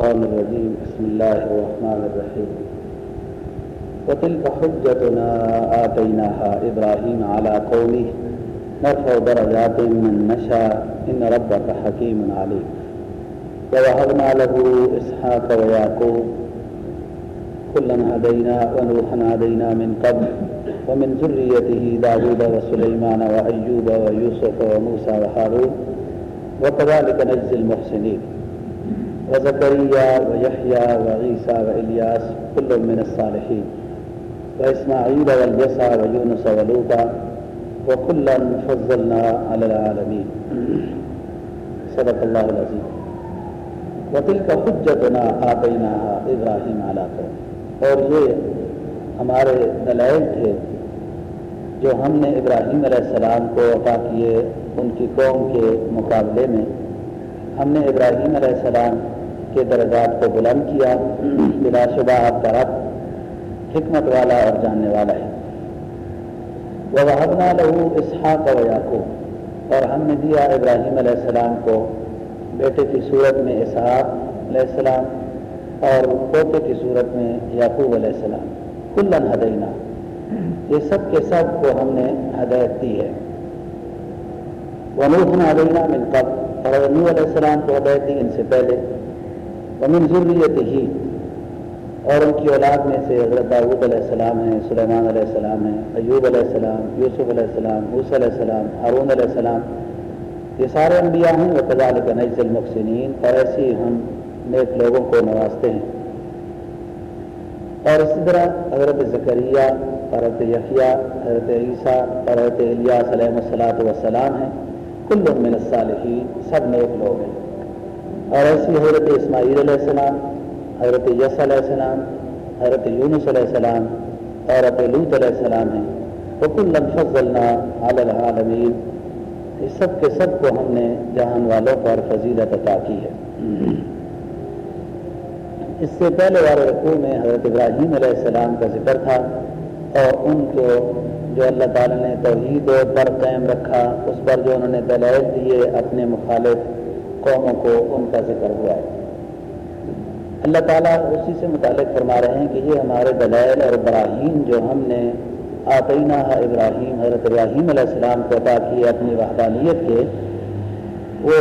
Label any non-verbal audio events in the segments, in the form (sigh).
الشيطان الرجيم. بسم الله الرحمن الرحيم. وتلك حجتنا آتيناها إبراهيم على قومه. نرفع درجات من نشاء. إن ربك حكيم عليم. ووهبنا له إسحاق ويعقوب. كلا هدينا ونوحا هدينا من قبل. ومن ذريته داود وسليمان وأيوب ويوسف وموسى وهارون. وكذلك نجزي المحسنين. وزكريا ويحيى وعيسى وإلياس كل من الصالحين وإسماعيل واليسع ويونس ولوطا وكلا فضلنا على العالمين صدق الله العظيم وتلك حجتنا آتيناها إبراهيم على قوم. اور یہ ہمارے دلائل تھے جو ہم نے ابراہیم علیہ السلام کو عطا کیے ان کی قوم کے مقابلے میں. ہم نے ابراہیم علیہ السلام کے درجات کو بلند کیا بلا شبہ آپ کا رب، حکمت والا اور جاننے والا ہے۔ وہ وحبنا لہو اسحاق و یعقوب اور ہم نے دیا ابراہیم علیہ السلام کو بیٹے کی صورت میں اسحاق علیہ السلام اور پوتے کی صورت میں یعقوب علیہ السلام۔ کلن ہدینہ یہ سب کے سب کو ہم نے ہدایت دی ہے۔ ونوح ہدینہ من قبل۔ اور نو علیہ السلام کو ہدایت دی ان سے پہلے۔ ومن ضروریت ہی اور ان کی اولاد میں سے حضرت داود علیہ السلام ہیں، سلیمان علیہ السلام ہیں، ایوب علیہ السلام، یوسف علیہ السلام موس علیہ السلام، ہارون علیہ السلام، یہ سارے انبیاء ہیں وہ کزال کا نئی المحسنین، اور ایسی ہم نیک لوگوں کو نوازتے ہیں۔ اور اسی طرح حضرت ذکریہ حضرت یحییٰ، حضرت عیسیٰ، حضرت الیاس علیہ السلاۃ وسلام ہیں، کل من الصالحین، سب نیک لوگ ہیں۔ اور ایسی حضرت اسماعیل علیہ السلام، حضرت یس علیہ السلام، حضرت یونس علیہ السلام اور حضرت لوت علیہ السلام ہیں۔ وکل لفظ اللہ العالمین اس سب کے سب کو ہم نے جہان والوں پر فضیلت عطا کی ہے۔ اس سے پہلے والے رقوع میں حضرت ابراہیم علیہ السلام کا ذکر تھا اور ان کو جو اللہ تعالیٰ نے توحید پر قائم رکھا، اس پر جو انہوں نے دلائل دیے اپنے مخالف قوموں کو ان کا ذکر ہوا ہے۔ اللہ تعالیٰ اسی سے متعلق فرما رہے ہیں کہ یہ ہمارے دلائل اور ابراہیم جو ہم نے آتینہ ابراہیم، حضرت ابراہیم علیہ السلام کو عطا کیے اپنی وحدانیت کے، وہ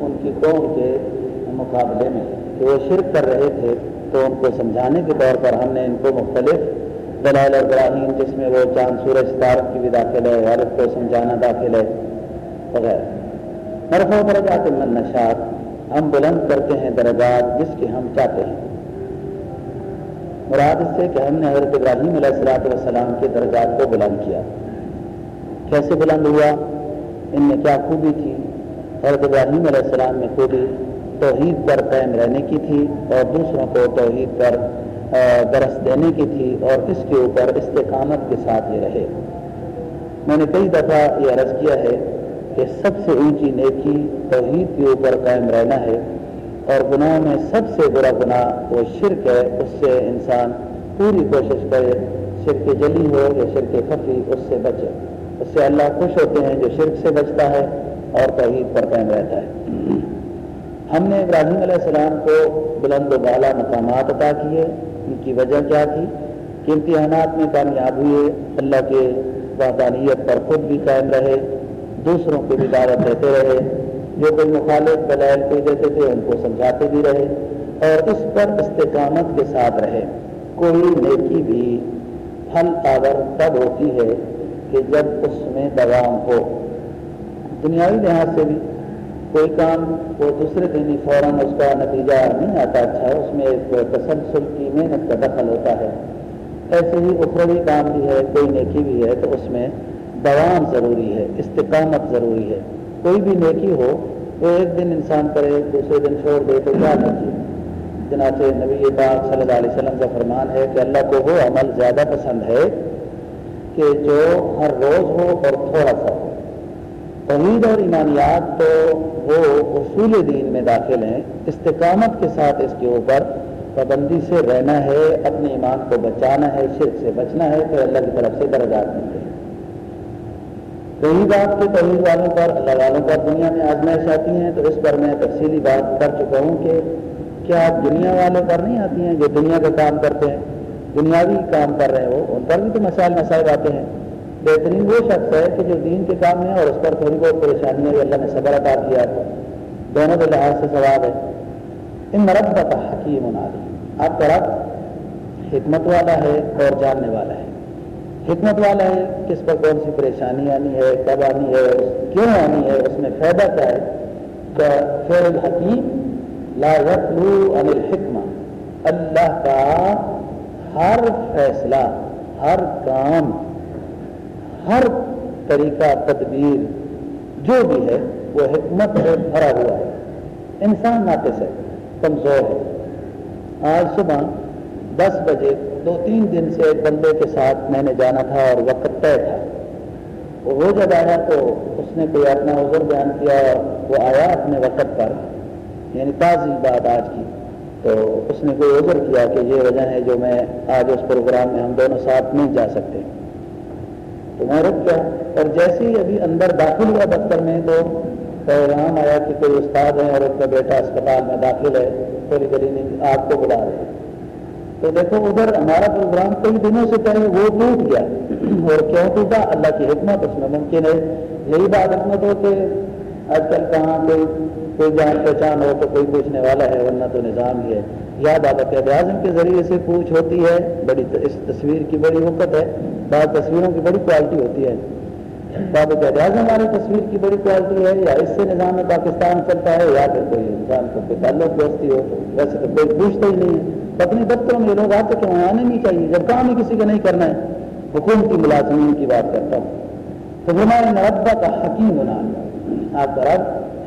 ان کی قوم کے مقابلے میں، کہ وہ شرک کر رہے تھے، تو ان کو سمجھانے کے طور پر ہم نے ان کو مختلف دلائل ابراہیم جس میں وہ چاند، سورج، ستارت کی بھی داخل ہے عورت کو سمجھانا داخل ہے، وغیرہ۔ مرفو درجات من نشات ہم بلند کرتے ہیں درجات جس کے ہم چاہتے ہیں۔ مراد اس سے کہ ہم نے حضرت ابراہیم علیہ السلاۃ والسلام کے درجات کو بلند کیا۔ کیسے بلند ہوا؟ ان میں کیا خوبی تھی؟ حضرت ابراہیم علیہ السلام میں خوبی توحید پر قائم رہنے کی تھی اور دوسروں کو توحید پر درس دینے کی تھی اور اس کے اوپر استقامت کے ساتھ یہ رہے۔ میں نے کئی دفعہ یہ عرض کیا ہے کہ سب سے اونچی نیکی توحید کے اوپر قائم رہنا ہے اور گناہ میں سب سے برا گناہ وہ شرک ہے، اس سے انسان پوری کوشش کرے، شرک جلی ہو یا شرک خفی اس سے بچے۔ اس سے اللہ خوش ہوتے ہیں جو شرک سے بچتا ہے اور توحید پر قائم رہتا ہے۔ ہم نے ابراہیم علیہ السلام کو بلند و بالا مقامات عطا کیے۔ ان کی وجہ کیا تھی؟ کہ امتحانات میں کامیاب ہوئے، اللہ کے وحدانیت پر خود بھی قائم رہے۔ دوسروں کو بھی دعوت دیتے رہے، جو کوئی مخالف دلائل کوئی دیتے تھے، ان کو سمجھاتے بھی رہے اور اس پر استقامت کے ساتھ رہے۔ کوئی نیکی بھی پھل آور تب ہوتی ہے کہ جب اس میں دوام ہو۔ دنیاوی لحاظ سے بھی کوئی کام وہ دوسرے دن ہی فوراً اس کا نتیجہ نہیں آتا اچھا اس میں ایک تسلسل کی محنت کا دخل ہوتا ہے۔ ایسے ہی اخروی کام بھی ہے، کوئی نیکی بھی ہے، تو اس میں دوام ضروری ہے، استقامت ضروری ہے۔ کوئی بھی نیکی ہو، وہ ایک دن انسان کرے، دوسرے دن چھوڑ دے، تو کیا نیکی چنانچہ نبی پاک صلی اللہ علیہ وسلم کا فرمان ہے کہ اللہ کو وہ عمل زیادہ پسند ہے کہ جو ہر روز ہو اور تھوڑا سا ہو۔ توحید اور ایمانیات تو وہ اصول دین میں داخل ہیں۔ استقامت کے ساتھ اس کے اوپر پابندی سے رہنا ہے، اپنے ایمان کو بچانا ہے، شرک سے بچنا ہے، تو اللہ کی طرف سے درجات ملتے ہیں۔ کئی بات کے توحید والوں پر، اللہ والوں پر دنیا میں آزمائش آتی ہیں، تو اس پر میں تفصیلی بات کر چکا ہوں کہ کیا آپ دنیا والے پر نہیں آتی ہیں جو دنیا کا کام کرتے ہیں، دنیاوی کام کر رہے ہیں وہ ان پر بھی تو مسائل مسائل آتے ہیں۔ بہترین وہ شخص ہے کہ جو دین کے کام میں اور اس پر تھوڑی بہت پریشانی ہے اللہ نے صبر عطا کیا ہے۔ دونوں کے لحاظ سے ثواب ہے۔ ان مرد کا حکیم علی۔ آپ کا رب حکمت والا ہے اور جاننے والا ہے۔ حکمت والا ہے، کس پر کون سی پریشانی آنی ہے، کب آنی ہے، کیوں آنی ہے، اس میں فائدہ کیا ہے؟ کہ فیر الحکیم، لا یتلو عن الحکمہ۔ اللہ کا ہر فیصلہ، ہر کام، ہر طریقہ، تدبیر، جو بھی ہے، وہ حکمت سے بھرا ہوا ہے۔ انسان ناقص ہے، کمزور ہے۔ آج صبح دس بجے، دو تین دن سے ایک بندے کے ساتھ میں نے جانا تھا اور وقت طے تھا۔ وہ جب آیا تو اس نے کوئی اپنا عذر بیان کیا وہ آیا اپنے وقت پر یعنی تازی بات آج کی۔ تو اس نے کوئی عذر کیا کہ یہ وجہ ہے جو میں آج اس پروگرام میں ہم دونوں ساتھ نہیں جا سکتے۔ تو میں رک گیا۔ اور جیسے ہی ابھی اندر داخل ہوا دفتر میں تو پیغام آیا کہ کوئی استاد ہے اور اس کا بیٹا اسپتال میں داخل ہے، تھوڑی دیر آپ کو بلا رہے ہیں۔ تو دیکھو ادھر ہمارا پروگرام کئی دنوں سے پہلے وہ ٹوٹ گیا۔ اور کیوں ٹوٹا؟ اللہ کی حکمت، اس میں ممکن ہے۔ یہی بات حکمت ہو کہ آج کل کہاں کوئی کوئی جان پہچان ہو تو کوئی پوچھنے والا ہے، ورنہ تو نظام ہی ہے۔ یاد آتا اعظم کے ذریعے سے پوچھ ہوتی ہے۔ بڑی اس تصویر کی بڑی وقت ہے۔ بعض تصویروں کی بڑی کوالٹی ہوتی ہے۔ باب قید اعظم ہماری تصویر کی بڑی کوالٹی ہے۔ یا اس سے نظام پاکستان چلتا ہے، یا پھر کوئی انسان کو کوئی تعلق دوستی ہو تو ویسے تو کوئی پوچھتا ہی نہیں ہے۔ اپنے دفتروں میں یہ لوگ آتے کہ وہاں آنے نہیں چاہیے، جب کام ہی کسی کا نہیں کرنا ہے حکومتی ملازمین کی بات کرتا ہوں۔ تو ہمارے مربع کا حکیم بنا آپ کا رب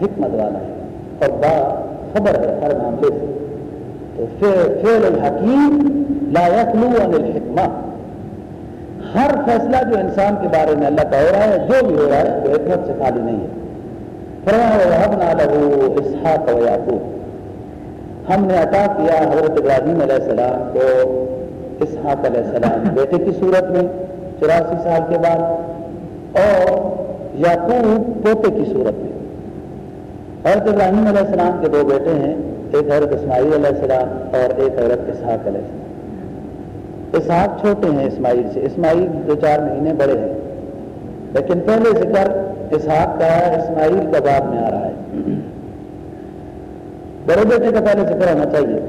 حکمت والا ہے۔ اور با خبر ہے ہر معاملے سے۔ تو فعل الحکیم لا يخلو عن الحکمہ۔ ہر فیصلہ جو انسان کے بارے میں اللہ کا ہو رہا ہے، جو بھی ہو رہا ہے، وہ حکمت سے خالی نہیں ہے۔ فرما ہو رب لہو اسحاق و یعقوب ہم نے عطا کیا حضرت ابراہیم علیہ السلام کو، اسحاق علیہ السلام بیٹے کی صورت میں، چوراسی سال کے بعد، اور یعقوب پوتے کی صورت میں۔ حضرت ابراہیم علیہ السلام کے دو بیٹے ہیں، ایک حضرت اسماعیل علیہ السلام اور ایک حضرت اسحاق علیہ السلام۔ اسحاق چھوٹے ہیں اسماعیل سے۔ اسماعیل دو چار مہینے بڑے ہیں۔ لیکن پہلے ذکر اسحاق کا اسماعیل کا بعد میں آ رہا ہے۔ بڑے بیٹے کا پہلے ذکر ہونا چاہیے۔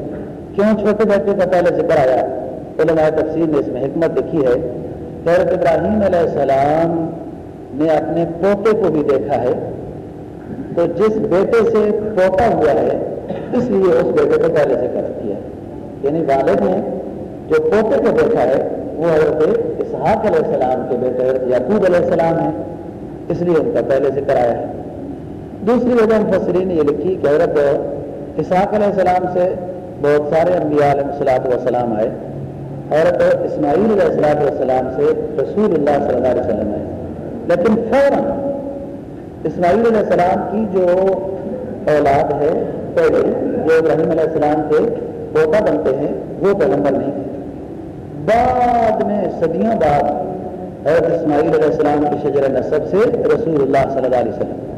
کیوں چھوٹے بیٹے کا پہلے ذکر آیا؟ علماء تفصیل نے اس میں حکمت لکھی ہے حضرت ابراہیم علیہ السلام نے اپنے پوتے کو بھی دیکھا ہے۔ تو جس بیٹے سے پوتا ہوا ہے، اس لیے اس بیٹے کو پہلے سے کر دیا یعنی والد نے جو پوتے کو دیکھا ہے، وہ حضرت اسحاق علیہ السلام کے بیٹے، حضرت یعقوب علیہ السلام ہیں۔ اس لیے ان کا پہلے سے کرایا ہے۔ دوسری وجہ مفسرین نے یہ لکھی کہ حضرت اسحاق علیہ السلام سے بہت سارے انبیاء علیہ السلاط والسلام آئے حضرت اسماعیل علیہ السلاط والسلام سے رسول اللہ صلی اللہ علیہ وسلم آئے لیکن فوراً اسماعیل علیہ السلام کی جو اولاد ہے پہلے جو ابراہیم علیہ السلام کے پوتا بنتے ہیں وہ پیغمبر نہیں تھے بعد میں صدیوں بعد حضرت اسماعیل علیہ السلام کی شجر نصب سے رسول اللہ صلی اللہ علیہ وسلم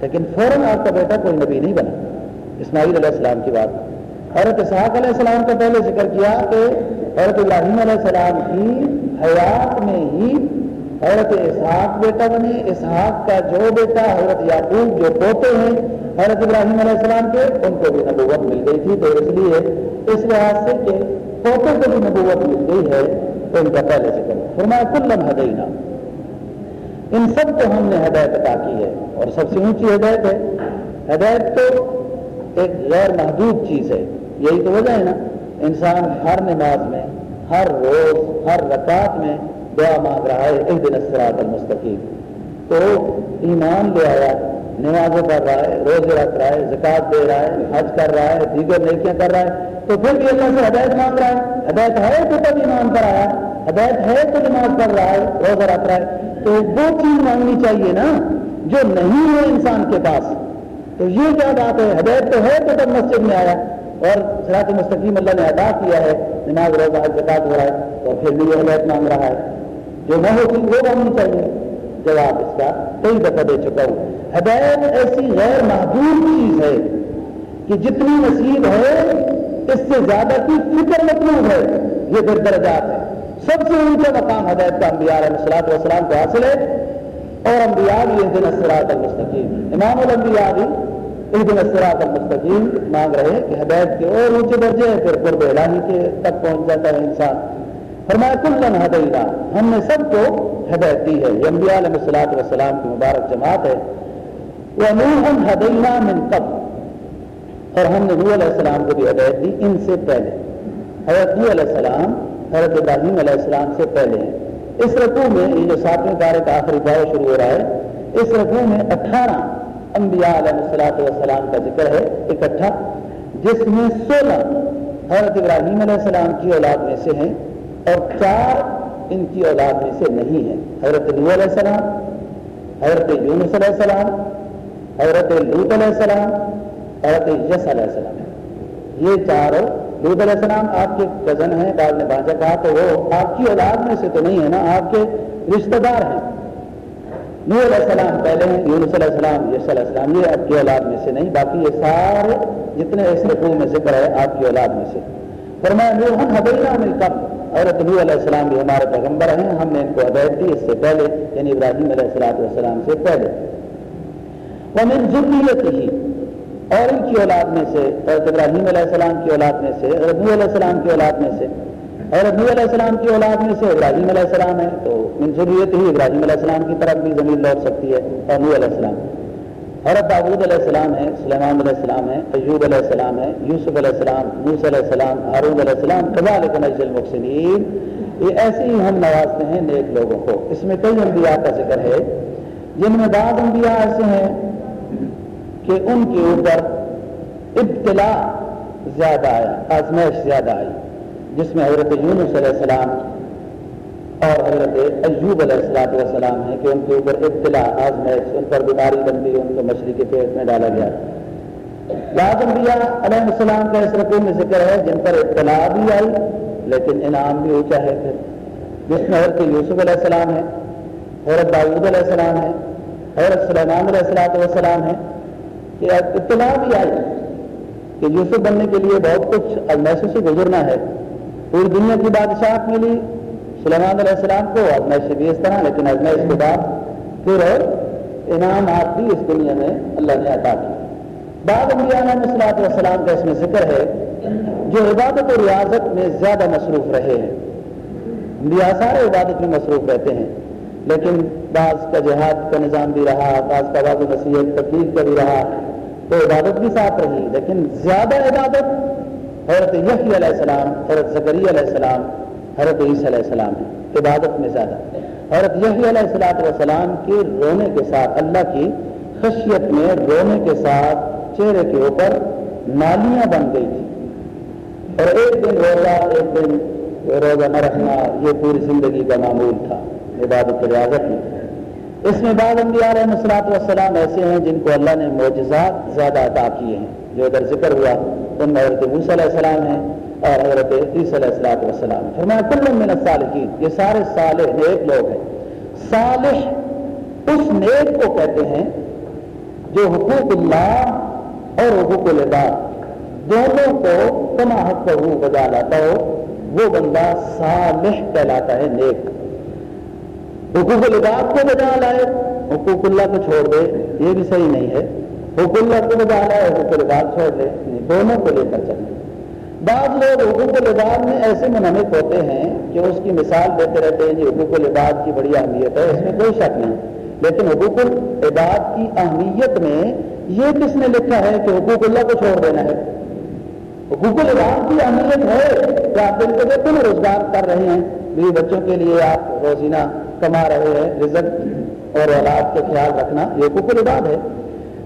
لیکن فوراً آپ کا بیٹا کوئی نبی نہیں بنا اسماعیل علیہ السلام کی بات۔ حضرت اسحاق علیہ السلام کا پہلے ذکر کیا کہ حضرت ابراہیم علیہ السلام کی حیات میں ہی حضرت اسحاق بیٹا بنے۔ اسحاق کا جو بیٹا حضرت یعقوب جو پوتے ہیں، حضرت ابراہیم علیہ السلام کے، ان کو بھی نبوت مل گئی تھی۔ تو اس لیے اس لحاظ سے کہ پوتے کو بھی نبوت مل گئی ہے۔ تو ان کا پہلے سے کرو فرمایا کل لمحہ دینا ان سب کو ہم نے ہدایت عطا کی ہے۔ اور سب سے اونچی ہدایت ہے۔ ہدایت تو ایک غیر محدود چیز ہے۔ یہی تو وجہ ہے نا۔ انسان ہر نماز میں، ہر روز، ہر رکعت میں دعا مانگ رہا ہے ایک دن اسرات المستقیم۔ تو ایمان لے آیا، نمازیں پڑھ رہا ہے، روزے رکھ رہا ہے زکات دے رہا ہے، حج کر رہا ہے، دیگر نیکیاں کر رہا ہے، تو پھر بھی اللہ سے ہدایت مانگ رہا ہے۔ ہدایت ہے تو تب ایمان پر آیا۔ ہدایت ہے تو نماز پڑھ رہا ہے، روزہ رکھ رہا ہے۔ تو وہ چیز مانگنی چاہیے نا، جو نہیں ہے انسان کے پاس۔ تو یہ کیا بات ہے؟ ہدایت تو ہے تو تب مسجد میں آیا اور سراط مستقیم اللہ نے ادا کیا ہے، نماز، روزہ، حج زکات ہو رہا ہے اور پھر بھی یہ ہدایت مانگ رہا ہے۔ جو نہ ہوتی وہ ہونی چاہیے۔ جواب اس کا کئی دفعہ دے چکا ہوں۔ ہدایت ایسی غیر محدود چیز ہے کہ جتنی نصیب ہے، اس سے زیادہ کی فکر مطلوب ہے۔ یہ پھر درجات ہے سب سے اونچا مقام ہدایت کا انبیاء علیہ السلاط وسلام کو حاصل ہے۔ اور انبیاء بھی ایک دن اسرات المستقیم۔ امام الانبیاء بھی ایک دن اسرات المستقیم مانگ رہے ہیں کہ ہدایت کے اور اونچے درجے ہیں، پھر قرب الہی کے تک پہنچ جاتا ہے انسان۔ فرمایا، کلن ہدینا، ہم نے سب کو ہدایت دی ہے۔ یہ انبیاء علیہ السلاط وسلام کی مبارک جماعت ہے۔ وہ نوحن ہدینا من قبل۔ اور ہم نے نور علیہ السلام کو بھی ہدایت دی ان سے پہلے۔ حضرت نور علیہ السلام حضرت ابراہیم علیہ السلام سے پہلے ہیں۔ اس رقو میں یہ جو ساتویں پارے کا آخری پارا شروع ہو رہا ہے، اس رقو میں اٹھارہ انبیاء علیہ السلاۃ والسلام کا ذکر ہے، اکٹھا، جس میں سولہ حضرت ابراہیم علیہ السلام کی اولاد میں سے ہیں اور چار ان کی اولاد میں سے نہیں ہیں۔ حضرت نو علیہ السلام، حضرت یونس علیہ السلام، حضرت لوت علیہ السلام، حضرت یس علیہ السلام۔ یہ چاروں لوت علیہ السلام آپ کے کزن ہیں، بعد نے بانجا کہا تو وہ آپ کی اولاد میں سے تو نہیں ہے نا، آپ کے رشتہ دار ہیں۔ نو علیہ السلام پہلے ہیں، یونس علیہ السلام یس علیہ السلام، یہ آپ کی اولاد میں سے نہیں، باقی یہ سارے جتنے اس رقو میں ذکر ہے، آپ کی اولاد میں سے۔ فرمایا نوحن حبینا من قبل۔ اور نبی علیہ السلام بھی ہمارے پیغمبر ہیں، ہم نے ان کو ہدایت دی اس سے پہلے یعنی ابراہیم علیہ السلام والسلام سے پہلے۔ ومن ذریته اور ان کی اولاد میں سے، حضرت ابراہیم علیہ السلام کی اولاد میں سے ربو علیہ السلام کی اولاد میں سے۔ اور ربو علیہ السلام کی اولاد میں سے ابراہیم علیہ السلام ہے تو منصوریت ہی ابراہیم علیہ السلام کی طرف بھی زمین لوٹ سکتی ہے، اور نو علیہ السلام۔ حضرت داود علیہ السلام ہے سلیمان علیہ السلام ہے ایوب علیہ السلام ہے یوسف علیہ السلام موس علیہ السلام، ہارون علیہ السلام قبال المحسنین۔ یہ ایسے ہی ہم نوازتے ہیں نیک لوگوں کو۔ اس میں کئی انبیاء کا ذکر ہے، جن میں بعض انبیاء ایسے ہیں کہ ان کے اوپر ابتلا زیادہ آیا، آزمائش زیادہ آئی، جس میں حضرت یونس علیہ السلام اور حضرت ایوب علیہ السلام والسلام ہے کہ ان کے اوپر ابتلا، آزمائش، ان پر بیماری بن گئی، ان کو مچھلی کے پیٹ میں ڈالا گیا۔ بعض انبیاء علیہ السلام کا اس رقم میں ذکر ہے، جن پر ابتلا بھی آئی، لیکن انعام بھی اونچا ہے پھر۔ جس میں حضرت یوسف علیہ السلام ہے حضرت داود علیہ السلام ہے حضرت سلیمان علیہ السلام والسلام ہے کہ اطلاع بھی آئی کہ یوسف بننے کے لیے بہت کچھ ازمائشوں سے گزرنا ہے۔ پوری دنیا کی بادشاہت ملی، سلیمان علیہ السلام کو ازمائش بھی اس طرح، لیکن ازمائش کے بعد پھر انعامات بھی اس دنیا میں اللہ نے عطا کی بعد انبیاء علیہ السلام کا اس میں ذکر ہے جو عبادت و ریاضت میں زیادہ مصروف رہے ہیں۔ انبیاء سارے عبادت میں مصروف رہتے ہیں۔ لیکن بعض کا جہاد کا نظام بھی رہا، بعض کا بعض نصیحت تکلیف کا بھی رہا تو عبادت بھی ساتھ رہی، لیکن زیادہ عبادت حضرت یحیی علیہ السلام، حضرت زکری علیہ السلام، حضرت عیسی علیہ السلام ہے عبادت میں زیادہ۔ حضرت یحیی علیہ السلاۃ والسلام کے رونے کے ساتھ، اللہ کی خشیت میں رونے کے ساتھ چہرے کے اوپر نالیاں بن گئی تھی اور ایک دن روزہ، ایک دن روزہ نہ رکھنا، یہ پوری زندگی کا معمول تھا۔ عبادت ریاضت میں اس میں بعض انبیاء علیہ مسلاط والسلام ایسے ہیں جن کو اللہ نے معجزات زیادہ عطا کیے ہیں۔ جو ادھر ذکر ہوا، ان میں حضرت موس علیہ السلام ہیں اور حضرت عیسی علیہ السلاط والسلام۔ فرمایا کل من الصالحین، یہ سارے صالح نیک لوگ ہیں۔ صالح اس نیک کو کہتے ہیں جو حقوق اللہ اور حقوق العباد دونوں کو کما حق کو بجا لاتا ہو۔ وہ بندہ صالح کہلاتا ہے، نیک۔ حقوق العباد کو بجا لائے، حقوق اللہ کو چھوڑ دے، یہ بھی صحیح نہیں ہے۔ حقوق اللہ کو بجا لائے، حقوق العباد چھوڑ دے دونوں کو لے کر چلے۔ بعض لوگ حقوق العباد میں ایسے منمک ہوتے ہیں کہ اس کی مثال دیتے رہتے ہیں جی حقوق العباد کی بڑی اہمیت ہے، اس میں کوئی شک نہیں۔ لیکن حقوق العباد کی اہمیت میں یہ کس نے لکھا ہے کہ حقوق اللہ کو چھوڑ دینا ہے؟ حقوق العباد کی اہمیت ہے کہ آپ دن کے دن روزگار کر رہے ہیں میری بچوں کے لیے آپ روزینہ کما رہے ہیں رزق اور اولاد کا خیال رکھنا، یہ حقوق العباد ہے۔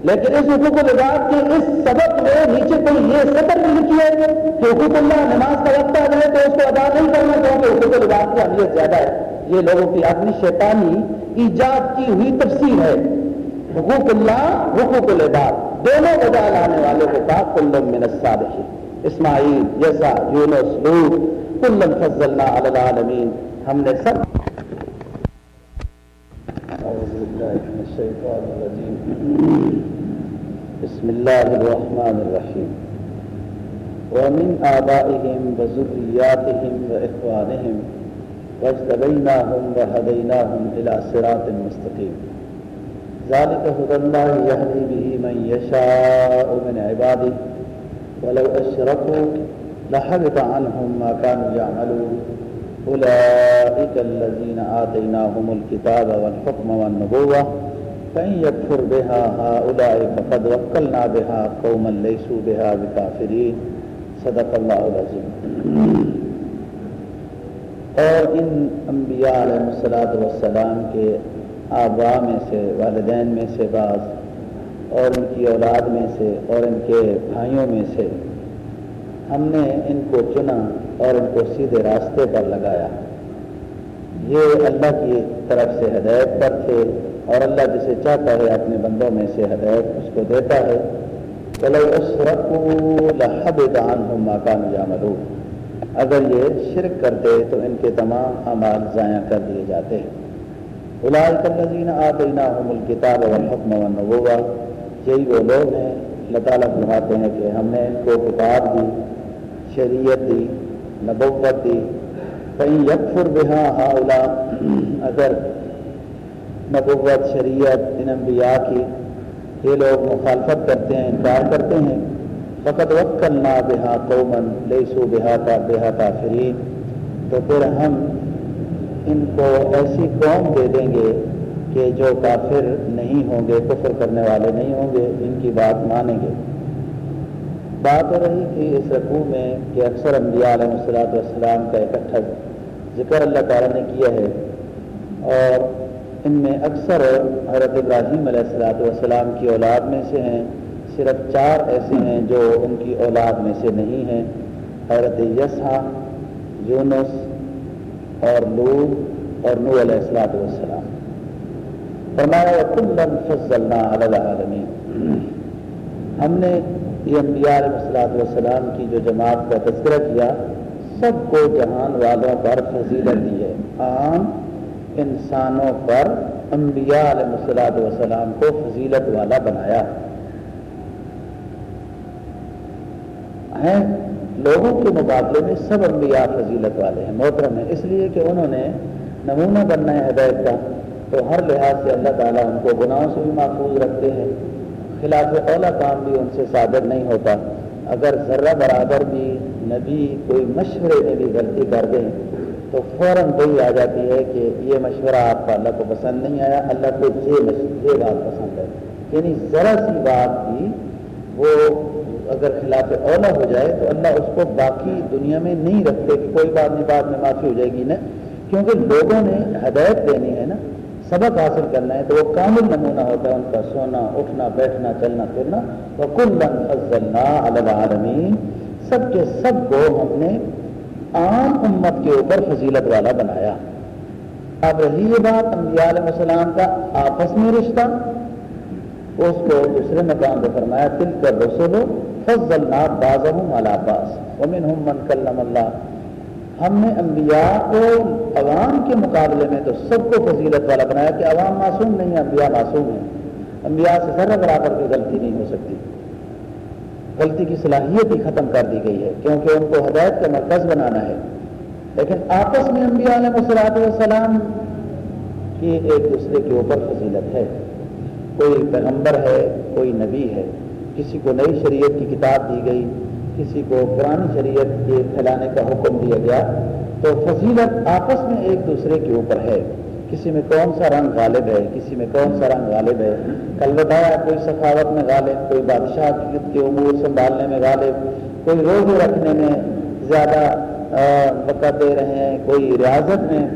لیکن اس حقوق العباد کے اس سبق میں نیچے کوئی یہ سطر بھی لکھی ہے کہ حقوق اللہ نماز کا وقت آ جائے تو اس کو ادا نہیں کرنا چاہوں حقوق العباد کی اہمیت زیادہ ہے۔ یہ لوگوں کی اپنی شیطانی ایجاد کی ہوئی تفصیل ہے۔ حقوق اللہ، حقوق العباد، دونوں ادا لانے والے کو کہا کلم من الصالحین۔ اسماعیل یسا یونس لوت کلم فضلنا علی العالمین۔ ہم نے سب أعوذ بالله من الشيطان الرجيم. بسم الله الرحمن الرحيم. ومن آبائهم وذرياتهم وإخوانهم واجتبيناهم وهديناهم إلى صراط مستقيم. ذلك هدى الله يهدي به من يشاء من عباده. ولو أشركوا لحبط عنهم ما كانوا يعملون. أولئك الذين آتيناهم الكتاب والحكم والنبوة، فإن يكفر بها هؤلاء فقد وكلنا بها قوما ليسوا بها بكافرين. صدق اللہ العظیم اور ان انبیاء علیہ السلاۃ والسلام کے آبا میں سے، والدین میں سے بعض، اور ان کی اولاد میں سے، اور ان کے بھائیوں میں سے، ہم نے ان کو چنا اور ان کو سیدھے راستے پر لگایا۔ یہ اللہ کی طرف سے ہدایت پر تھے اور اللہ جسے چاہتا ہے اپنے بندوں میں سے ہدایت اس کو دیتا ہے۔ چلو ماکان جاملو اگر یہ شرک کرتے تو ان کے تمام اعمال ضائع کر دیے جاتے۔ ہیں الال کلین آتینہ الکتاب والحکم والنبوہ۔ یہی وہ لوگ ہیں۔ اللہ تعالیٰ فرماتے ہیں کہ ہم نے ان کو کتاب دی، شریعت دی نبوت دی کہیں یکفر بہا ہا اگر نبوت، شریعت، ان انبیاء کی یہ لوگ مخالفت کرتے ہیں، انکار کرتے ہیں، فقط وقت نہ بہا قومن لیسو بہا کا بہا کافرین۔ تو پھر ہم ان کو ایسی قوم دے دیں گے کہ جو کافر نہیں ہوں گے، کفر کرنے والے نہیں ہوں گے، ان کی بات مانیں گے۔ بات رہی تھی اس رقوع میں کہ اکثر انبیاء علیہ السلاۃ والسلام کا اکٹھا ذکر اللہ تعالیٰ نے کیا ہے اور ان میں اکثر حضرت ابراہیم علیہ السلاۃ والسلام کی اولاد میں سے ہیں، صرف چار ایسے ہیں جو ان کی اولاد میں سے نہیں ہیں، حضرت یسا یونس اور لو اور نو علیہ السلاۃ والسلام۔ فرمایا کلن فضلنا العالمین ہم نے یہ انبیاء علیہ السلاۃ والسلام کی جو جماعت کا تذکرہ کیا، سب کو جہان والوں پر فضیلت دی ہے۔ عام انسانوں پر انبیاء علیہ السلاۃ والسلام کو فضیلت والا بنایا۔ ہے لوگوں کے مقابلے میں سب انبیاء فضیلت والے ہیں، محترم ہیں۔ اس لیے کہ انہوں نے نمونہ بننا ہے ہدایت کا، تو ہر لحاظ سے اللہ تعالیٰ ان کو گناہوں سے بھی محفوظ رکھتے ہیں۔ خلاف اولا کام بھی ان سے صادر نہیں ہوتا۔ اگر ذرہ برابر بھی نبی کوئی مشورے میں بھی غلطی کر دیں، تو فوراً وہی آ جاتی ہے کہ یہ مشورہ آپ کا اللہ کو پسند نہیں آیا، اللہ کو یہ یہ بات پسند ہے۔ یعنی ذرا سی بات بھی وہ اگر خلاف اولا ہو جائے تو اللہ اس کو باقی دنیا میں نہیں رکھتے کہ کوئی بات نہیں، بعد میں معافی ہو جائے گی نا۔ کیونکہ لوگوں نے ہدایت دینی ہے نا۔ سبق حاصل کرنا ہے تو وہ کامل نمونہ ہوتا ہے ان کا سونا، اٹھنا، بیٹھنا، چلنا، پھرنا۔ وہ کل فضل سب کے سب کو ہم نے عام امت کے اوپر فضیلت والا بنایا۔ اب رہی یہ بات انبیاء علیہ السلام کا آپس میں رشتہ۔ اس کو دوسرے مقام پہ فرمایا تل کر رسول فضل باز باس امن من کلم اللہ ہم نے انبیاء کو عوام کے مقابلے میں تو سب کو فضیلت والا بنایا کہ عوام معصوم نہیں ہے انبیاء معصوم ہیں۔ انبیاء سے ذرا برابر کی غلطی نہیں ہو سکتی۔ غلطی کی صلاحیت ہی ختم کر دی گئی ہے، کیونکہ ان کو ہدایت کا مرکز بنانا ہے۔ لیکن آپس میں انبیاء علیہ وسلاۃ والسلام کی ایک دوسرے کے اوپر فضیلت ہے۔ کوئی پیغمبر ہے، کوئی نبی ہے۔ کسی کو نئی شریعت کی کتاب دی گئی۔ کسی کو پرانی شریعت کے پھیلانے کا حکم دیا گیا تو فضیلت آپس میں ایک دوسرے کے اوپر ہے۔ کسی میں کون سا رنگ غالب ہے، کسی میں کون سا رنگ غالب ہے۔ کل بتایا کوئی سخاوت میں غالب، کوئی بادشاہ کے امور سنبھالنے میں غالب، کوئی روزے رکھنے میں زیادہ وقت دے رہے ہیں، کوئی ریاضت میں۔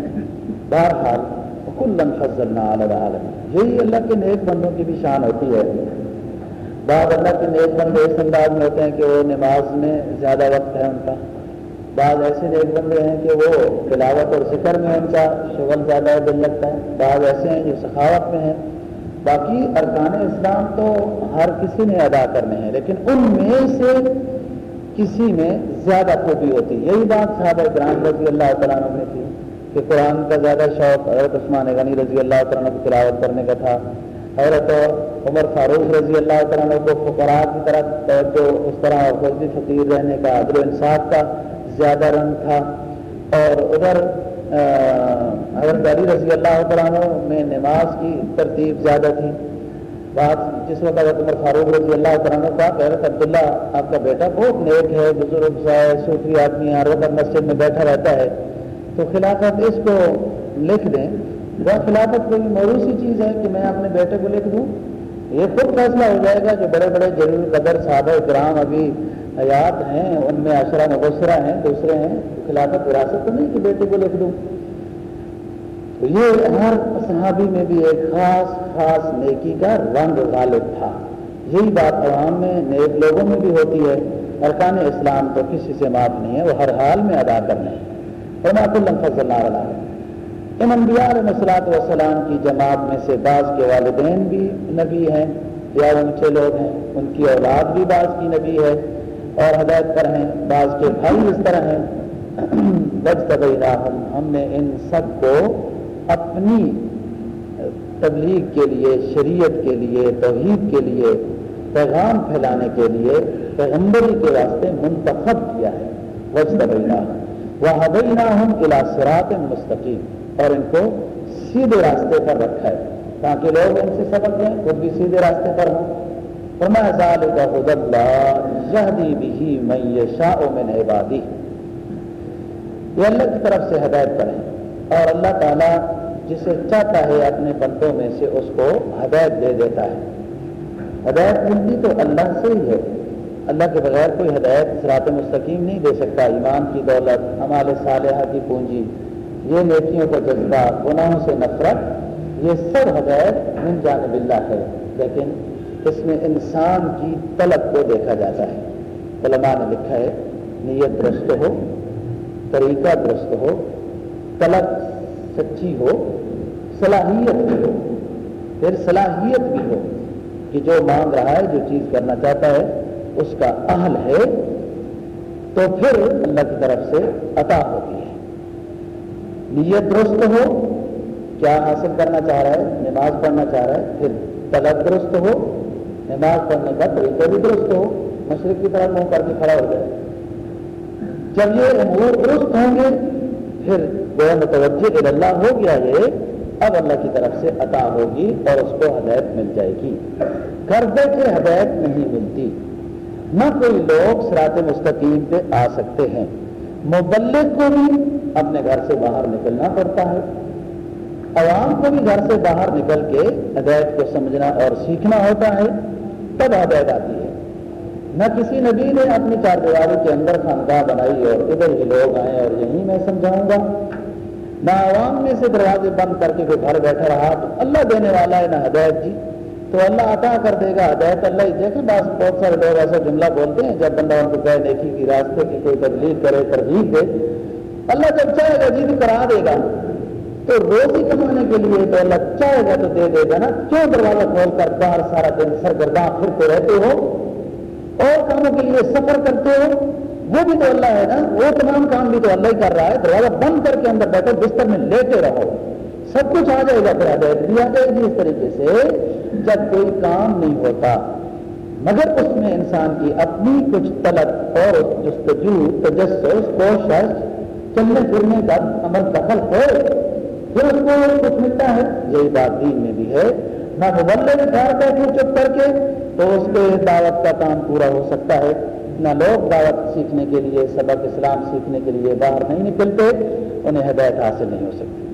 بہرحال کل فضل عالم یہی اللہ کے نیک بندوں کی بھی شان ہوتی ہے۔ بعض اللہ کے نیک بندے اس انداز میں ہوتے ہیں کہ وہ نماز میں زیادہ وقت ہے ان کا۔ بعض ایسے نیک بندے ہیں کہ وہ تلاوت اور ذکر میں ان کا شغل زیادہ دل لگتا ہے۔ بعض ایسے ہیں جو سخاوت میں ہیں۔ باقی ارکان اسلام تو ہر کسی نے ادا کرنے ہیں، لیکن ان میں سے کسی میں زیادہ خوبی ہوتی۔ یہی بات صاحب ابراہیم رضی اللہ تعالیٰ نے تھی کہ قرآن کا زیادہ شوق حضرت عثمان غنی رضی اللہ تعالیٰ کو تلاوت کرنے کا تھا۔ حضرت عمر فاروق رضی اللہ تعالیٰ کو فقراء کی طرف توجہ اس طرح خود بھی فقیر رہنے کا عدل و انصاف کا زیادہ رنگ تھا۔ اور ادھر حضرت علی رضی اللہ تعالیٰ میں نماز کی ترتیب زیادہ تھی۔ بات جس وقت حضرت عمر فاروق رضی اللہ تعالیٰ کا حضرت عبداللہ آپ کا بیٹا بہت نیک ہے، بزرگ ہے، صوفی آدمی ہر وقت مسجد میں بیٹھا رہتا ہے۔ تو خلافت اس کو لکھ دیں وہ خلافت کوئی موروثی چیز ہے کہ میں اپنے بیٹے کو لکھ دوں؟ یہ خود فیصلہ ہو جائے گا جو بڑے بڑے ضرور قدر صحابہ کرام ابھی حیات ہیں، ان میں اشرا مبصرہ ہیں، دوسرے ہیں، خلافت وراثت تو نہیں کہ بیٹے کو لکھ دوں؟ تو یہ ہر صحابی میں بھی ایک خاص خاص نیکی کا رنگ غالب تھا۔ یہی بات عوام میں، نیک لوگوں میں بھی ہوتی ہے۔ ارکان اسلام تو کسی سے معاف نہیں ہے، وہ ہر حال میں ادا کرنے اور میں فضل اللہ علیہ ان انبیاء علیہ مسلاط وسلام کی جماعت میں سے بعض کے والدین بھی نبی ہیں یا اونچے لوگ ہیں، ان کی اولاد بھی بعض کی نبی ہے اور ہدایت پر ہیں، بعض کے بھائی اس طرح ہیں۔ (clears throat) بج طبی ہم نے ان سب کو اپنی تبلیغ کے لیے، شریعت کے لیے، توحید کے لیے، پیغام پھیلانے کے لیے پیغمبری کے واسطے منتخب کیا ہے۔ وج طبی وہ حدینا ہم الاثرات مستقیم اور ان کو سیدھے راستے پر رکھا ہے تاکہ لوگ ان سے سبق لیں، خود بھی سیدھے راستے پر ہوں۔ عبادی یہ اللہ کی طرف سے ہدایت کریں اور اللہ تعالیٰ جسے چاہتا ہے اپنے بندوں میں سے اس کو ہدایت دے دیتا ہے۔ ہدایت ملتی تو اللہ سے ہی ہے۔ اللہ کے بغیر کوئی ہدایت سرات مستقیم نہیں دے سکتا۔ ایمان کی دولت ہمارے صالحہ کی پونجی یہ نیکیوں کا جذبہ گناہوں سے نفرت، یہ سب ہدایت من جانب اللہ ہے۔ لیکن اس میں انسان کی طلب کو دیکھا جاتا ہے۔ علماء نے لکھا ہے، نیت درست ہو، طریقہ درست ہو، طلب سچی ہو، صلاحیت بھی ہو۔ پھر صلاحیت بھی ہو کہ جو مانگ رہا ہے، جو چیز کرنا چاہتا ہے، اس کا اہل ہے۔ تو پھر اللہ کی طرف سے عطا ہوتی ہے۔ نیت درست ہو، کیا حاصل کرنا چاہ رہا ہے، نماز پڑھنا چاہ رہا ہے، پھر طلب درست ہو، نماز پڑھنے کا طریقہ بھی درست ہو، مشرق کی طرف منہ کر کے کھڑا ہو جائے۔ جب یہ امور درست ہوں گے، پھر جو متوجہ اللہ ہو گیا یہ، اب اللہ کی طرف سے عطا ہوگی اور اس کو ہدایت مل جائے گی۔ گھر بیٹھے ہدایت نہیں ملتی۔ نہ کوئی لوگ سرات مستقیم پہ آ سکتے ہیں۔ مبلک کو بھی اپنے گھر سے باہر نکلنا پڑتا ہے۔ عوام کو بھی گھر سے باہر نکل کے ہدایت کو سمجھنا اور سیکھنا ہوتا ہے۔ تب ہدایت آتی ہے۔ نہ کسی نبی نے اپنی چار دیواری کے اندر خاندان بنائی اور ادھر ہی لوگ آئے اور یہی میں سمجھاؤں گا۔ نہ عوام میں سے دروازے بند کر کے کوئی گھر بیٹھا رہا تو اللہ دینے والا ہے نہ ہدایت جی۔ تو اللہ عطا کر دے گا۔ ہدایت اللہ ہی۔ دیکھیں بعض بہت سارے لوگ ایسا جملہ بولتے ہیں، جب بندہ ان کو کہے نیکی کی راستے کی کوئی تبلیغ کرے، ترغیب دے اللہ جب چاہے گا جی کرا دے گا۔ تو روزی کمانے کے لیے تو اللہ چاہے گا تو دے دے گا نا۔ کیوں دروازہ کھول کر باہر سارا دن سرگرداں پھرتے رہتے ہو؟ اور کاموں کے لیے سفر کرتے ہو؟ وہ بھی تو اللہ ہے نا۔ وہ تمام کام بھی تو اللہ ہی کر رہا ہے۔ دروازہ بند کر کے اندر بیٹھو، بستر میں لیتے رہو۔ سب کچھ آ جائے گا پھر ہدایت بھی آ جائے گی اس طریقے سے جب کوئی کام نہیں ہوتا۔ مگر اس میں انسان کی اپنی کچھ طلب اور جستجو تجسس کوشش چلنے پھرنے کا عمل دخل ہو پھر اس کو کچھ ملتا ہے، یہی بات دین میں بھی ہے۔ نہ مبلے میں گھر بیٹھے چپ کر کے، تو اس پہ دعوت کا کام پورا ہو سکتا ہے۔ نہ لوگ دعوت سیکھنے کے لیے، سبق اسلام سیکھنے کے لیے باہر نہیں نکلتے، انہیں ہدایت حاصل نہیں ہو سکتی۔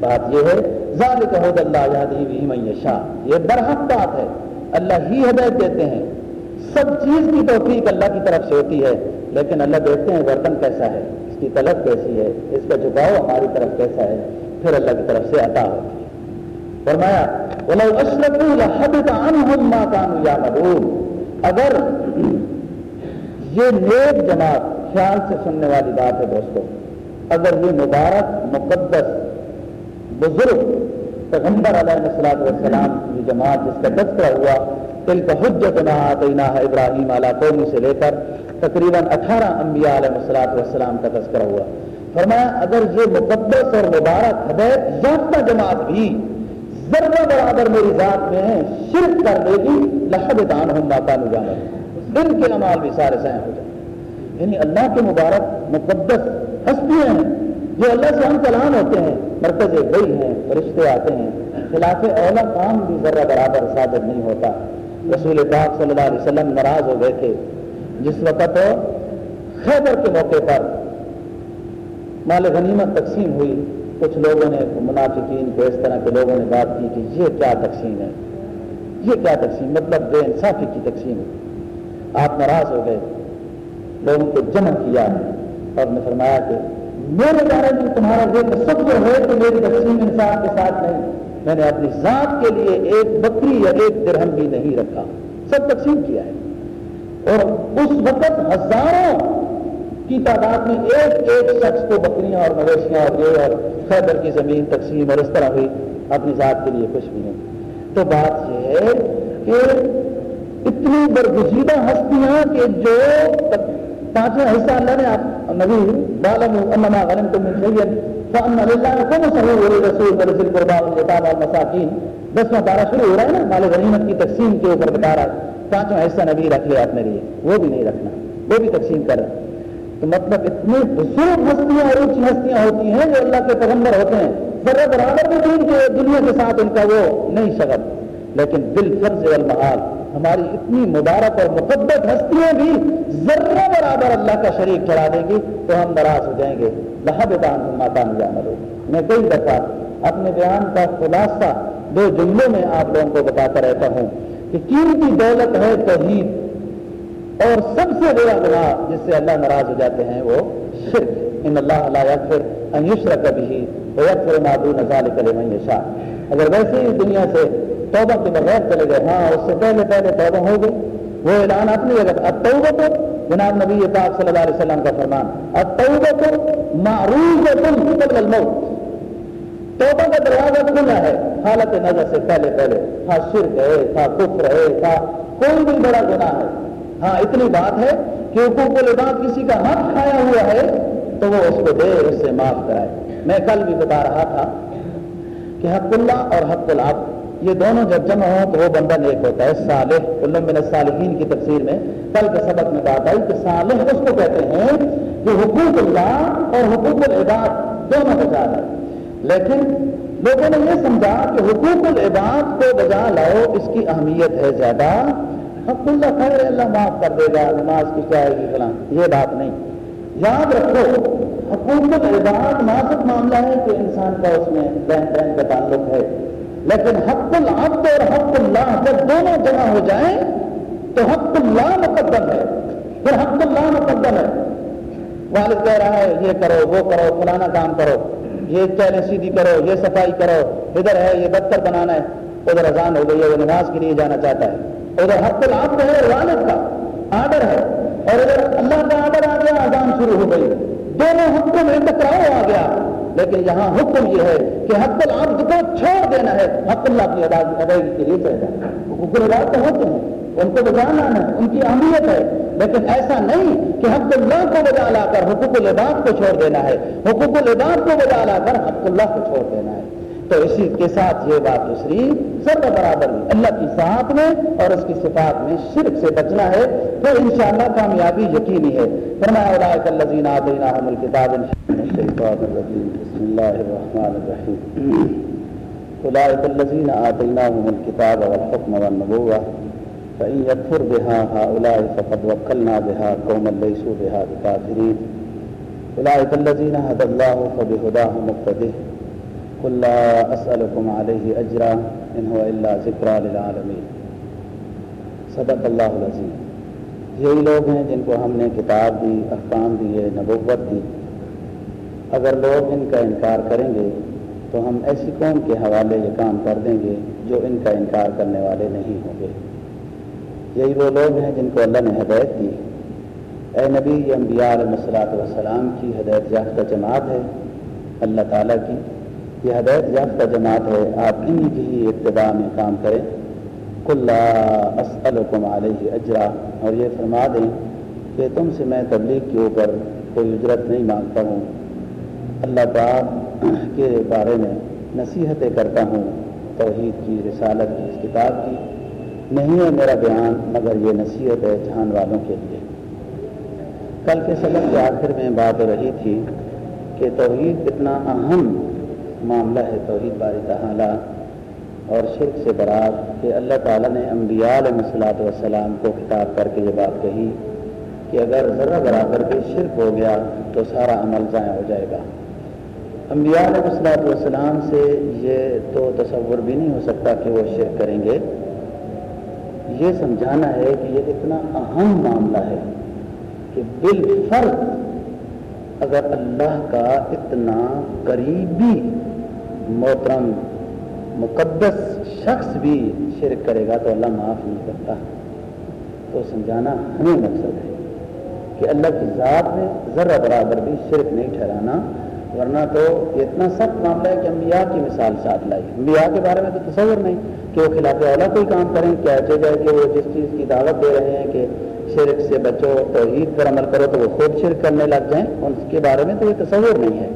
بات یہ ہے، ذالک حد اللہ یادی شاہ یہ برحق بات ہے۔ اللہ ہی ہدایت دیتے ہیں۔ سب چیز کی توفیق اللہ کی طرف سے ہوتی ہے، لیکن اللہ دیکھتے ہیں برتن کیسا ہے۔ کی طلب کیسی ہے؟ اس کا جھکاؤ ہماری طرف کیسا ہے؟ پھر اللہ کی طرف سے عطا ہوتی ہے۔ فرمایا اگر یہ نیک جماعت خیال سے سننے والی بات ہے دوستو، اگر یہ مبارک، مقدس، بزرگ پیغمبر علیہ السلام والسلام کی جماعت جس کا تذکرہ ہوا تل کا حجت نہ ہے ابراہیم علیہ قومی سے لے کر تقریباً اٹھارہ انبیاء علیہ السلاط والسلام کا تذکرہ ہوا۔ فرمایا، اگر یہ مقدس اور مبارک ہدایت یافتہ جماعت بھی ذرہ برابر میری ذات میں ہے، شرک کر دے گی لحب دان ہوں ماتا نجانا ان کے امال بھی سارے سہم ہو جائیں۔ یعنی اللہ کے مبارک، مقدس ہستیاں ہیں۔ جو اللہ سے ہم کلام ہوتے ہیں، مرکز گئی ہیں رشتے آتے ہیں۔ خلاف اولا کام بھی ذرہ برابر ثابت نہیں ہوتا۔ رسول پاک صلی اللہ علیہ وسلم ناراض ہو گئے تھے۔ جس وقت خیبر کے موقع پر مال غنیمت تقسیم ہوئی۔ کچھ لوگوں نے منافقین کو اس طرح کے لوگوں نے بات کی کہ یہ کیا تقسیم ہے؟ یہ کیا تقسیم؟ مطلب بے انصافی کی تقسیم ہے۔ آپ ناراض ہو گئے۔ لوگوں کو جمع کیا اور نے فرمایا کہ میرے بارے میں جی، تمہارا یہ تصور ہے کہ میری تقسیم انصاف کے ساتھ نہیں۔ میں نے اپنی ذات کے لیے ایک بکری یا ایک درہم بھی نہیں رکھا۔ سب تقسیم کیا ہے۔ اور اس وقت ہزاروں کی تعداد میں ایک ایک شخص کو بکریاں اور مویشیاں اور یہ اور خیبر کی زمین تقسیم اور اس طرح ہوئی۔ اپنی ذات کے لیے کچھ بھی نہیں۔ تو بات یہ ہے کہ اتنی برگزیدہ ہستیاں کہ جو پانچواں حصہ اللہ نے آپ نبی بالم انما غنم تم فان للہ کو صحیح ہو رسول رسول قربان الجتاب دسواں بارہ شروع ہو رہا ہے نا، مال غنیمت کی تقسیم کے اوپر بتا رہا پانچواں حصہ نبی رکھ لیا اپنے لیے، وہ بھی نہیں رکھنا، وہ بھی تقسیم کر رہا تو مطلب اتنے بزرگ ہستیاں اور اونچی ہستیاں ہوتی ہیں جو اللہ کے پیغمبر ہوتے ہیں۔ ذرا برابر بھی دین کے، دنیا کے ساتھ ان کا وہ نہیں شغل، لیکن دل، فرض ہماری اتنی مبارک اور مقدس ہستیاں بھی ذرہ برابر اللہ کا شریک چڑھا دیں گی تو ہم ناراض ہو جائیں گے۔ لہب دان ماتا نجام میں کئی دفعہ اپنے بیان کا خلاصہ دو جملوں میں آپ لوگوں کو بتاتا رہتا ہوں کہ قیمتی دولت ہے توحید۔ اور سب سے بڑا گناہ جس سے اللہ ناراض ہو جاتے ہیں وہ شرک ان اللہ علیہ پھر انیشر کبھی پھر معدو نظال کرے میں شاہ اگر ویسے ہی دنیا سے توبہ کے بغیر چلے گئے۔ ہاں اس سے پہلے پہلے توبہ ہو گئی۔ وہ اعلان اپنی جگہ اب تو جناب نبی پاک صلی اللہ علیہ وسلم کا فرمان۔ اب تو معروف قبل الموت۔ توبہ کا دروازہ کھلا ہے۔ حالت نظر سے پہلے پہلے۔ ہاں شرک ہے، تھا کفر ہے، تھا کوئی بھی بڑا گناہ ہے۔ ہاں اتنی بات ہے کہ حقوق العباد کسی کا حق کھایا ہوا ہے تو وہ اس کو دے اس سے معاف کرائے۔ میں کل بھی بتا رہا تھا کہ حق اللہ اور حق العبد یہ دونوں جب جمع ہوں تو وہ بندہ نیک ہوتا ہے، صالح علم من الصالحین کی تفسیر میں کل کے سبق میں بات آئی کہ صالح اس کو کہتے ہیں کہ حقوق اللہ اور حقوق العباد دونوں بجا ہے لیکن لوگوں نے یہ سمجھا کہ حقوق العباد کو بجا لاؤ، اس کی اہمیت ہے زیادہ۔ حق اللہ خیر اللہ معاف کر دے گا، نماز کی کیا ہے فلاں۔ یہ بات نہیں۔ یاد رکھو حکومت عبادت نازک معاملہ ہے کہ انسان کا اس میں بین بین کا تعلق ہے۔ لیکن حق العبد اور حق اللہ جب دونوں جمع ہو جائیں تو حق اللہ مقدم ہے۔ پھر حق اللہ مقدم ہے۔ والد کہہ رہا ہے، یہ کرو، وہ کرو، فلانا کام کرو، یہ چیلیں سیدھی کرو، یہ صفائی کرو، ادھر ہے، یہ دفتر بنانا ہے۔ ادھر اذان ہو گئی ہے، وہ نماز کے لیے جانا چاہتا ہے۔ ادھر حق العاب کا ہے والد کا آڈر ہے۔ اور ادھر اللہ کا آڈر آ گیا، اذان شروع ہو گئی۔ دونوں حکم میں ٹکراؤ۔ لیکن یہاں حکم یہ ہے کہ حق العبد کو چھوڑ دینا ہے۔ حق اللہ کی ادائیگی کے لیے چل جانا حقوق العباد تو ہوتے ہیں ان کو بجانا ہے۔ ان کی اہمیت ہے۔ لیکن ایسا نہیں کہ حق اللہ کو بجا لا کر حقوق العباد کو چھوڑ دینا ہے۔ حقوق العباد کو بجا لا کر حق اللہ کو چھوڑ دینا ہے۔ تو اسی کے ساتھ یہ بات دوسری سر برابر اللہ کی ساتھ میں اور اس کی صفات میں شرک سے بچنا ہے۔ تو انشاءاللہ کامیابی یقینی ہے۔ فرمایا اولئک الذین آتیناہم الکتاب الشیطان الرجیم۔ بسم اللہ الرحمن الرحیم۔ اولئک الذین آتیناہم الکتاب والحکم والنبوہ۔ فإن يكفر بها هؤلاء فقد وكلنا بها قوما ليسوا بها بكافرين أولئك الذين هدى الله فبهداه مقتده قل لا أسألكم عليه أجرا إن هو إلا ذكرى للعالمين. صدق اللہ العظیم. یہی لوگ ہیں جن کو ہم نے کتاب دی، احکام دیے نبوت دی۔ اگر لوگ ان کا انکار کریں گے، تو ہم ایسی قوم کے حوالے یہ کام کر دیں گے جو ان کا انکار کرنے والے نہیں ہوں گے۔ یہی وہ لوگ ہیں جن کو اللہ نے ہدایت دی۔ اے نبی، یہ انبیاء علیہ مسلاۃ والسلام کی ہدایت یافتہ جماعت ہے، اللہ تعالیٰ کی۔ یہ ہدایت یافتہ جماعت ہے، آپ انہی کی ہی ابتدا میں کام کریں۔ کل اسلکم علیہ اجرا۔ اور یہ فرما دیں کہ تم سے میں تبلیغ کے اوپر کوئی اجرت نہیں مانگتا ہوں۔ اللہ پاک کے بارے میں نصیحتیں کرتا ہوں، توحید کی رسالت کی، اس کتاب کی۔ نہیں ہے میرا بیان، مگر یہ نصیحت ہے جہان والوں کے لیے۔ کل کے سبق کے آخر میں بات رہی تھی کہ توحید اتنا اہم معاملہ ہے توحید باری تعالیٰ اور شرک سے برات کہ اللہ تعالیٰ نے انبیاء علیہ مسلاط والسلام کو خطاب کر کے یہ بات کہی کہ اگر ذرا برابر بھی شرک ہو گیا تو سارا عمل ضائع ہو جائے گا۔ انبیاء علیہ مسلاط والسلام سے یہ تو تصور بھی نہیں ہو سکتا کہ وہ شرک کریں گے۔ یہ سمجھانا ہے کہ یہ اتنا اہم معاملہ ہے کہ بالفرد اگر اللہ کا اتنا قریبی محترم مقدس شخص بھی شرک کرے گا تو اللہ معاف نہیں کرتا۔ تو سمجھانا ہمیں مقصد ہے کہ اللہ کی ذات میں ذرا برابر بھی شرک نہیں ٹھہرانا، ورنہ تو اتنا سخت معاملہ ہے کہ انبیاء کی مثال ساتھ لائی انبیاء کے بارے میں تو تصور نہیں کہ وہ خلاف اولا کوئی کام کریں، کیا جائے کہ وہ جس چیز کی دعوت دے رہے ہیں کہ شرک سے بچو، توحید پر عمل کرو تو وہ خود شرک کرنے لگ جائیں۔ ان کے بارے میں تو یہ تصور نہیں ہے۔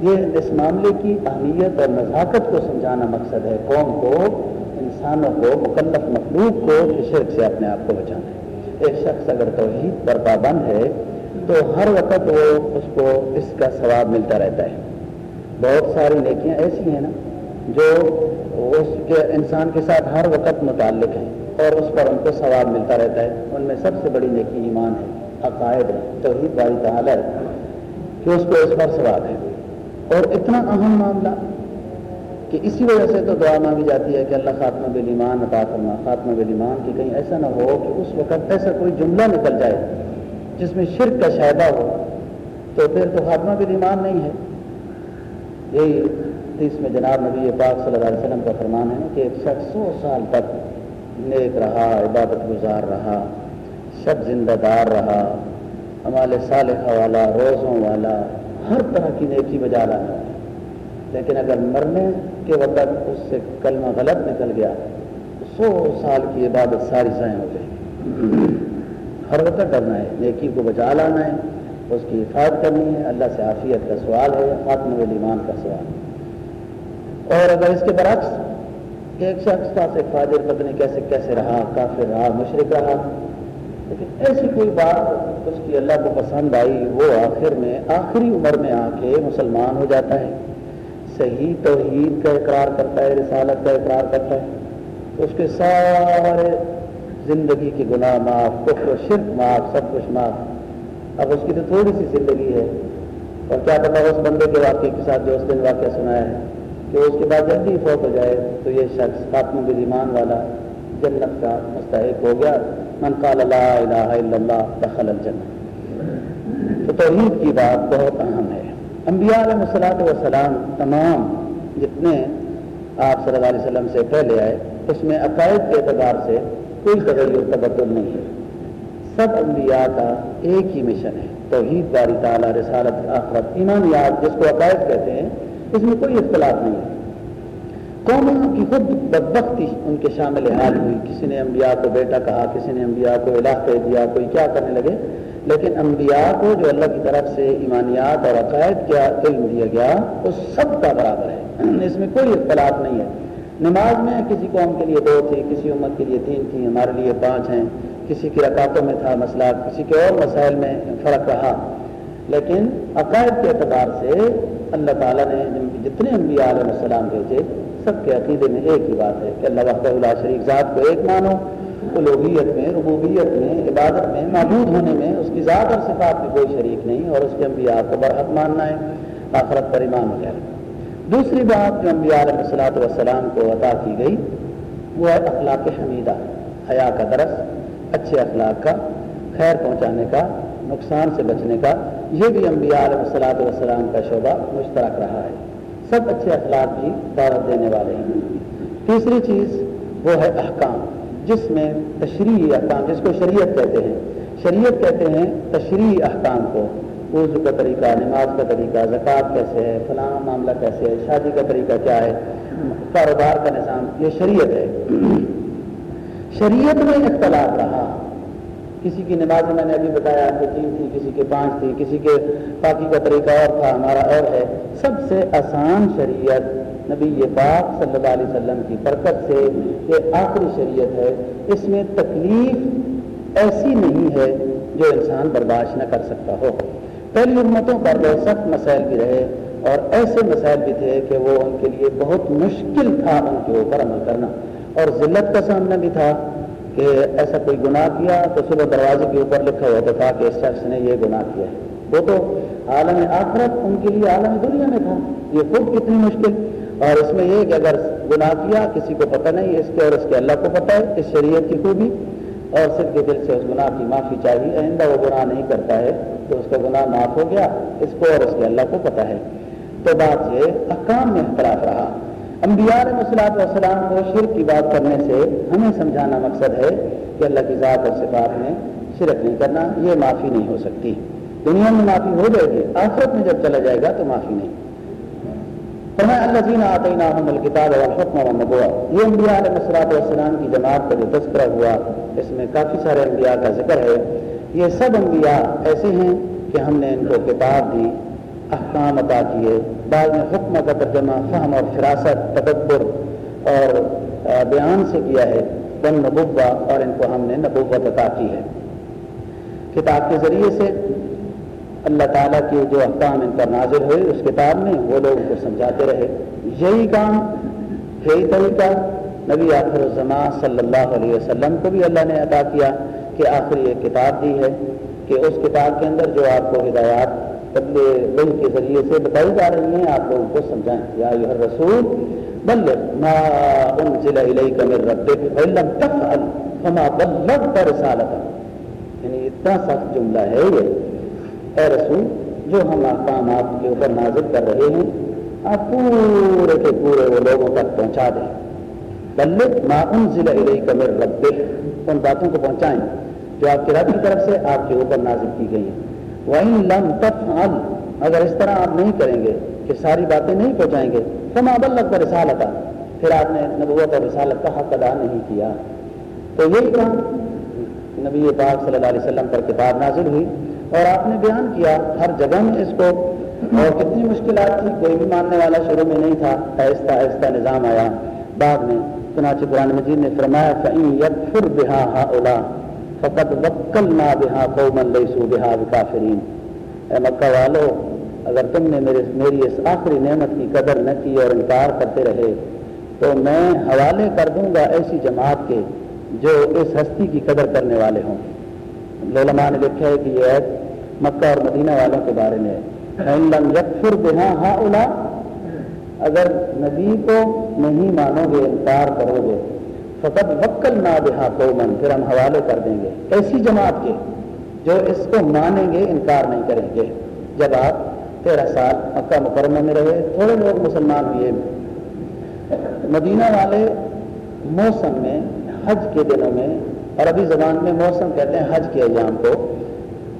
یہ اس معاملے کی اہمیت اور نزاکت کو سمجھانا مقصد ہے۔ قوم کو، انسانوں کو، مکلف مخلوق کو شرک سے اپنے آپ کو بچانا ہے۔ ایک شخص اگر توحید پر پابند ہے، تو ہر وقت وہ اس کو اس کا ثواب ملتا رہتا ہے۔ بہت ساری نیکیاں ایسی ہیں نا، جو اس کے انسان کے ساتھ ہر وقت متعلق ہیں اور اس پر ان کو ثواب ملتا رہتا ہے۔ ان میں سب سے بڑی نیکی ایمان ہے، عقائد ہے توحید والی تعالیٰ ہے کہ اس کو اس پر ثواب ہے۔ اور اتنا اہم معاملہ کہ اسی وجہ سے تو دعا مانگی جاتی ہے کہ اللہ خاتمہ بل ایمان عطا کرنا خاتمہ بل ایمان کی کہیں ایسا نہ ہو کہ اس وقت ایسا کوئی جملہ نکل جائے جس میں شرک کا شائبہ ہو، تو پھر تو خاتمہ بل ایمان نہیں ہے۔ یہی اس میں جناب نبی پاک صلی اللہ علیہ وسلم کا فرمان ہے کہ ایک شخص سو سال تک نیک رہا، عبادت گزار رہا شب زندہ دار رہا ہمارے صالحہ والا، روزوں والا ہر طرح کی نیکی بجا رہا ہے۔ لیکن اگر مرنے کے وقت اس سے کلمہ غلط نکل گیا تو سو سال کی عبادت ساری ضائع ہو جائے گی۔ ہر وقت ڈرنا ہے، نیکی کو بچا لانا ہے، اس کی حفاظت کرنی ہے۔ اللہ سے عافیت کا سوال ہے خاتم المان کا سوال اور اگر اس کے برعکس، ایک شخص تھا سے فاجر پتنی کیسے کیسے رہا، کافر رہا مشرق رہا لیکن ایسی کوئی بات اس کی اللہ کو پسند آئی، وہ آخر میں، آخری عمر میں آ کے مسلمان ہو جاتا ہے۔ صحیح توحید کا اقرار کرتا ہے، رسالت کا اقرار کرتا ہے۔ اس کے سارے زندگی کی گناہ معاف کچھ و شرک معاف، سب کچھ معاف۔ اب اس کی تو تھوڑی سی زندگی ہے۔ اور کیا پتا اس بندے کے واقعے کے ساتھ جو اس دن واقعہ سنایا ہے کہ اس کے بعد جلدی فوت ہو جائے تو یہ شخص خاتم ایمان والا جنت کا مستحق ہو گیا۔ من قال لا الہ الا اللہ دخل الجنت تو توحید کی بات بہت اہم ہے۔ انبیاء علیہ السلاۃ والسلام تمام جتنے آپ صلی اللہ علیہ وسلم سے پہلے آئے، اس میں عقائد کے اعتبار سے کوئی تغیر تبدل نہیں ہے۔ سب انبیاء کا ایک ہی مشن ہے۔ توحید باری تعالیٰ، رسالت، آخرت ایمانیات جس کو عقائد کہتے ہیں، اس میں کوئی اختلاف نہیں ہے۔ قوموں کی خود بدبختی ان کے شامل حال ہوئی۔ کسی نے انبیاء کو بیٹا کہا، کسی نے انبیاء کو الہ کہہ دیا، کوئی کیا کرنے لگے؟ لیکن انبیاء کو جو اللہ کی طرف سے ایمانیات اور عقائد کیا علم دیا گیا، وہ سب کا برابر ہے۔ (clears throat) اس میں کوئی اختلاف نہیں ہے۔ نماز میں کسی قوم کے لیے دو تھی، کسی امت کے لیے تین تھی، ہمارے لیے پانچ ہیں۔ کسی کی رکاتوں میں تھا مسئلہ، کسی کے اور مسائل میں فرق رہا۔ لیکن عقائد کے اعتبار سے اللہ تعالیٰ نے جتنے انبیاء علیہ السلام بھیجے سب کے عقیدے میں ایک ہی بات ہے کہ اللہ وحدہ اللہ شریف ذات کو ایک مانو الوحیت میں، ربوبیت میں، عبادت میں، معبود ہونے میں اس کی ذات اور صفات میں کوئی شریک نہیں اور اس کے انبیاء کو برحق ماننا ہے، آخرت پر ایمان ہو جائے۔ دوسری بات جو انبیاء علیہ السلاۃ والسلام کو عطا کی گئی، وہ ہے اخلاق حمیدہ، حیا کا درس، اچھے اخلاق کا، خیر پہنچانے کا، نقصان سے بچنے کا۔ یہ بھی انبیاء علیہ السلاۃ والسلام کا شعبہ مشترک رہا ہے۔ سب اچھے اخلاق کی دعوت دینے والے ہیں۔ تیسری چیز وہ ہے احکام، جس میں تشریحی احکام، جس کو شریعت کہتے ہیں۔ شریعت کہتے ہیں تشریحی احکام کو۔ وضو کا طریقہ، نماز کا طریقہ، زکوٰۃ کیسے ہے، فلاں معاملہ کیسے ہے، شادی کا طریقہ کیا ہے، کاروبار کا نظام، یہ شریعت ہے۔ شریعت میں اختلاف رہا۔ کسی کی نماز میں نے ابھی بتایا کہ تین تھی، کسی کے پانچ تھی، کسی کے باقی کا طریقہ اور تھا، ہمارا اور ہے۔ سب سے آسان شریعت نبی پاک صلی اللہ علیہ وسلم کی برکت سے یہ آخری شریعت ہے۔ اس میں تکلیف ایسی نہیں ہے جو انسان برداشت نہ کر سکتا ہو۔ پہلی امتوں پر بہت سخت مسائل بھی رہے اور ایسے مسائل بھی تھے کہ وہ ان کے لیے بہت مشکل تھا ان کے اوپر عمل کرنا۔ اور ذلت کا سامنا بھی تھا۔ کہ ایسا کوئی گناہ کیا تو صبح دروازے کے اوپر لکھا ہوتا تھا کہ اس شخص نے یہ گناہ کیا ہے۔ وہ تو عالم آخرت، ان کے لیے عالم دنیا میں تھا۔ یہ خود کتنی مشکل۔ اور اس میں یہ کہ اگر گناہ کیا، کسی کو پتہ نہیں اس کے اور اس کے اللہ کو پتہ ہے، اس شریعت کی خوبی۔ اور صرف کے دل سے اس گناہ کی معافی چاہیے، آئندہ وہ گناہ نہیں کرتا ہے تو اس کا گناہ معاف ہو گیا، اس کو اور اس کے اللہ کو پتہ ہے۔ تو بات یہ احکام میں اختلاف رہا۔ انبیاء علیہ مسلاط والسلام کو شرک کی بات کرنے سے ہمیں سمجھانا مقصد ہے کہ اللہ کی ذات اور صفات میں شرک نہیں کرنا، یہ معافی نہیں ہو سکتی۔ دنیا میں معافی ہو جائے گی، آخرت میں جب چلا جائے گا تو معافی نہیں۔ فرمایا اللہ جینا آتے نہ کتاب اور حکم و نبوا یہ انبیاء علیہ مسلاط والسلام کی جماعت کا جو تذکرہ ہوا، اس میں کافی سارے انبیاء کا ذکر ہے۔ یہ سب انبیاء ایسے ہیں کہ ہم نے ان کو کتاب دی احکام عطا کیے۔ بعد میں حکم کا ترجمہ فہم اور فراست، تدبر اور بیان سے کیا ہے۔ بن نبوبہ اور ان کو ہم نے نبوت عطا کی ہے۔ کتاب کے ذریعے سے اللہ تعالیٰ کے جو احکام ان پر نازل ہوئے، اس کتاب میں وہ لوگ ان کو سمجھاتے رہے۔ یہی کام، یہی طریقہ نبی آخر الزمان صلی اللہ علیہ وسلم کو بھی اللہ نے عطا کیا کہ آخری ایک کتاب دی ہے کہ اس کتاب کے اندر جو آپ کو ہدایات بدلے بل کے ذریعے سے بتائی جا رہی ہیں، آپ لوگوں کو سمجھائیں۔ یا یہ رسول بل ما انزل الیک من ربک فلم تفعل فما بلغت رسالتا یعنی اتنا سخت جملہ ہے یہ۔ اے رسول، جو ہم احکام آپ کے اوپر نازل کر رہے ہیں، آپ پورے کے پورے وہ لوگوں تک پہنچا دیں۔ بلک ما انزل الیک من ربک، ان باتوں کو پہنچائیں جو آپ کے رب کی طرف سے آپ کے اوپر نازل کی گئی ہیں۔ وَإِن لَمْ تَفْعَلْ۔ اگر اس طرح آپ نہیں کریں گے کہ ساری باتیں نہیں پہنچائیں گے تو ماں بلک پر رسالت۔ پھر آپ نے نبوت اور رسالت کا حق ادا نہیں کیا۔ تو یہی کام نبی پاک صلی اللہ علیہ وسلم پر کتاب نازل ہوئی اور آپ نے بیان کیا ہر جگہ میں اس کو۔ اور کتنی مشکلات تھی، کوئی بھی ماننے والا شروع میں نہیں تھا۔ آہستہ آہستہ نظام آیا۔ بعد میں چنانچہ قرآن مجید نے فرمایا فعین یکفر بہا ہا اولا فقط وکل نہ بہا قومن لیسو بہا وکافرین اے مکہ والو، اگر تم نے میرے میری اس آخری نعمت کی قدر نہ کی اور انکار کرتے رہے، تو میں حوالے کر دوں گا ایسی جماعت کے جو اس ہستی کی قدر کرنے والے ہوں۔ علماء نے لکھا ہے کہ یہ ایک مکہ اور مدینہ والوں کے بارے میں یکفر بنا ہا اولا اگر نبی کو نہیں مانو گے، انکار کرو گے۔ فقط وکل نہ بہا کو پھر ہم حوالے کر دیں گے۔ ایسی جماعت کے جو اس کو مانیں گے، انکار نہیں کریں گے۔ جب آپ تیرہ سال مکہ مکرمہ میں رہے، تھوڑے لوگ مسلمان ہوئے۔ مدینہ والے موسم میں، حج کے دنوں میں، عربی زبان میں موسم کہتے ہیں حج کے ایام کو۔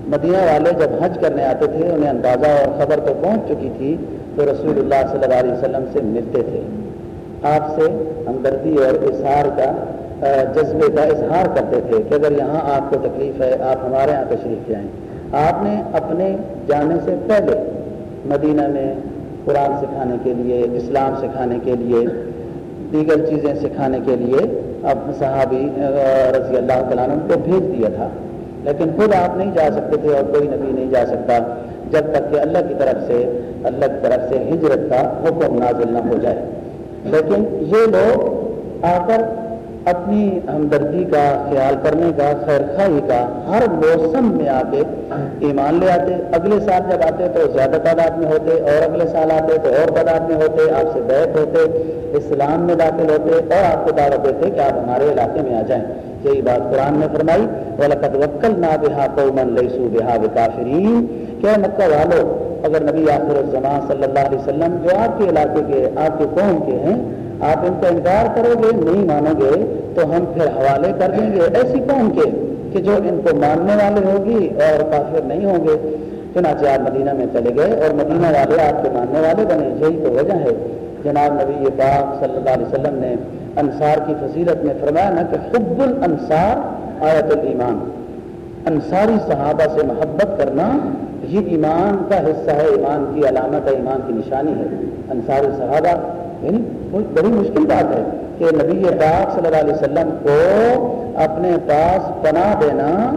مدینہ والے جب حج کرنے آتے تھے، انہیں اندازہ اور خبر تو پہنچ چکی تھی تو رسول اللہ صلی اللہ علیہ وسلم سے ملتے تھے۔ آپ سے ہمدردی اور اظہار کا جذبے کا اظہار کرتے تھے کہ اگر یہاں آپ کو تکلیف ہے، آپ ہمارے یہاں تشریف لے آئیں آپ نے اپنے جانے سے پہلے مدینہ میں قرآن سکھانے کے لیے، اسلام سکھانے کے لیے، دیگر چیزیں سکھانے کے لیے اب صحابی رضی اللہ تعالیٰ عنہ کو بھیج دیا تھا۔ لیکن خود آپ نہیں جا سکتے تھے اور کوئی نبی نہیں جا سکتا جب تک کہ اللہ کی طرف سے، اللہ کی طرف سے ہجرت کا حکم نازل نہ ہو جائے۔ لیکن یہ لوگ آ کر اپنی ہمدردی کا خیال کرنے کا خیر خواہی کا ہر موسم میں آ کے ایمان لے آتے، اگلے سال جب آتے تو زیادہ تعداد میں ہوتے، اور اگلے سال آتے تو اور تعداد میں ہوتے، آپ سے بیت ہوتے، اسلام میں داخل ہوتے، اور آپ کو دعوت دیتے کہ آپ ہمارے علاقے میں آ جائیں۔ یہی بات قرآن نے فرمائی، وَلَقَدْ وَكَّلْنَا بِهَا قَوْمًا لَيْسُوا بِهَا بِكَافِرِينَ۔ کہ مکہ والو اگر نبی آخر الزمان صلی اللہ علیہ وسلم جو آپ کے علاقے کے، آپ کے قوم کے ہیں، آپ ان کا انکار کرو گے، نہیں مانو گے، تو ہم پھر حوالے کر دیں گے ایسی قوم کے کہ جو ان کو ماننے والے ہوگی اور کافر نہیں ہوں گے۔ چنانچہ آپ مدینہ میں چلے گئے اور مدینہ والے آپ کے ماننے والے بنے۔ یہی تو وجہ ہے۔ جناب نبی پاک صلی اللہ علیہ وسلم نے انصار کی فضیلت میں فرمایا نا کہ حب الانصار آیت الایمان۔ انصاری صحابہ سے محبت کرنا یہ ایمان کا حصہ ہے، ایمان کی علامت ہے، ایمان کی نشانی ہے۔ انصاری صحابہ یعنی بڑی مشکل بات ہے کہ نبی پاک صلی اللہ علیہ وسلم کو اپنے پاس پناہ دینا،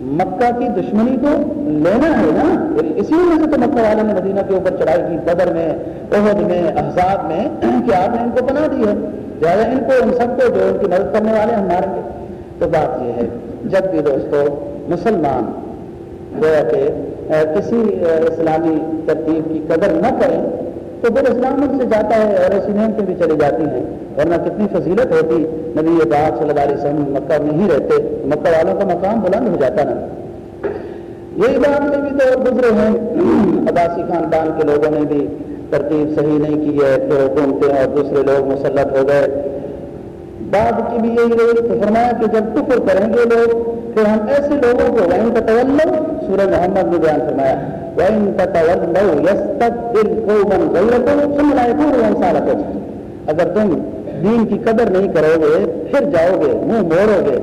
مکہ کی دشمنی کو لینا ہے نا۔ یعنی اسی وجہ سے تو مکہ والے نے مدینہ کے اوپر چڑھائی کی بدر میں عہد میں، احزاب میں، کہ آپ نے ان کو بنا دی ہے۔ لہٰذا ان کو، ان سب کو جو ان کی مدد کرنے والے ہم ماریں گے۔ تو بات یہ ہے، جب بھی دوستو، مسلمان گویا کہ کسی اسلامی ترتیب کی قدر نہ کریں تو پھر اسلام ان سے جاتا ہے اور ایسی نعمتیں بھی چلی جاتی ہیں ورنہ کتنی فضیلت ہوتی، نبی یہ صلی اللہ علیہ وسلم مکہ میں ہی رہتے، مکہ والوں کا مقام بلند ہو جاتا نا۔ یہی بات میں بھی تو گزرے ہیں۔ عباسی خاندان کے لوگوں نے بھی ترتیب صحیح نہیں کی ہے پھر حکومتیں اور دوسرے لوگ مسلط ہو گئے۔ بعد کی بھی یہی رہی تو فرمایا کہ جب کفر کریں گے لوگ، پھر ہم ایسے لوگوں کو وہیں کا تولو سورہ محمد نے بیان فرمایا وہیں کا تولو یس تک دل کو من غیرت اگر تم دین کی قدر نہیں کرو گے، پھر جاؤ گے، منہ موڑو گے،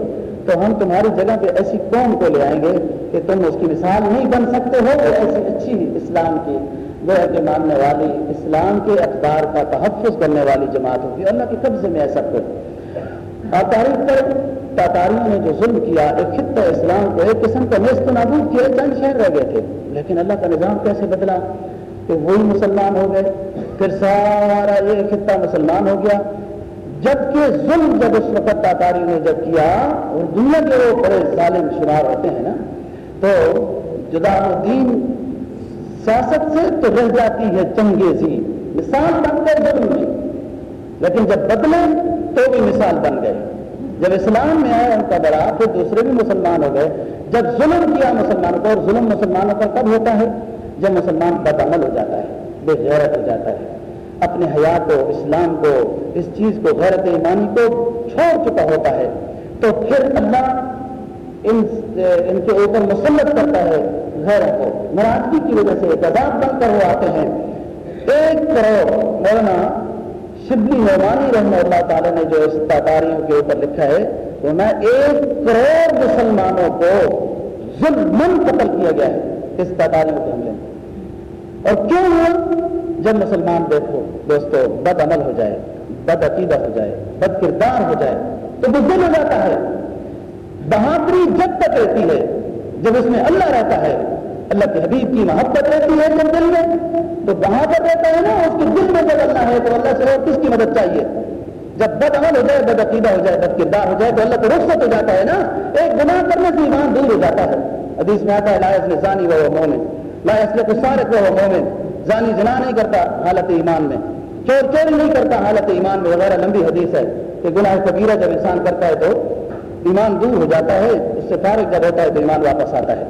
تو ہم تمہاری جگہ پہ ایسی قوم کو لے آئیں گے کہ تم اس کی مثال نہیں بن سکتے ہو ایسی اچھی اسلام کی، وہ کے ماننے والی اسلام کے اخبار کا تحفظ کرنے والی جماعت ہوگی۔ اللہ کے قبضے میں ایسا کچھ تاریخ پر تاتاریوں نے جو ظلم کیا، ایک خطہ اسلام کو، ایک قسم کا نیست نابود کیا چند شہر رہ گئے تھے۔ لیکن اللہ کا نظام کیسے بدلا؟ کہ وہی مسلمان ہو گئے، پھر سارا یہ خطہ مسلمان ہو گیا۔ جبکہ ظلم جب اس وقت تاتاری نے جب کیا، اور دنیا کے وہ بڑے ظالم شمار ہوتے ہیں نا، تو جدا الدین سیاست سے تو رہ جاتی ہے چنگیزی۔ مثال بن گئے ظلم میں۔ لیکن جب بدلے تو بھی مثال بن گئے۔ جب اسلام میں آیا ان کا بڑا، پھر دوسرے بھی مسلمان ہو گئے۔ جب ظلم کیا مسلمانوں کو اور ظلم مسلمانوں پر کب ہوتا ہے؟ جب مسلمان بدعمل ہو جاتا ہے، بے غیرت ہو جاتا ہے۔ اپنے حیات کو، اسلام کو، اس چیز کو، غیرت ایمانی کو چھوڑ چکا ہوتا ہے۔ تو پھر اللہ ان ان کے اوپر مسلط کرتا ہے غیروں کو۔ ناراضگی کی وجہ سے عذاب بن کر وہ آتے ہیں۔ ایک کروڑ، مولانا شبلی نعمانی رحمہ اللہ تعالیٰ نے جو اس تاتاریوں کے اوپر لکھا ہے تو میں ایک کروڑ مسلمانوں کو ظلم قتل کیا گیا ہے اس تاتاریوں کے حملے میں۔ اور کیوں ہوا؟ جب مسلمان دیکھو، دوستو، بد عمل ہو جائے، بد عقیدہ ہو جائے، بد کردار ہو جائے، تو وہ دل ہو جاتا ہے۔ بہادری جب تک رہتی ہے، جب اس میں اللہ رہتا ہے اللہ کے حبیب کی محبت رہتی ہے جب دل میں، تو وہاں پر رہتا ہے نا، اس کے دل میں جب اللہ ہے، تو اللہ سے اور کس کی مدد چاہیے؟ جب بد عمل ہو جائے، بد عقیدہ ہو جائے، بد کردار ہو جائے، تو اللہ کو رخصت ہو جاتا ہے نا۔ ایک گناہ کرنے سے ایمان دور ہو جاتا ہے۔ حدیث میں آتا ہے لائس نے زانی وہ مومن۔ لائس نے کسارے وہ مومن۔ زانی جنا نہیں کرتا حالت ایمان میں۔ چور چوری نہیں کرتا حالت ایمان میں۔ وغیرہ لمبی حدیث ہے کہ گناہ کبیرہ جب انسان کرتا ہے تو ایمان دور ہو جاتا ہے۔ اس سے فارغ جب ہوتا ہے تو ایمان واپس آتا ہے۔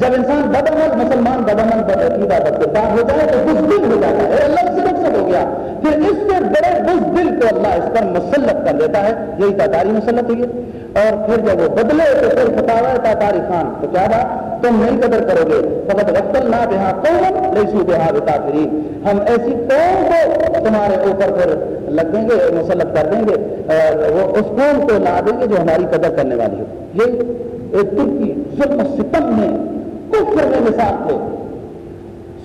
جب انسان بدعمل مسلمان بدعمل بدعقیدہ بدکردار ہو جائے تو بزدل ہو جاتا ہے۔ اللہ سے مقصد ہو گیا۔ پھر اس سے بڑے بزدل کو اللہ اس پر مسلط کر دیتا ہے۔ یہی تاتاری مسلط ہوئی ہے۔ اور پھر جب وہ بدلے تو پھر فتاوا تاتاری خان۔ تو کیا بات؟ تم نہیں قدر کرو گے۔ فقط وقت نہ بہا قوم ریسو بہا بتافرین ہم ایسی قوم کو تمہارے اوپر پھر لگ دیں گے، مسلط کر دیں گے۔ اور وہ اس قوم کو لا دیں گے جو ہماری قدر کرنے والی ہو۔ یہ ترکی ظلم ستم میں کفر میں مثال تھے۔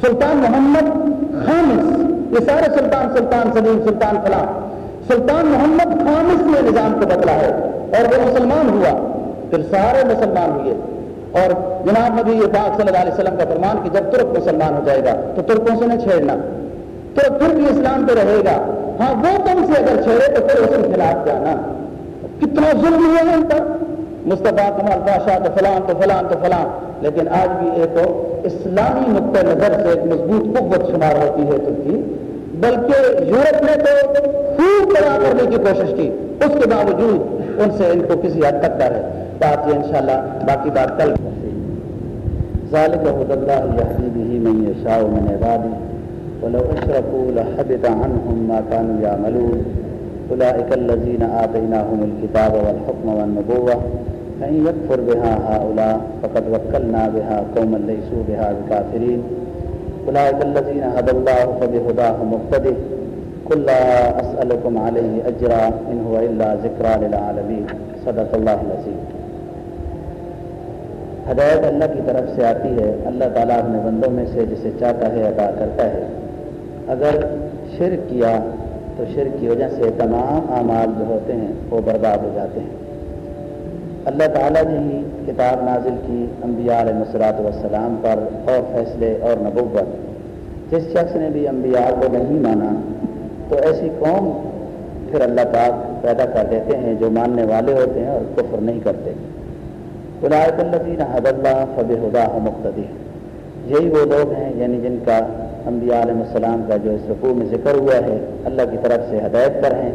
سلطان محمد خامس، یہ سارے سلطان سلطان سلیم، سلطان فلاں سلطان محمد خامس نے نظام کو بدلا ہے اور وہ مسلمان ہوا۔ پھر سارے مسلمان ہوئے۔ اور جناب نبی پاک صلی اللہ علیہ وسلم کا فرمان کہ جب ترک مسلمان ہو جائے گا تو ترکوں سے نہ چھیڑنا۔ تو پھر بھی اسلام پہ رہے گا۔ ہاں وہ تم سے اگر چھیڑے تو پھر اس کے خلاف جانا۔ کتنا ظلم ہوا ہے ان پر۔ مصطفیٰ کمال بادشاہ تو فلان تو فلان تو فلان۔ لیکن آج بھی ایک اسلامی نقطۂ نظر سے ایک مضبوط قوت شمار ہوتی ہے ترکی۔ بلکہ یورپ نے تو خوب بڑا کرنے کی کوشش کی۔ اس کے باوجود ان سے ان کو کسی حد تک ڈر ہے۔ بات یہ انشاءاللہ باقی بات کل۔ ذالک حد اللہ یحدی به من یشاء من عبادی ولو اشرکوا لحبط عنهم ما كانوا يعملون اولئک الذین آتیناهم الكتاب والحکم والنبوة، فإن يكفر بها هؤلاء فقد وكلنا بها قوما ليسوا بها بكافرين. أولئك الذين هدى الله فبهداه مقتده. قل لا أسألكم عليه أجرا إن هو إلا ذكرى للعالمين. صدق الله العظيم. ہدایت اللہ کی طرف سے آتی ہے، اللہ تعالیٰ اپنے بندوں میں سے جسے چاہتا ہے عطا کرتا ہے۔ اگر شرک کیا تو شرک کی وجہ سے تمام اعمال جو ہوتے ہیں وہ برباد ہو جاتے ہیں۔ اللہ تعالیٰ نے ہی کتاب نازل کی انبیاء علیہ مسلاط والسلام پر اور فیصلے اور نبوت۔ جس شخص نے بھی انبیاء کو نہیں مانا، تو ایسی قوم پھر اللہ پاک پیدا کر دیتے ہیں جو ماننے والے ہوتے ہیں اور کفر نہیں کرتے۔ خدایت الدین حد اللہ فب خدا مقتدی۔ یہی وہ لوگ ہیں یعنی جن کا انبیاء علیہ السلام کا جو اس رقوع میں ذکر ہوا ہے، اللہ کی طرف سے ہدایت پر ہیں۔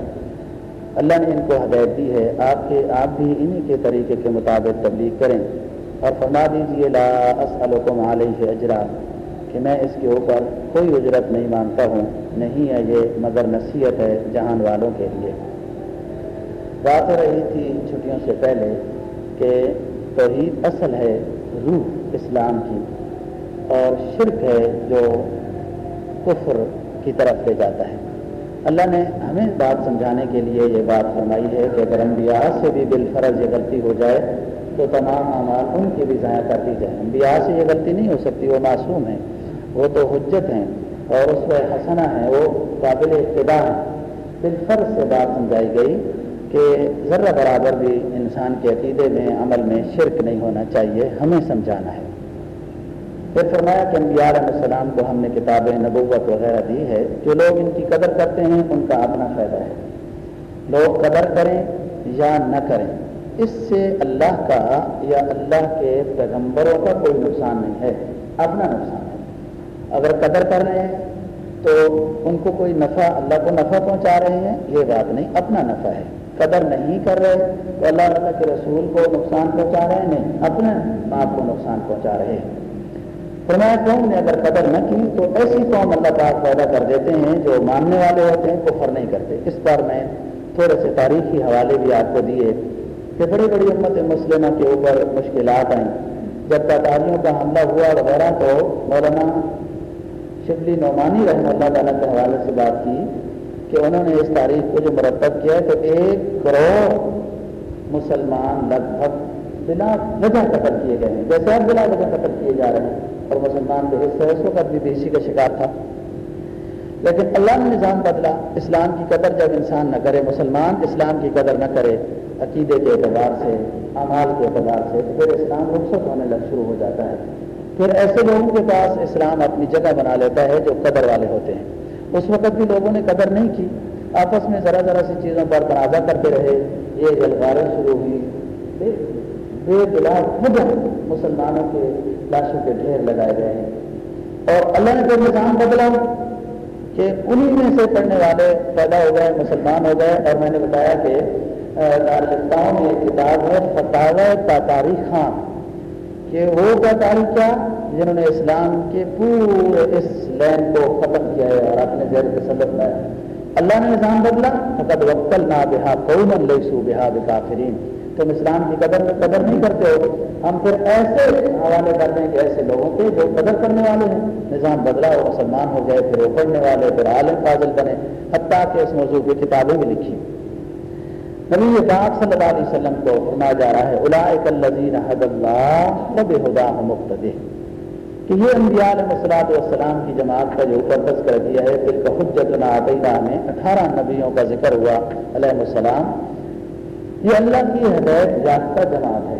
اللہ نے ان کو ہدایت دی ہے، آپ کے، آپ بھی انہی کے طریقے کے مطابق تبلیغ کریں۔ اور فرما دیجیے لا اسلکم علیہ اجرا، کہ میں اس کے اوپر کوئی اجرت نہیں مانتا ہوں، نہیں ہے یہ مگر نصیحت ہے جہان والوں کے لیے۔ بات ہو رہی تھی چھٹیوں سے پہلے کہ توحید اصل ہے روح اسلام کی، اور شرک ہے جو کفر کی طرف لے جاتا ہے۔ اللہ نے ہمیں بات سمجھانے کے لیے یہ بات فرمائی ہے کہ اگر انبیاء سے بھی بالفرض یہ غلطی ہو جائے تو تمام اعمال ان کی بھی ضائع کر دی جائے۔ انبیاء سے یہ غلطی نہیں ہو سکتی، وہ معصوم ہیں، وہ تو حجت ہیں اور اس میں حسنا ہیں، وہ قابل ابتدا ہیں۔ بالفرض سے بات سمجھائی گئی کہ ذرہ برابر بھی انسان کے عقیدے میں، عمل میں شرک نہیں ہونا چاہیے، ہمیں سمجھانا ہے۔ پھر فرمایا کہ انبیاء علیہ السلام کو ہم نے کتابیں نبوت وغیرہ دی ہے، جو لوگ ان کی قدر کرتے ہیں، ان کا اپنا فائدہ ہے۔ لوگ قدر کریں یا نہ کریں، اس سے اللہ کا یا اللہ کے پیغمبروں کا کوئی نقصان نہیں ہے، اپنا نقصان ہے۔ اگر قدر کر رہے ہیں، تو ان کو کوئی نفع، اللہ کو نفع پہنچا رہے ہیں، یہ بات نہیں، اپنا نفع ہے۔ قدر نہیں کر رہے، تو اللہ تعالیٰ کے رسول کو نقصان پہنچا رہے ہیں نہیں اپنے آپ کو نقصان پہنچا رہے ہیں۔ فرمایا قوم نے اگر قدر نہ کی تو ایسی قوم اللہ پاک پیدا کر دیتے ہیں جو ماننے والے ہوتے ہیں، کفر نہیں کرتے۔ اس پر میں تھوڑے سے تاریخی حوالے بھی آپ کو دیے کہ بڑی بڑی امت مسلمہ کے اوپر مشکلات آئیں۔ جب تاطاریوں کا حملہ ہوا وغیرہ تو مولانا شبلی نعمانی رحمہ اللہ تعالیٰ کے حوالے سے بات کی کہ انہوں نے اس تاریخ کو جو مرتب کیا تو ایک کروڑ مسلمان لگ بھگ بنا وجہ قتل کیے گئے ہیں۔ جیسے اب بلا وجہ قتل کیے جا رہے ہیں۔ اور مسلمان بے حصہ اس وقت بھی بے کا شکار تھا۔ لیکن اللہ نے نظام بدلا۔ اسلام کی قدر جب انسان نہ کرے، مسلمان اسلام کی قدر نہ کرے، عقیدے کے اعتبار سے، اعمال کے اعتبار سے، تو پھر اسلام رخصت ہونے لگ شروع ہو جاتا ہے۔ پھر ایسے لوگوں کے پاس اسلام اپنی جگہ بنا لیتا ہے جو قدر والے ہوتے ہیں۔ اس وقت بھی لوگوں نے قدر نہیں کی۔ آپس میں ذرا ذرا سی چیزوں پر تنازع کرتے رہے۔ یہ جلواریں شروع ہوئی بے دلا مسلمانوں کے لاشوں کے ڈھیر لگائے گئے ہیں۔ اور اللہ نے جو نظام بدلا کہ انہی میں سے پڑھنے والے پیدا ہو گئے، مسلمان ہو گئے۔ اور میں نے بتایا کہ میں ایک کتاب ہے فتح تاتاری خان۔ کہ وہ تاتاری کیا؟ جنہوں نے اسلام کے پورے اس لین کو ختم کیا ہے اور اپنے زیر تسلط لایا اللہ نے نظام بدلا فقط وقت نہ بہا قومن لسو بہا بکافرین۔ تم اسلام کی قدر میں قدر نہیں کرتے ہو ہم پھر ایسے حوالے کر دیں کہ ایسے لوگوں کے جو قدر کرنے والے ہیں۔ نظام بدلا وہ مسلمان ہو گئے، پھر وہ پڑھنے والے، پھر عالم فاضل بنے۔ حتیٰ کہ اس موضوع کی کتابیں بھی لکھی۔ نبی پاک صلی اللہ علیہ وسلم کو فرمایا جا رہا ہے الاک الزین حد اللہ رب خدا مقتد کہ یہ انبیاء علیہ السلاط والسلام کی جماعت کا جو اوپر تذکر کیا ہے، پھر کا حجت عطیہ میں اٹھارہ نبیوں کا ذکر ہوا علیہ السلام۔ یہ اللہ کی ہدایت یافتہ جماعت ہے۔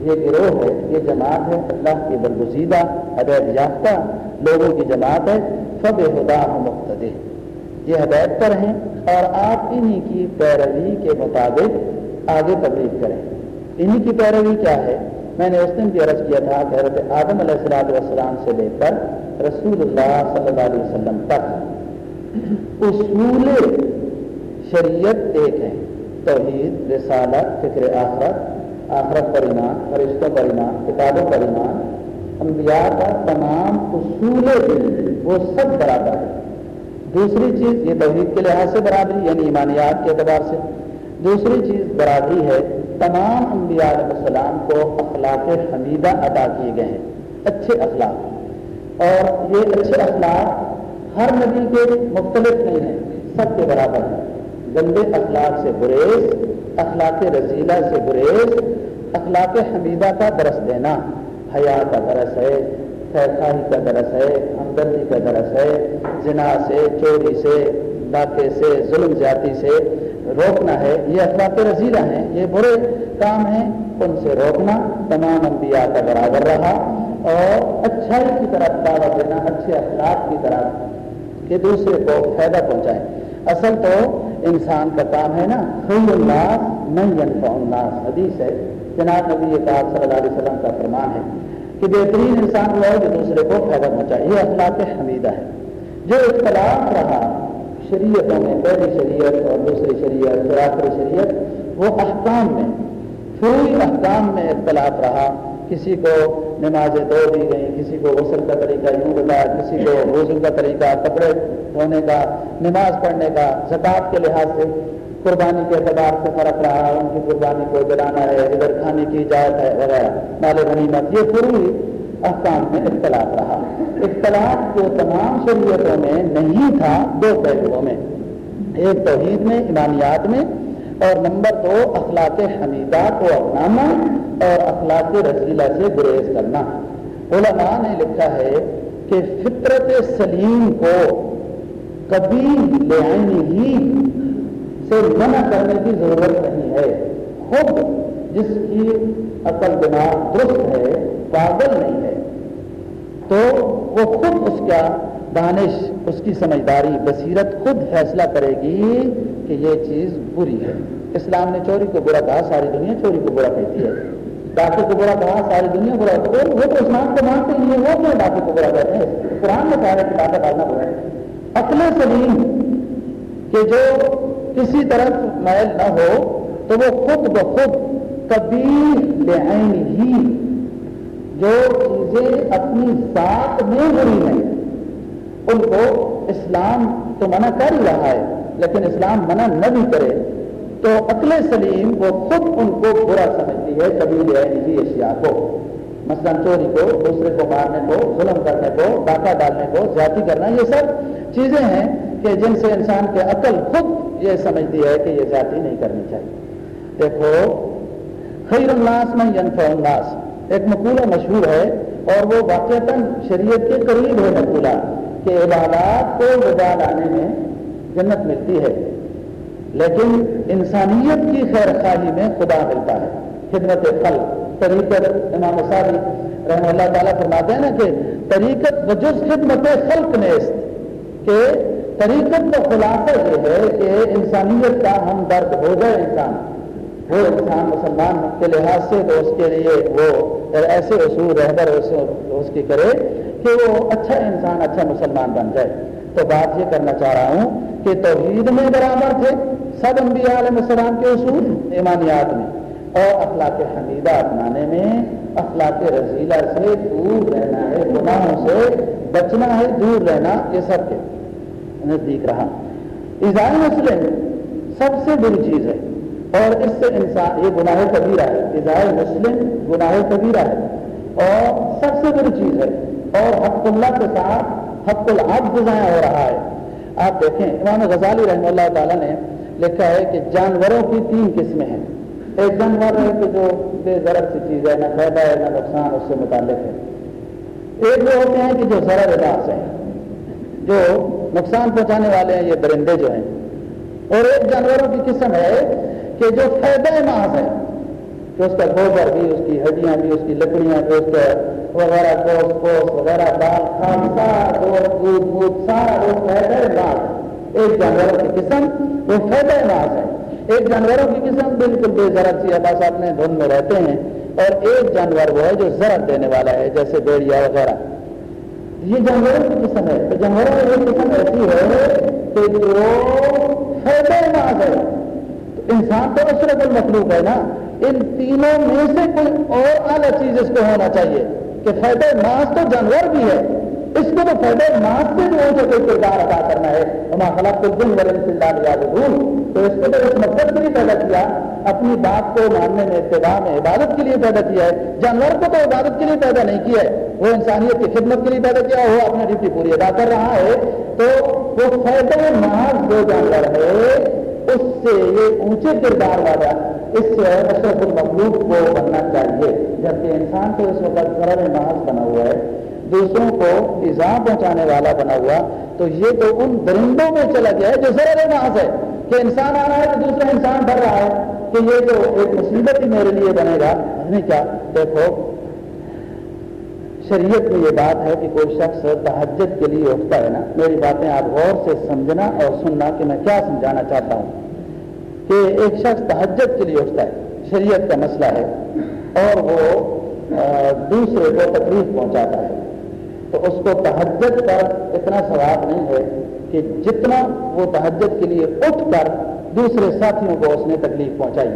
یہ گروہ ہے، یہ جماعت ہے، اللہ کی برگزیدہ ہدایت یافتہ لوگوں کی جماعت ہے۔ فب خدا مقتد یہ ہدایت پر ہیں اور آپ انہی کی پیروی کے مطابق آگے تبلیغ کریں۔ انہی کی پیروی کیا ہے؟ میں نے اس دن بھی عرض کیا تھا کہ حضرت آدم علیہ السلاط والسلام سے لے کر رسول اللہ صلی اللہ علیہ وسلم تک اصول شریعت ایک ہے توحید، رسالت، فکر آخرت آخرت پر ایمان، فرشتوں پر ایمان، کتابوں پر ایمان، انبیاء کا تمام اصول دل وہ سب برابر ہے دوسری چیز یہ توحید کے لحاظ سے برابری یعنی ایمانیات کے اعتبار سے۔ دوسری چیز برابری ہے، تمام انبیاء علیہ السلام کو اخلاق حمیدہ ادا کیے گئے ہیں۔ اچھے اخلاق۔ اور یہ اچھے اخلاق ہر نبی کے مختلف نہیں ہیں، سب کے برابر ہیں۔ گندے اخلاق سے گریز، اخلاق رضیلہ سے گریز، اخلاق حمیدہ کا درس دینا۔ حیا کا درس ہے خیر کا درس ہے، ہمدردی کا درس ہے، زنا سے، چوری سے ڈاکے سے، ظلم زیادتی سے روکنا ہے۔ یہ اخلاق رضیلہ ہیں، یہ برے کام ہیں۔ ان سے روکنا تمام انبیاء کا برابر رہا اور اچھائی کی طرف دعوت دینا، اچھے اخلاق کی طرف کہ دوسرے کو فائدہ پہنچائیں اصل تو انسان کا کام ہے نا خی الناس نہیں الناس. حدیث ہے، جناب نبی پاک صلی اللہ علیہ وسلم کا فرمان ہے کہ بہترین انسان وہ ہے جو دوسرے کو فائدہ پہنچائے، یہ اخلاق حمیدہ ہے۔ جو اختلاف رہا شریعتوں میں، پہلی شریعت اور دوسری شریعت اور آخری شریعت، وہ احکام میں پوری احکام میں اختلاف رہا، کسی کو نمازیں دو دی گئیں، کسی کو غسل کا طریقہ یوں بتایا، کسی کو روزوں کا طریقہ کپڑے دھونے کا، نماز پڑھنے کا، زکوٰۃ کے لحاظ سے قربانی کے اعتبار سے فرق رہا، ان کی قربانی کو جلانا ہے، ادھر کھانے کی اجازت ہے وغیرہ مال غنیمت، یہ پوری احکام میں اختلاف رہا۔ اختلاف جو تمام شریعتوں میں نہیں تھا، دو پہلوؤں میں۔ ایک توحید میں ایمانیات میں اور نمبر دو، اخلاق حمیدہ کو اپنانا اور اخلاق رضیلہ سے گریز کرنا۔ علماء نے لکھا ہے کہ فطرت سلیم کو کبھی لے ہی سے منع کرنے کی ضرورت نہیں ہے۔ خود جس کی عقل دماغ درست ہے، پاگل نہیں ہے۔ تو وہ خود اس کا دانش، اس کی سمجھداری، بصیرت خود فیصلہ کرے گی کہ یہ چیز بری ہے۔ اسلام نے چوری کو برا کہا، ساری دنیا چوری کو برا کہتی ہے۔ ڈاکے کو برا کہا، ساری دنیا برا وہ تو اسلام کو مانتے ہیں، وہ کیوں ڈاکے کو برا کہتے ہیں؟ قرآن میں کہا ہے کہ ڈاکہ ڈالنا برا ہے اپنے سلیم کہ جو کسی طرف میل نہ ہو، تو وہ خود بخود کبھی لہن ہی جو چیزیں اپنی ذات میں بری ہیں، ان کو اسلام تو منع کر رہا ہے۔ لیکن اسلام منع نہ بھی کرے تو عقل سلیم وہ خود ان کو برا سمجھتی ہے کبھی لہن ہی اشیاء کو۔ مثلا چوری کو، دوسرے کو مارنے کو، ظلم کرنے کو ڈاکہ ڈالنے کو، زیادتی کرنا، یہ سب چیزیں ہیں کہ جن سے انسان کے عقل خود یہ سمجھتی ہے کہ یہ زیادتی نہیں کرنی چاہیے۔ دیکھو، خیر الناس میں ینف الناس۔ ایک مقولہ مشہور ہے اور وہ واقع شریعت کے قریب ہے مقولہ کہ عبادات کو وجہ لانے میں جنت ملتی ہے۔ لیکن انسانیت کی خیر خواہی میں خدا ملتا ہے۔ خدمت پھل طریقت امام صاحب رحمہ اللہ تعالیٰ فرماتے ہیں نا کہ طریقت وجز خدمت خلق نیست کہ طریقت کا خلاصہ یہ ہے کہ انسانیت کا ہم درد ہو جائے انسان۔ وہ انسان مسلمان کے لحاظ سے تو اس کے لیے وہ ایسے اصول رہبر اس کی کرے کہ وہ اچھا انسان اچھا مسلمان بن جائے۔ تو بات یہ کرنا چاہ رہا ہوں کہ توحید میں برابر تھے، سب انبیاء علیہ السلام کے اصول ایمانیات میں، اور اخلاق حمیدہ اپنانے میں، اخلاق رضیلہ سے دور رہنا ہے، گناہوں سے بچنا ہے، دور رہنا، یہ سب کے نزدیک رہا۔ ایزائے مسلم سب سے بری چیز ہے، اور اس سے انسان، یہ گناہ کبیرہ ہے۔ ایزائے مسلم گناہ کبیرہ ہے، اور سب سے بری چیز ہے، اور حق اللہ کے ساتھ حق العبد ضائع ہو رہا ہے۔ آپ دیکھیں، امام غزالی رحمہ اللہ تعالیٰ نے لکھا ہے کہ جانوروں کی تین قسمیں ہیں۔ ایک جانور ہے کہ جو بے ضرب سی چیز ہے، نہ فائدہ ہے، نہ نقصان، اس سے متعلق ہے۔ ایک وہ ہوتے ہیں کہ جو ذرا اداس ہے جو نقصان پہنچانے والے ہیں، یہ درندے جو ہیں۔ اور ایک جانوروں کی قسم ہے کہ جو فائدہ محض ہے کہ اس کا گوبر بھی، اس کی ہڈیاں بھی، اس کی لکڑیاں بھی، اس کا وغیرہ گوشت گوشت وغیرہ دال کھان سارا گوشت دودھ دودھ سارا وہ فائدہ محض ایک جانوروں کی قسم، وہ فائدہ محض ہے ایک جانوروں کی قسم بالکل بے ضرورت سی۔ بس اپنے دھن میں رہتے ہیں اور ایک جانور وہ ہے جو ضرورت دینے والا ہے، جیسے بیڑیا وغیرہ۔ یہ جانوروں کی قسم ہے۔ تو جانوروں میں ایک قسم ایسی ہے کہ جو فائدہ ناز ہے۔ انسان تو اشرف المخلوق ہے نا۔ ان تینوں میں سے کوئی اور اعلیٰ چیز اس کو ہونا چاہیے۔ کہ فائدہ ناز تو جانور بھی ہے، اس کو تو فائدہ ناز سے جو ہے کوئی کردار ادا کرنا ہے۔ ہمارا خلاف کو دن ورن سے یاد تو اس کو تو اس مقصد کے لیے پیدا کیا، اپنی بات کو ماننے میں ابتدا میں، عبادت کے لیے پیدا کیا ہے۔ جانور کو تو عبادت کے لیے پیدا نہیں کیا ہے، وہ انسانیت کی خدمت کے لیے پیدا کیا، وہ اپنی ڈیوٹی پوری ادا کر رہا ہے۔ تو وہ فائدہ ناز جو جانور ہے، اس سے یہ اونچے کردار والا اس سے اشرف المخلوق کو بننا چاہیے۔ جبکہ انسان تو اس وقت ضرور محض بنا ہوا ہے، دوسروں کو ایزا پہنچانے والا بنا ہوا، تو یہ تو ان درندوں میں چلا گیا ہے جو ذرا محض ہے۔ کہ انسان آ رہا ہے تو دوسرا انسان ڈر رہا ہے کہ یہ تو ایک مصیبت ہی میرے لیے بنے گا۔ نہیں کیا؟ دیکھو، شریعت میں یہ بات ہے کہ کوئی شخص تحجت کے لیے اٹھتا ہے نا، میری باتیں آپ غور سے سمجھنا اور سننا کہ میں کیا سمجھانا چاہتا ہوں۔ کہ ایک شخص تحجت کے لیے اٹھتا ہے، شریعت کا مسئلہ ہے، اور وہ دوسرے کو تکلیف پہنچاتا ہے۔ تو اس کو تحجت پر اتنا ثواب نہیں ہے کہ جتنا وہ تحجت کے لیے اٹھ کر دوسرے ساتھیوں کو اس نے تکلیف پہنچائی۔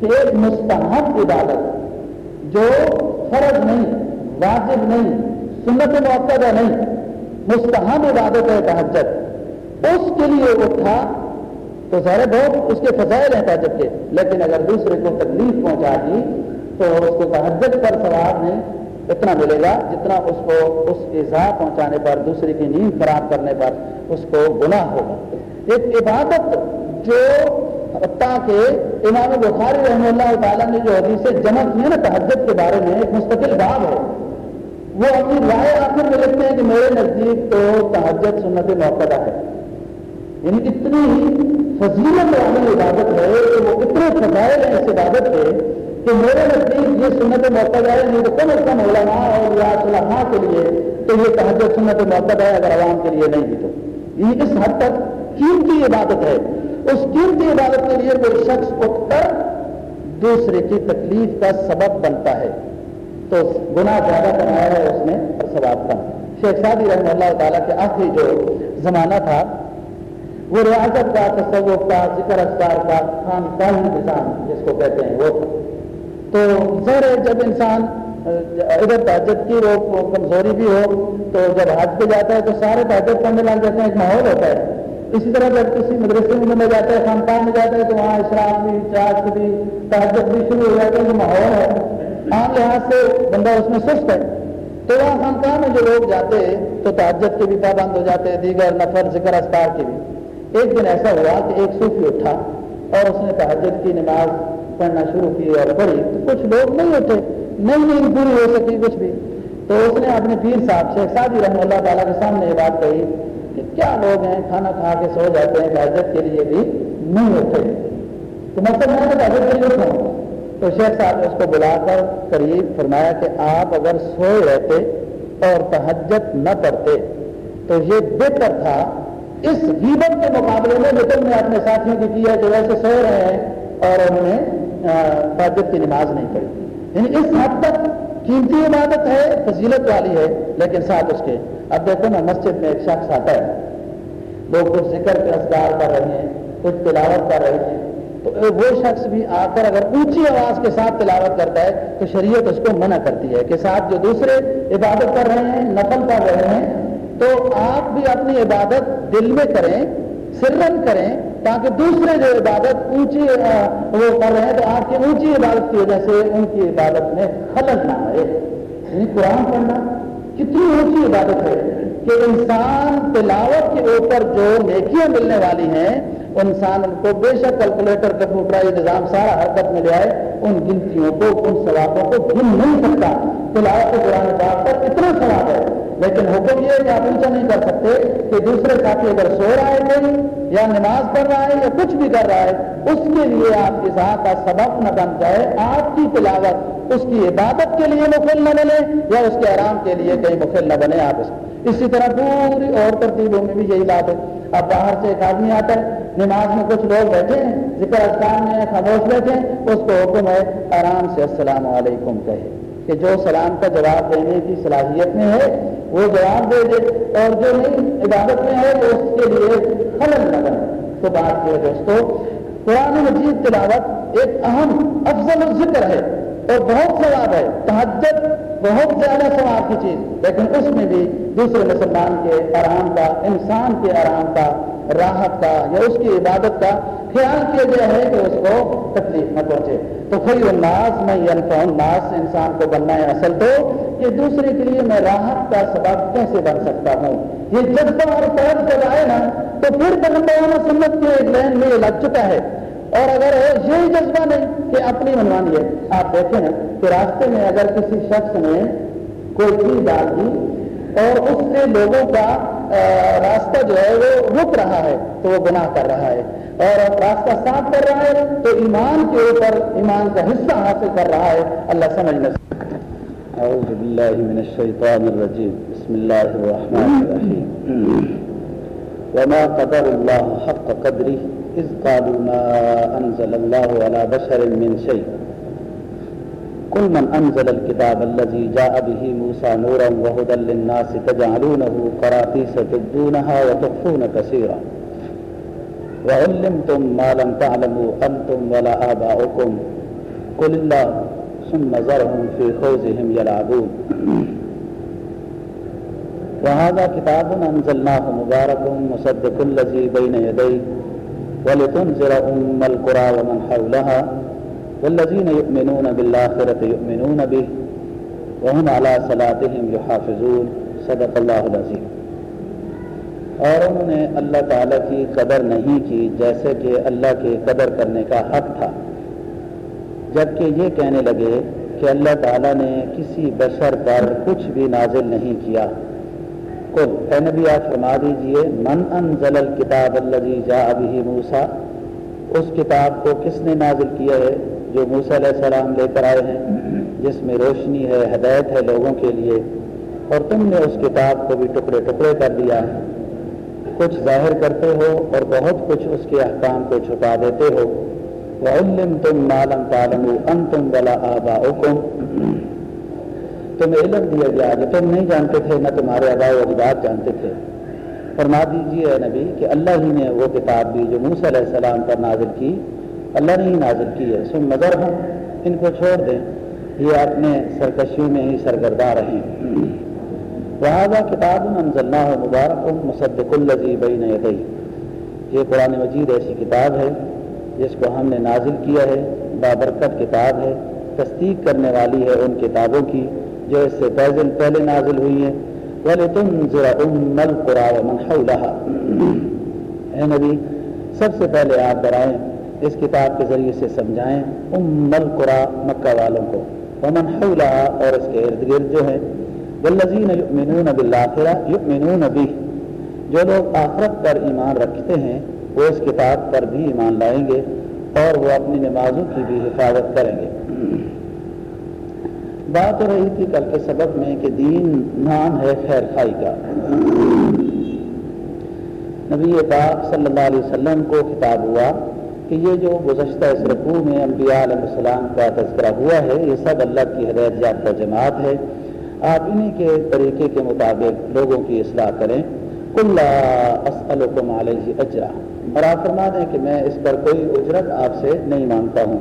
کہ ایک مستحب عبادت جو فرض نہیں، واجب نہیں، سنت موقع نہیں، مستحب عبادت ہے تحجت اس کے لیے اٹھا تو ظاہر بہت اس کے فضائل ہیں تحجت کے، لیکن اگر دوسرے کو تکلیف پہنچا دی تو اس کو تحجت پر سواب نہیں اتنا ملے گا جتنا اس کو اس ایزا پہنچانے پر، دوسرے کی نیند خراب کرنے پر اس کو گناہ ہوگا۔ ایک عبادت جو تاکہ امام بخاری رحمہ اللہ تعالیٰ نے جو حدیث جمع کی ہے نا تحجت کے بارے میں، ایک مستقل باب ہے۔ وہ اپنی رائے آخر میں لکھتے ہیں کہ میرے نزدیک تو تحجت سنت موقع ہے۔ یعنی اتنی فضیلت والی عبادت ہے کہ وہ اتنے فضائل ہیں اس عبادت کے کہ میرے نزدیک یہ سنت موقع ہے نہیں تو کم از کم علماء اور یا صلاحہ کے لیے تو یہ تحجت سنت موقع ہے اگر عوام کے لیے نہیں تو۔ یہ اس حد تک قیمتی عبادت ہے۔ اس قیمتی عبادت کے لیے کوئی شخص اٹھ کر دوسرے کی تکلیف کا سبب بنتا ہے۔ تو گناہ زیادہ کمایا ہے، اس نے اور ثواب کم۔ شیخ سادی رحمہ اللہ تعالیٰ کے آخری جو زمانہ تھا وہ ریاضت کا تصوف کا ذکر اذکار کا خان خان نظام جس کو کہتے ہیں وہ۔ تو زہر جب انسان ادھر تحجت کی وہ کمزوری بھی ہو، تو جب حج پہ جاتا ہے تو سارے تحجت کرنے لگ جاتے ہیں، ایک ماحول ہوتا ہے۔ اسی طرح جب کسی مدرسے میں جاتا ہے خانقاہ میں جاتا ہے، تو وہاں اشراف بھی چاش بھی تحجت بھی شروع ہو جاتا ہے، جو ماحول ہے۔ عام لحاظ سے بندہ اس میں سست ہے۔ تو وہاں خانقاہ میں جو لوگ جاتے تو تعجب کے بھی پابند ہو جاتے دیگر نفر، ذکر استار کے بھی۔ ایک دن ایسا ہوا کہ ایک صوفی اٹھا اور اس نے تحجد کی نماز پڑھنا شروع کی اور پڑھی تو کچھ لوگ نہیں اٹھے نہیں نہیں پوری ہو سکی، کچھ بھی۔ تو اس نے اپنے پیر صاحب، شیخ سادی رحمہ اللہ تعالیٰ کے سامنے یہ بات کہی کہ کیا لوگ ہیں، کھانا کھا کے سو جاتے ہیں تحجد کے لیے بھی نہیں اٹھے تو مطلب میں نے تحجد کے لیے اٹھا تو شیخ صاحب نے اس کو بلا کر قریب فرمایا کہ آپ اگر سوئے رہتے اور تحجت نہ پڑھتے تو یہ بہتر تھا اس غیبت کے مقابلے میں لیکن میں اپنے ساتھیوں کی کیا جو ویسے سو رہے ہیں اور انہوں نے تحجت کی نماز نہیں پڑھی۔ یعنی اس حد تک قیمتی عبادت ہے، فضیلت والی ہے، لیکن ساتھ اس کے۔ اب دیکھو نا، مسجد میں ایک شخص آتا ہے۔ لوگ کچھ ذکر کے اذکار کر رہے ہیں کچھ تلاوت کر رہے ہیں۔ تو وہ شخص بھی آ کر اگر اونچی آواز کے ساتھ تلاوت کرتا ہے، تو شریعت اس کو منع کرتی ہے کہ ساتھ جو دوسرے عبادت کر رہے ہیں نقل کر رہے ہیں تو آپ بھی اپنی عبادت دل میں کریں، سرن کریں، تاکہ دوسرے جو عبادت اونچی وہ کر رہے ہیں، تو آپ کی اونچی عبادت کی وجہ سے ان کی عبادت میں خلل نہ آئے۔ یعنی قرآن پڑھنا کتنی اونچی عبادت ہے کہ انسان تلاوت کے اوپر جو نیکیاں ملنے والی ہیں، انسان ان کو بے شک کیلکولیٹر کمپیوٹر یہ نظام، سارا حرکت میں لے آئے۔ ان گنتیوں کو، ان ثوابوں کو گن نہیں سکتا۔ تلاوت قرآن پاک پر اتنا ثواب ہے۔ لیکن حکم یہ کہ آپ اونچا نہیں کر سکتے کہ دوسرے ساتھی اگر سو رہا ہے کوئی یا نماز پڑھ رہا ہے یا کچھ بھی کر رہا ہے، اس کے لیے آپ کی کا سبق نہ بن جائے، آپ کی تلاوت، اس کی عبادت کے لیے مفل نہ بنے یا اس کے آرام کے لیے کہیں مفل نہ بنے آپ اس اسی طرح پوری اور ترتیبوں میں بھی یہی بات ہے۔ اب باہر سے ایک آدمی آتا ہے، نماز میں کچھ لوگ بیٹھے ہیں، ذکر استان میں خاموش بیٹھے ہیں، اس کو حکم ہے، آرام سے السلام علیکم کہے۔ کہ جو سلام کا جواب دینے کی صلاحیت میں ہے، وہ جواب دے دے۔ اور جو نہیں، عبادت میں ہے، تو اس کے لیے خلل نہ بنے تو بات یہ دوستو، قرآن مجید تلاوت ایک اہم افضل ذکر ہے اور بہت ثواب ہے۔ تحجت بہت زیادہ ثواب کی چیز۔ لیکن اس میں بھی دوسرے مسلمان کے آرام کا، انسان کے آرام کا راحت کا یا اس کی عبادت کا خیال کیا گیا ہے کہ اس کو تکلیف نہ پہنچے۔ تو خری الناس، میں یہ الناس انسان کو بننا ہے اصل تو کہ دوسرے کے لیے میں راحت کا سبب کیسے بن سکتا ہوں؟ یہ جذبہ اور طرف جب آئے نا، تو پھر پیغمبرانہ سنت کے ایک لین میں لگ چکا ہے۔ اور اگر یہی جذبہ نہیں کہ اپنی منوانی ہے۔ آپ دیکھیں کہ راستے میں اگر کسی شخص نے کوئی چیز ڈال دی اور اس سے لوگوں کا راستہ جو ہے وہ رک رہا ہے تو وہ گناہ کر رہا ہے۔ اور راستہ صاف کر رہا ہے تو ایمان کے اوپر ایمان کا حصہ حاصل کر رہا ہے۔ اللہ سمجھنے أعوذ بالله من الشيطان الرجيم بسم الله الرحمن الرحيم وما قدر الله حق قدره إذ قالوا ما أنزل الله على بشر من شيء۔ كل من أنزل الكتاب الذي جاء به موسى نورا وهدى للناس تجعلونه قراتيس تبدونها وتخفون كثيرا. وعلمتم ما لم تعلموا أنتم ولا آباؤكم. قل الله ثم ذرهم في خوزهم يلعبون. وهذا كتاب أنزلناه مبارك مصدق الذي بين يديه. ولتنزل أم القرى ومن حولها. والذين يؤمنون بالآخرة يؤمنون به وهم على صلاتهم يحافظون صدق الله العظيم اور انہوں نے اللہ تعالیٰ کی قدر نہیں کی جیسے کہ اللہ کے قدر کرنے کا حق تھا، جبکہ یہ کہنے لگے کہ اللہ تعالیٰ نے کسی بشر پر کچھ بھی نازل نہیں کیا۔ کل اے نبی، آپ فرما دیجیے، من انزل الکتاب الذي جاء به موسیٰ؟ اس کتاب کو کس نے نازل کیا ہے؟ جو موسیٰ علیہ السلام لے کر آئے ہیں، جس میں روشنی ہے، ہدایت ہے لوگوں کے لیے۔ اور تم نے اس کتاب کو بھی ٹکڑے ٹکڑے کر دیا کچھ ظاہر کرتے ہو اور بہت کچھ اس کے احکام کو چھپا دیتے ہو۔ وَعُلِّمْتُمْ مَا لَمْ تَعْلَمُوا أَنْتُمْ وَلَا آبَاؤُكُمْ۔ تمہیں علم دیا گیا جو تم نہیں جانتے تھے، نہ تمہارے آبا و اجداد جانتے تھے۔ فرما دیجیے اے نبی کہ اللہ ہی نے وہ کتاب دی جو موسیٰ علیہ السلام پر نازل کی اللہ نے ہی نازل کی ہے۔ سن مگر ہوں ان کو چھوڑ دیں۔ یہ اپنے سرکشیوں میں ہی سرگردہ رہیں۔ لہٰذا کتاب انزلنا ہو مبارک مصدق الزی بین یدئی یہ قرآن مجید ایسی کتاب ہے جس کو ہم نے نازل کیا ہے۔ بابرکت کتاب ہے۔ تصدیق کرنے والی ہے ان کتابوں کی جو اس سے پہلے پہلے نازل ہوئی ہیں۔ بولے تم ذرا ام منحلہ اے نبی، سب سے پہلے آپ ڈرائیں اس کتاب کے ذریعے سے سمجھائیں ام القرا، مکہ والوں کو۔ ومن حولها اور اس کے ارد گرد جو ہیں والذین یؤمنون بالآخرہ، یؤمنون به جو لوگ آخرت پر ایمان رکھتے ہیں، وہ اس کتاب پر بھی ایمان لائیں گے، اور وہ اپنی نمازوں کی بھی حفاظت کریں گے۔ بات ہو رہی تھی کل کے سبق میں کہ دین نام ہے خیر خائی کا۔ نبی پاک صلی اللہ علیہ وسلم کو خطاب ہوا کہ یہ جو گزشتہ اس رقو میں انبیاء علیہ السلام کا تذکرہ ہوا ہے، یہ سب اللہ کی ہدایت یافتہ جماعت ہے۔ آپ انہی کے طریقے کے مطابق لوگوں کی اصلاح کریں۔ کل اسلکم علیہ اجرا۔ اور آپ فرما دیں کہ میں اس پر کوئی اجرت آپ سے نہیں مانتا ہوں۔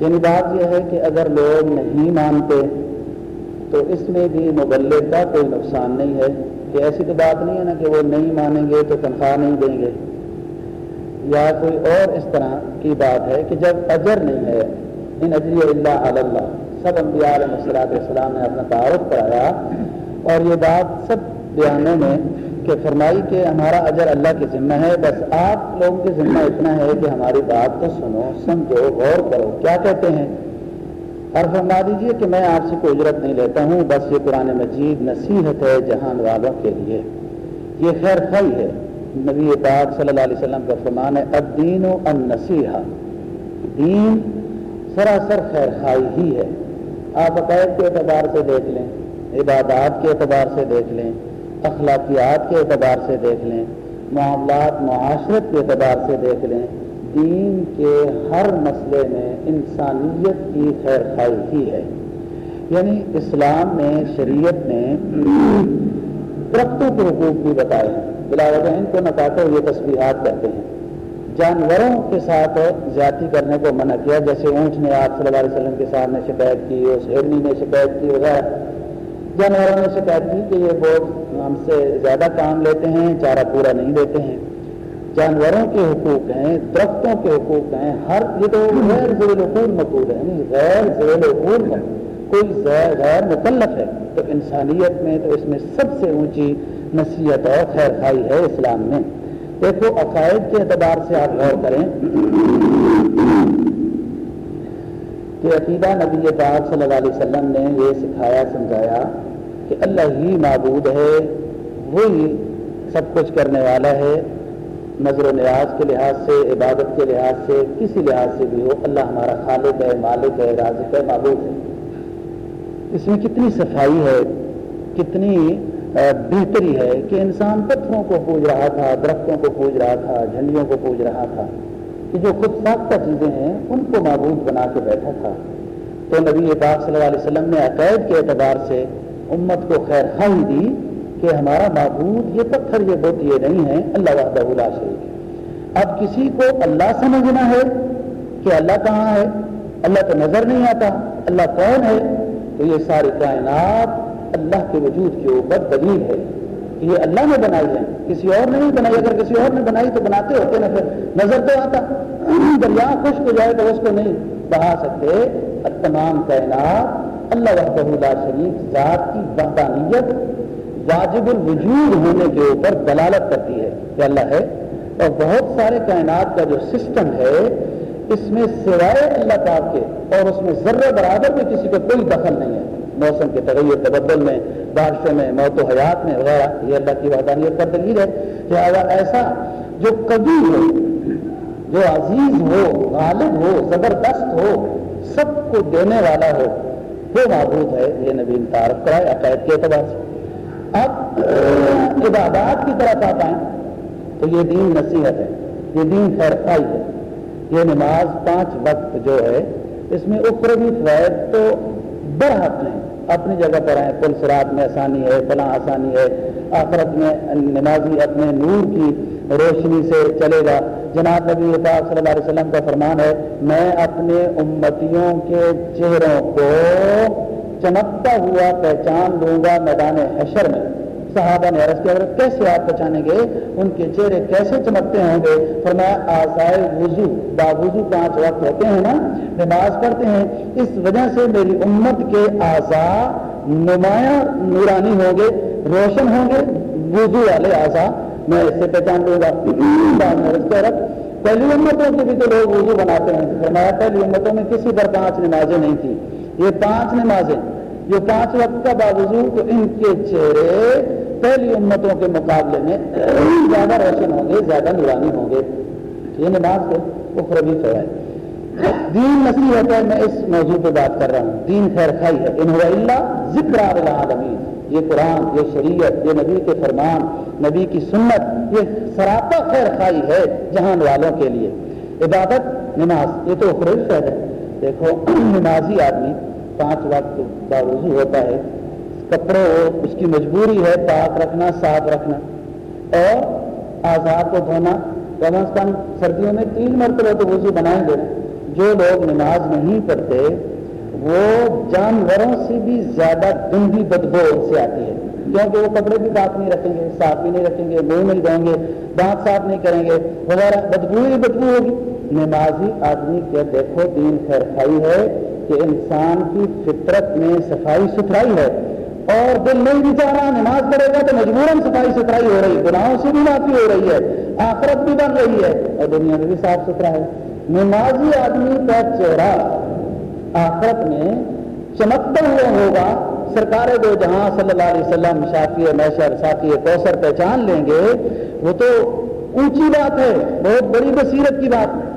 یعنی بات یہ ہے کہ اگر لوگ نہیں مانتے، تو اس میں بھی مبلغ کا کوئی نقصان نہیں ہے۔ کہ ایسی تو بات نہیں ہے نا کہ وہ نہیں مانیں گے تو تنخواہ نہیں دیں گے۔ یا کوئی اور اس طرح کی بات ہے کہ جب اجر نہیں ہے، ان اجری اللہ اللہ، سب انبیاء علیہ مسلاط السلام نے اپنا تعارف کرایا اور یہ بات سب بیانوں میں کہ فرمائی کہ ہمارا اجر اللہ کے ذمہ ہے، بس آپ لوگوں کے ذمہ اتنا ہے کہ ہماری بات تو سنو، سمجھو، غور کرو۔ کیا کہتے ہیں؟ اور فرما دیجیے کہ میں آپ سے کوئی اجرت نہیں لیتا ہوں، بس یہ قرآن مجید نصیحت ہے جہان والوں کے لیے۔ یہ خیر خی ہے۔ نبی پاک صلی اللہ علیہ وسلم کا فرمان ہے، الدین و النصیحہ۔ دین سراسر خیر خائی ہی ہے۔ آپ عقائد کے اعتبار سے دیکھ لیں، عبادات کے اعتبار سے دیکھ لیں، اخلاقیات کے اعتبار سے دیکھ لیں، معاملات، معاشرت کے اعتبار سے دیکھ لیں، دین کے ہر مسئلے میں انسانیت کی خیر خائی ہی ہے۔ یعنی اسلام میں، شریعت نے درختوں کے حقوق بھی بتائے۔ ہیں بلا وجہ ان کو نکاتے ہوئے تصویرات کرتے ہیں۔ جانوروں کے ساتھ زیادتی کرنے کو منع کیا، جیسے اونچ نے آپ صلی اللہ علیہ وسلم کے ساتھ نے شکایت کی، اس ہرنی نے شکایت کی، وغیرہ۔ جانوروں نے شکایت کی کہ یہ بہت ہم سے زیادہ کام لیتے ہیں، چارہ پورا نہیں دیتے ہیں۔ جانوروں کے حقوق ہیں، درختوں کے حقوق ہیں، ہر یہ تو غیر ذیل وقول مقول ہے یعنی غیر ذیل وقول کوئی غیر مکلف ہے۔ تو انسانیت میں تو اس میں سب سے اونچی نصیحت اور خیر خائی ہے اسلام میں۔ دیکھو، عقائد کے اعتبار سے آپ غور کریں کہ عقیدہ نبی پاک صلی اللہ علیہ وسلم نے یہ سکھایا، سمجھایا کہ اللہ ہی معبود ہے، وہی سب کچھ کرنے والا ہے۔ نظر و نیاز کے لحاظ سے، عبادت کے لحاظ سے، کسی لحاظ سے بھی ہو، اللہ ہمارا خالق ہے، مالک ہے، رازق ہے، معبود ہے۔ اس میں کتنی صفائی ہے، کتنی بہتری ہے کہ انسان پتھروں کو پوج رہا تھا، درختوں کو پوج رہا تھا جھنڈیوں کو پوج رہا تھا، کہ جو خود ساختہ چیزیں ہیں ان کو معبود بنا کے بیٹھا تھا۔ تو نبی پاک صلی اللہ علیہ وسلم نے عقائد کے اعتبار سے امت کو خیر خواہی دی کہ ہمارا معبود یہ پتھر، یہ بت، یہ نہیں ہے، اللہ وحدہ لا شریک اب کسی کو اللہ سمجھنا ہے کہ اللہ کہاں ہے؟ اللہ تو نظر نہیں آتا، اللہ کون ہے؟ تو یہ ساری کائنات اللہ کے وجود کے اوپر دلیل ہے یہ اللہ نے بنائی ہے۔ کسی اور نے نہیں بنائی۔ اگر کسی اور نے بنائی تو بناتے ہوتے نا پھر۔ نظر تو آتا۔ (clears throat) دریا خشک ہو جائے تو اس کو نہیں۔ بہا سکتے۔ تمام کائنات اللہ وحدہ لا شریف ذات کی وحدانیت واجب الوجود ہونے کے اوپر دلالت کرتی ہے کہ اللہ ہے۔ اور بہت سارے کائنات کا جو سسٹم ہے اس میں سوائے اللہ پاک کے اور اس میں ذرہ برابر میں کسی کو کوئی دخل نہیں ہے۔ موسم کے تغیر، تبدل میں، بارشوں میں، موت و حیات میں وغیرہ، یہ اللہ کی وحدانیت پر دلیل ہے لہٰذا ایسا جو کبھی ہو، جو عزیز ہو، غالب ہو، زبردست ہو، سب کو دینے والا ہو، وہ معبود ہے، یہ نبی تعارف کرائے، عقائد کے اعتبار سے۔ اب عبادات کی طرف آ پائیں تو یہ دین نصیحت ہے، یہ دین خیر خائی ہے۔ یہ نماز پانچ وقت جو ہے، اس میں اخروی فوائد تو برحق ہیں۔ اپنی جگہ پر ہیں پل سرات میں آسانی ہے، فلاں آسانی ہے۔ آخرت میں نمازی اپنے نور کی روشنی سے چلے گا۔ جناب نبی پاک صلی اللہ علیہ وسلم کا فرمان ہے، میں اپنے امتیوں کے چہروں کو چمکتا ہوا پہچان لوں گا میدان حشر میں۔ صحابہ نے عرض کیا کیسے آپ پہچانیں گے ان کے چہرے کیسے چمکتے ہوں گے؟ فرمایا آسائے وضو، باوضو پانچ وقت ہوتے ہیں نا، نماز پڑھتے ہیں، اس وجہ سے میری امت کے اعضا نمایاں نورانی ہوں گے، روشن ہوں گے، وضو والے اعضا میں اس سے پہچان لوں گا۔ (clears throat) پہلی امتوں کے بھی تو لوگ وضو بناتے ہیں۔ فرمایا، پہلی امتوں میں کسی پر پانچ نمازیں نہیں تھی یہ پانچ نمازیں، جو پانچ وقت کا باوضو، تو ان کے چہرے پہلی امتوں کے مقابلے میں زیادہ روشن ہوں گے، زیادہ نورانی ہوں گے۔ یہ نماز ہے وہ فربی ہے دین نصیحت ہے، میں اس موضوع پہ بات کر رہا ہوں۔ دین خیر خائی ہے۔ انہو اللہ ذکر عالمین یہ قرآن، یہ شریعت، یہ نبی کے فرمان، نبی کی سنت، یہ سراپا خیر خائی ہے جہان والوں کے لیے۔ عبادت، نماز، یہ تو خروش ہے۔ دیکھو، نمازی آدمی پانچ وقت باوضو ہوتا ہے۔ کپڑے ہو، اس کی مجبوری ہے پاک رکھنا، صاف رکھنا۔ اور آزاد کو دھونا۔ کم از کم سردیوں میں تین مرتبہ تو وضو بنائیں گے۔ جو لوگ نماز نہیں پڑھتے، وہ جانوروں سے بھی زیادہ گندی بدبو سے آتی ہے۔ کیونکہ وہ کپڑے بھی پاک نہیں رکھیں گے، صاف بھی نہیں رکھیں گے، منہ نہیں دیں گے، دانت صاف نہیں کریں گے۔ وغیرہ بدبو ہی بدبو ہوگی۔ نمازی آدمی کے دیکھو، دین خیر خائی ہے کہ انسان کی فطرت میں صفائی ستھرائی ہے۔ اور دل نہیں بھی چاہ رہا نماز پڑھے گا تو مجبوراً صفائی ستھرائی ہو رہی ہے، گناہوں سے بھی معافی ہو رہی ہے، آخرت بھی بن رہی ہے اور دنیا میں بھی صاف ستھرا ہے۔ نمازی آدمی کا چہرہ آخرت میں چمکتا ہوا ہوگا۔ سرکار دو جہاں صلی اللہ علیہ وسلم، شافی میشر ساتھی کوثر پہچان لیں گے۔ وہ تو اونچی بات ہے، بہت بڑی بصیرت کی بات۔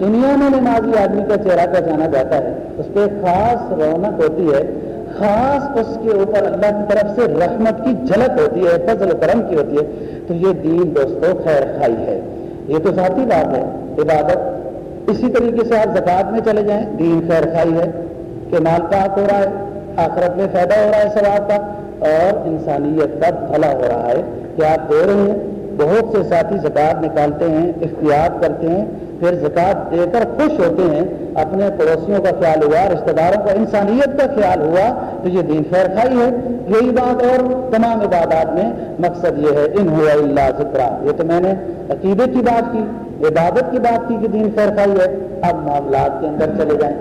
دنیا میں نمازی آدمی کا چہرہ پہچانا جاتا ہے۔ اس پہ خاص رونق ہوتی ہے۔ خاص اس کے اوپر اللہ کی طرف سے رحمت کی جھلک ہوتی ہے، فضل و کرم کی ہوتی ہے۔ تو یہ دین دوستو خیر خائی ہے۔ یہ تو ذاتی بات ہے۔ عبادت اسی طریقے سے آپ زکوٰۃ میں چلے جائیں، دین خیر خائی ہے کہ مال پاک ہو رہا ہے، آخرت میں فائدہ ہو رہا ہے سواب کا، اور انسانیت کا بھلا ہو رہا ہے کہ آپ دے رہے ہیں۔ بہت سے ساتھی زکوٰۃ نکالتے ہیں، اختیار کرتے ہیں۔ پھر زکات دے کر خوش ہوتے ہیں، اپنے پڑوسیوں کا خیال ہوا، رشتہ داروں کا، انسانیت کا خیال ہوا، تو یہ دین خیر خائی ہے۔ یہی بات اور تمام عبادات میں مقصد یہ ہے، ان ہوا اللہ ذکر یہ تو میں نے عقیدے کی بات کی، عبادت کی بات کی کہ دین خیر خائی ہے۔ اب معاملات کے اندر چلے جائیں۔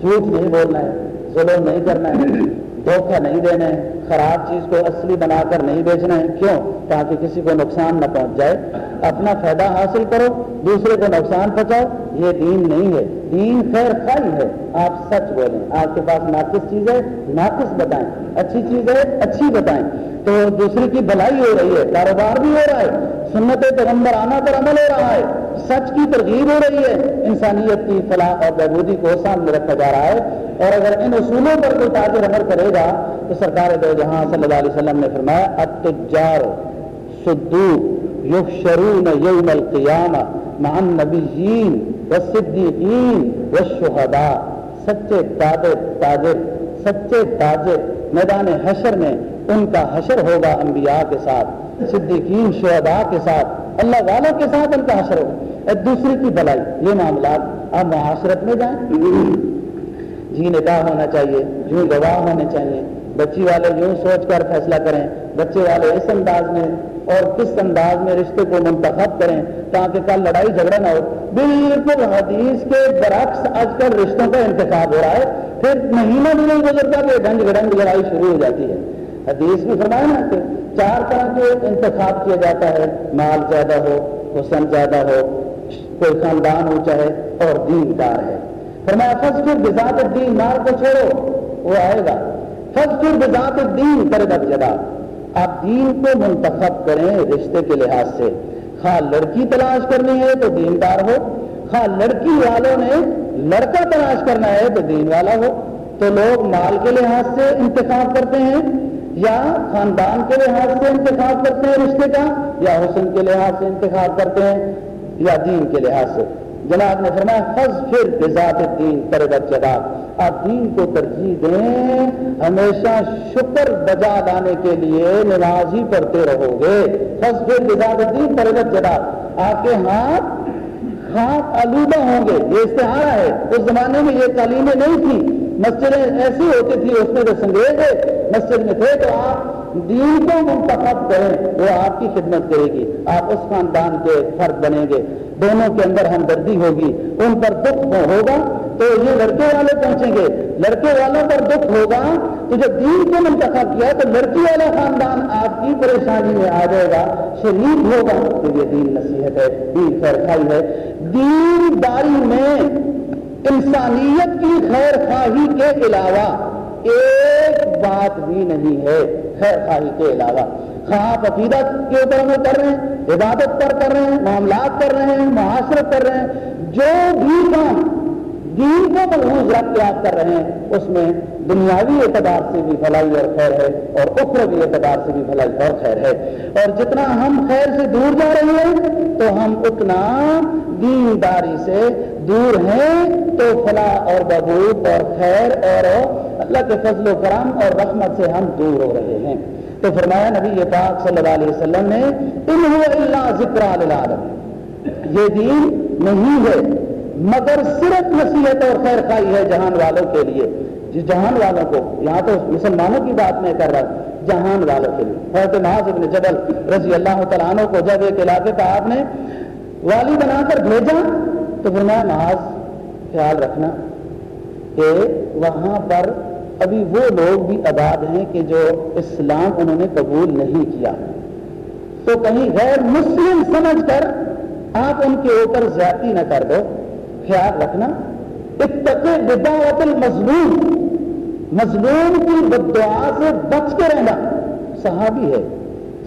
جھوٹ نہیں بولنا ہے، ظلم نہیں کرنا ہے۔ دھوکہ نہیں دینا ہے، خراب چیز کو اصلی بنا کر نہیں بیچنا ہے۔ کیوں؟ تاکہ کسی کو نقصان نہ پہنچ جائے۔ اپنا فائدہ حاصل کرو، دوسرے کو نقصان پہنچاؤ، یہ دین نہیں ہے۔ دین خیر خائی ہے۔ آپ سچ بولیں۔ آپ کے پاس ناقص چیز ہے ناقص بتائیں۔ اچھی چیز ہے اچھی بتائیں۔ تو دوسرے کی بھلائی ہو رہی ہے، کاروبار بھی ہو رہا ہے، سنت پیغمبر آنا پر عمل ہو رہا ہے، سچ کی ترغیب ہو رہی ہے۔ انسانیت کی فلاح اور بہبودی کو سامنے رکھا جا رہا ہے۔ اور اگر ان اصولوں پر کوئی تاجر عمل کرے گا، تو سرکار دو جہاں صلی اللہ علیہ وسلم نے فرمایا اتجار سدو یحشرون یوم القیامہ مع النبیین والصدیقین والشہداء سچے تاجر تاجر سچے تاجر میدان حشر میں ان کا حشر ہوگا انبیاء کے ساتھ، صدیقین، شہداء کے ساتھ، اللہ والوں کے ساتھ ان کا حشر ہوگا۔ ایک دوسرے کی بلائی، یہ معاملات آپ معاشرت میں جائیں۔ جی نکاح ہونا چاہیے، یوں گواہ ہونے چاہیے۔ بچی والے یوں سوچ کر فیصلہ کریں، بچے والے اس انداز میں اور کس انداز میں رشتے کو منتخب کریں تاکہ کل لڑائی جھگڑا نہ ہو۔ بالکل حدیث کے برعکس آج کل رشتوں کا انتخاب ہو رہا ہے۔ پھر مہینہ بھی نہیں گزرتا کہ گنج گڑنگ لڑائی شروع ہو جاتی ہے۔ حدیث میں فرمایا نا کہ چار طرح کے انتخاب کیا جاتا ہے۔ مال زیادہ ہو، حسن زیادہ ہو، کوئی خاندان اونچا ہے اور دین دار ہے۔ فرمایا فض پھر الدین، مال کو چھوڑو، وہ آئے گا۔ فض پھر بزاد الدین کرے گا جدا آپ دین کو منتخب کریں رشتے کے لحاظ سے۔ خواہ لڑکی تلاش کرنی ہے تو دیندار ہو، خواہ لڑکی والوں نے لڑکا تلاش کرنا ہے تو دین والا ہو۔ تو لوگ مال کے لحاظ سے انتخاب کرتے ہیں یا خاندان کے لحاظ سے انتخاب کرتے ہیں رشتے کا، یا حسن کے لحاظ سے انتخاب کرتے ہیں، یا دین کے لحاظ سے۔ جناب نے فرمایا، فض پھر بذات دین کرے جگہ آپ دین کو ترجیح دیں، ہمیشہ شکر بجا لانے کے لیے نماز ہی پڑھتے رہو گے۔ فض پھر بذات دین کرے جگہ آپ کے ہاتھ ہاتھ آلودہ ہوں گے، یہ استعارہ ہے۔ اس زمانے میں یہ تعلیمیں نہیں تھی مسجدیں ایسی ہوتی تھی اس میں جو سنگیز مسجد میں تھے تو آپ دین کو منتخب کریں، وہ آپ کی خدمت کرے گی۔ آپ اس خاندان کے فرد بنیں گے۔ دونوں کے اندر ہمدردی ہوگی۔ ان پر دکھ ہوگا تو یہ لڑکے والے پہنچیں گے۔ لڑکے والوں پر دکھ ہوگا تو جب دین کو منتخب کیا تو لڑکی والا خاندان آپ کی پریشانی میں آ جائے گا۔ شریک ہوگا تو یہ دین نصیحت ہے، دین خیر خائی ہے۔ دین داری میں انسانیت کی خیر خواہی کے علاوہ ایک بات بھی نہیں ہے خیر خواہی کے علاوہ۔ خواہ آپ عقیدت کے اوپر عمل کر رہے ہیں، عبادت پر کر رہے ہیں، معاملات کر رہے ہیں، معاشرت کر رہے ہیں، جو بھی کام دین کو ملحوظ رکھ کے آپ کر رہے ہیں، اس میں دنیاوی اعتبار سے بھی بھلائی اور خیر ہے اور اخروی اعتبار سے بھی بھلائی اور خیر ہے۔ اور جتنا ہم خیر سے دور جا رہے ہیں، تو ہم اتنا دینداری سے دور ہیں، تو فلاح اور ببود اور خیر اور اللہ کے فضل و کرم اور رحمت سے ہم دور ہو رہے ہیں۔ تو فرمایا نبی پاک صلی اللہ علیہ وسلم نے اللہ ذکر یہ دین نہیں ہے۔ مگر صرف نصیحت اور خیر خائی ہے جہان والوں کے لیے۔ جس جہان والوں کو یہاں تو مسلمانوں کی بات میں کر رہا ہوں۔ جہان والوں کے لیے۔ حضرت محاذ ابن جبل رضی اللہ تعالیٰ عنہ کو جب ایک علاقے کا آپ نے والی بنا کر بھیجا، تو فرمایا محاذ خیال رکھنا کہ وہاں پر ابھی وہ لوگ بھی آباد ہیں کہ جو اسلام انہوں نے قبول نہیں کیا۔ تو کہیں غیر مسلم سمجھ کر آپ ان کے اوپر زیادتی نہ کر دو۔ خیال رکھنا بدعوت المظلوم، مظلوم کی بدعا سے بچ کے رہنا۔ صحابی ہے۔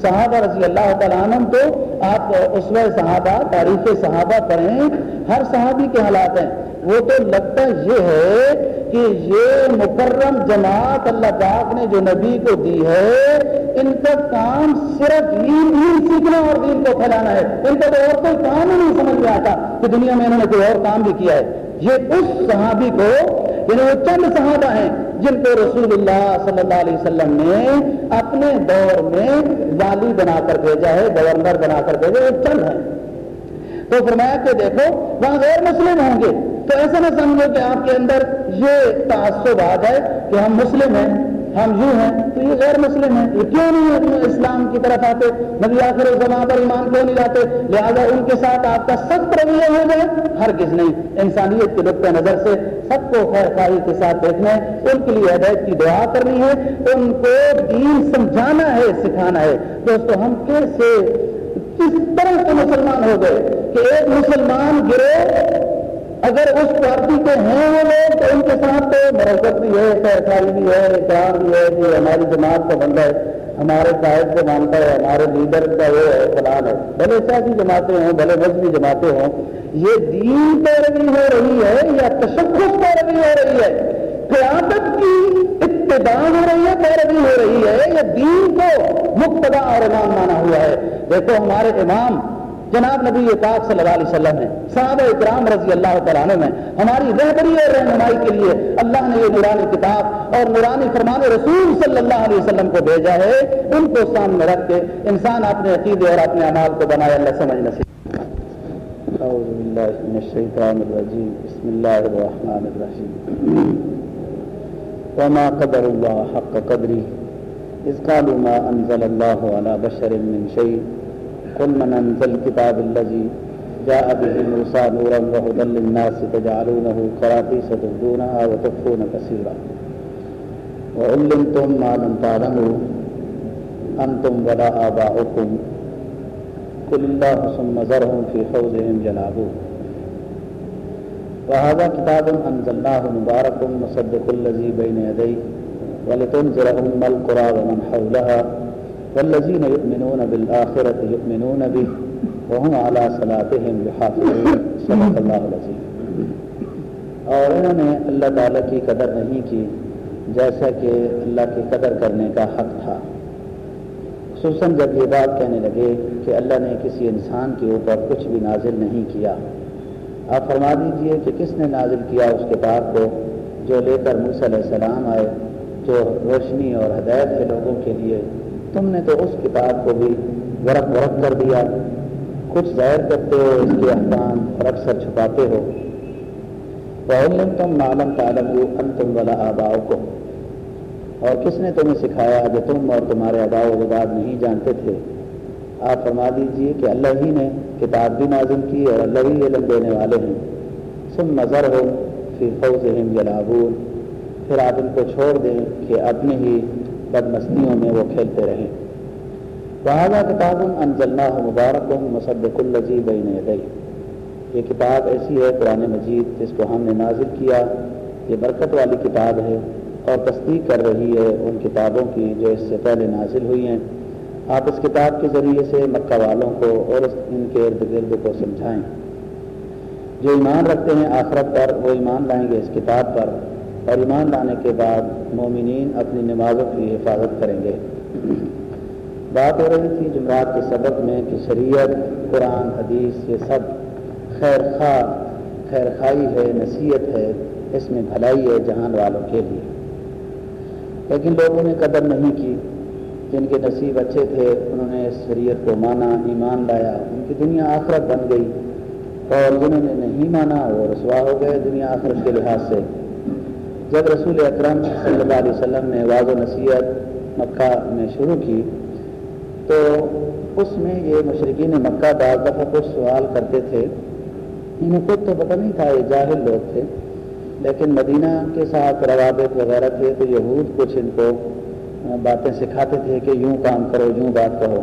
صحابہ رضی اللہ تعالیٰ عنہ تو آپ اس میں صحابہ، تاریخ صحابہ پڑھیں، ہر صحابی کے حالات ہیں۔ وہ تو لگتا یہ ہے کہ یہ مکرم جماعت اللہ پاک نے جو نبی کو دی ہے ان کا کام صرف ہی دین سیکھنا اور دین کو پھیلانا ہے۔ ان کا تو اور کوئی کام ہی نہیں سمجھ میں آتا کہ دنیا میں انہوں نے کوئی اور کام بھی کیا ہے۔ یہ اس صحابی کو یعنی وہ چند صحابہ ہیں جن کو رسول اللہ صلی اللہ علیہ وسلم نے اپنے دور میں والی بنا کر بھیجا ہے، گورنر بنا کر بھیجا وہ چند ہیں۔ تو فرمایا کہ دیکھو، وہاں غیر مسلم ہوں گے۔ تو ایسا نہ سمجھو کہ آپ کے اندر یہ تعصب آ جائے کہ ہم مسلم ہیں۔ ہم یوں ہیں تو یہ غیر مسلم ہیں، یہ کیوں نہیں اسلام کی طرف آتے؟ نبی آخر زمان پر ایمان کیوں نہیں لاتے؟ لہٰذا ان کے ساتھ آپ کا سخت رویہ ہو گئے ہر کس نہیں۔ انسانیت کے نقطۂ نظر سے سب کو خیر خواہی کے ساتھ دیکھنا ہے، ان کے لیے ہدایت کی دعا کرنی ہے۔ ان کو دین سمجھانا ہے، سکھانا ہے۔ دوستو، ہم کیسے؟ کس طرح سے مسلمان ہو گئے کہ ایک مسلمان گرے اگر اس پارٹی کے ہیں وہ لوگ تو ان کے ساتھ تو مرکز بھی ہے سرکاری بھی ہے اقرام بھی ہے کہ ہماری جماعت کا بندہ ہے، ہمارے قائد کو مانتا ہے، ہمارے لیڈر کا وہ ہے، فلان ہے۔ بھلے سیاسی جماعتیں ہوں، بھلے مذہبی جماعتیں ہوں، یہ دین پیروی ہو رہی ہے یا تشخص پیروی ہو رہی ہے؟ قیادت کی ابتدا ہو رہی ہے پیروی ہو رہی ہے، یا دین کو مقتدا اور امام مانا ہوا ہے؟ دیکھو ہمارے امام جناب نبی پاک صلی اللہ علیہ وسلم نے، صحابہ اکرام رضی اللہ تعالیٰ عنہ میں ہماری رہبری اور رہنمائی کے لیے اللہ نے یہ نورانی کتاب اور نورانی فرمان رسول صلی اللہ علیہ وسلم کو بھیجا ہے، ان کو سامنے رکھ کے انسان اپنے عقیدے اور اپنے اعمال کو بنائے، اللہ سمجھ نصیب اعوذ باللہ من الشیطان الرجیم، بسم اللہ الرحمن الرحیم۔ وما قدر اللہ حق قدری، اذ قالوا ما انزل اللہ على بشر من شیء۔ قل من الكتاب الذي جاء به موسى نورا وهدى للناس تجعلونه قراطيس تبدونها وتخفون كثيرا. وعلمتم ما لم تعلموا. أنتم ولا آباؤكم. قل الله ثم ذرهم في حوزهم يلعبون. وهذا كتاب أنزلناه مبارك مصدق الذي بين يديه. ولتنذر أم القرى ومن حولها. والذين يؤمنون بالآخرة يؤمنون به وهم على صلاتهم يحافظون صدق اللہ العظیم. اور انہوں نے اللہ تعالیٰ کی قدر نہیں کی، جیسا کہ اللہ کی قدر کرنے کا حق تھا۔ خصوصاً جب یہ بات کہنے لگے کہ اللہ نے کسی انسان کے اوپر کچھ بھی نازل نہیں کیا۔ آپ فرما دیجیے کہ کس نے نازل کیا اس کتاب کو، جو لے کر موسیٰ علیہ السلام آئے، جو روشنی اور ہدایت ہے لوگوں کے لیے تم نے تو اس کتاب کو بھی غرق غرق کر دیا۔ کچھ ظاہر کرتے ہو، اس کے احکام اور اکثر چھپاتے ہو۔ علم تم معلوم تعلم ان تم والا آباؤ کو اور کس نے تمہیں سکھایا جو تم اور تمہارے آبا و اجداد نہیں جانتے تھے؟ آپ فرما دیجیے کہ اللہ ہی نے کتاب بھی نازم کی اور اللہ ہی علم دینے والے ہیں۔ سم نظر ہو پھر فوج جلابول پھر آپ ان کو چھوڑ دیں کہ اپنے ہی بد مستیوں میں وہ کھیلتے رہیں وہاں کتاب انزلنا مبارک مصدق الجی بین دئی یہ کتاب ایسی ہے قرآن مجید جس کو ہم نے نازل کیا۔ یہ برکت والی کتاب ہے اور تصدیق کر رہی ہے ان کتابوں کی جو اس سے پہلے نازل ہوئی ہیں۔ آپ اس کتاب کے ذریعے سے مکہ والوں کو اور ان کے ارد گرد کو سمجھائیں۔ جو ایمان رکھتے ہیں آخرت پر، وہ ایمان لائیں گے اس کتاب پر۔ اور ایمان لانے کے بعد مومنین اپنی نمازوں کی حفاظت کریں گے۔ بات ہو رہی تھی جمعرات کے سبق میں کہ شریعت، قرآن، حدیث یہ سب خیر خواہ، خیر خائی ہے، نصیحت ہے، اس میں بھلائی ہے جہان والوں کے لیے۔ لیکن لوگوں نے قدر نہیں کی۔ جن کے نصیب اچھے تھے، انہوں نے اس شریعت کو مانا، ایمان لایا، ان کی دنیا آخرت بن گئی۔ اور جنہوں نے نہیں مانا، وہ رسوا ہو گئے دنیا آخرت کے لحاظ سے۔ جب رسول اکرم صلی اللہ علیہ وسلم نے واض و نصیحت مکہ میں شروع کی، تو اس میں یہ مشرقین مکہ بعض دفعہ کچھ سوال کرتے تھے۔ انہیں خود تو پتہ نہیں تھا یہ جاہل لوگ تھے، لیکن مدینہ کے ساتھ روابط وغیرہ تھے تو یہود کچھ ان کو باتیں سکھاتے تھے کہ یوں کام کرو، یوں بات کہو۔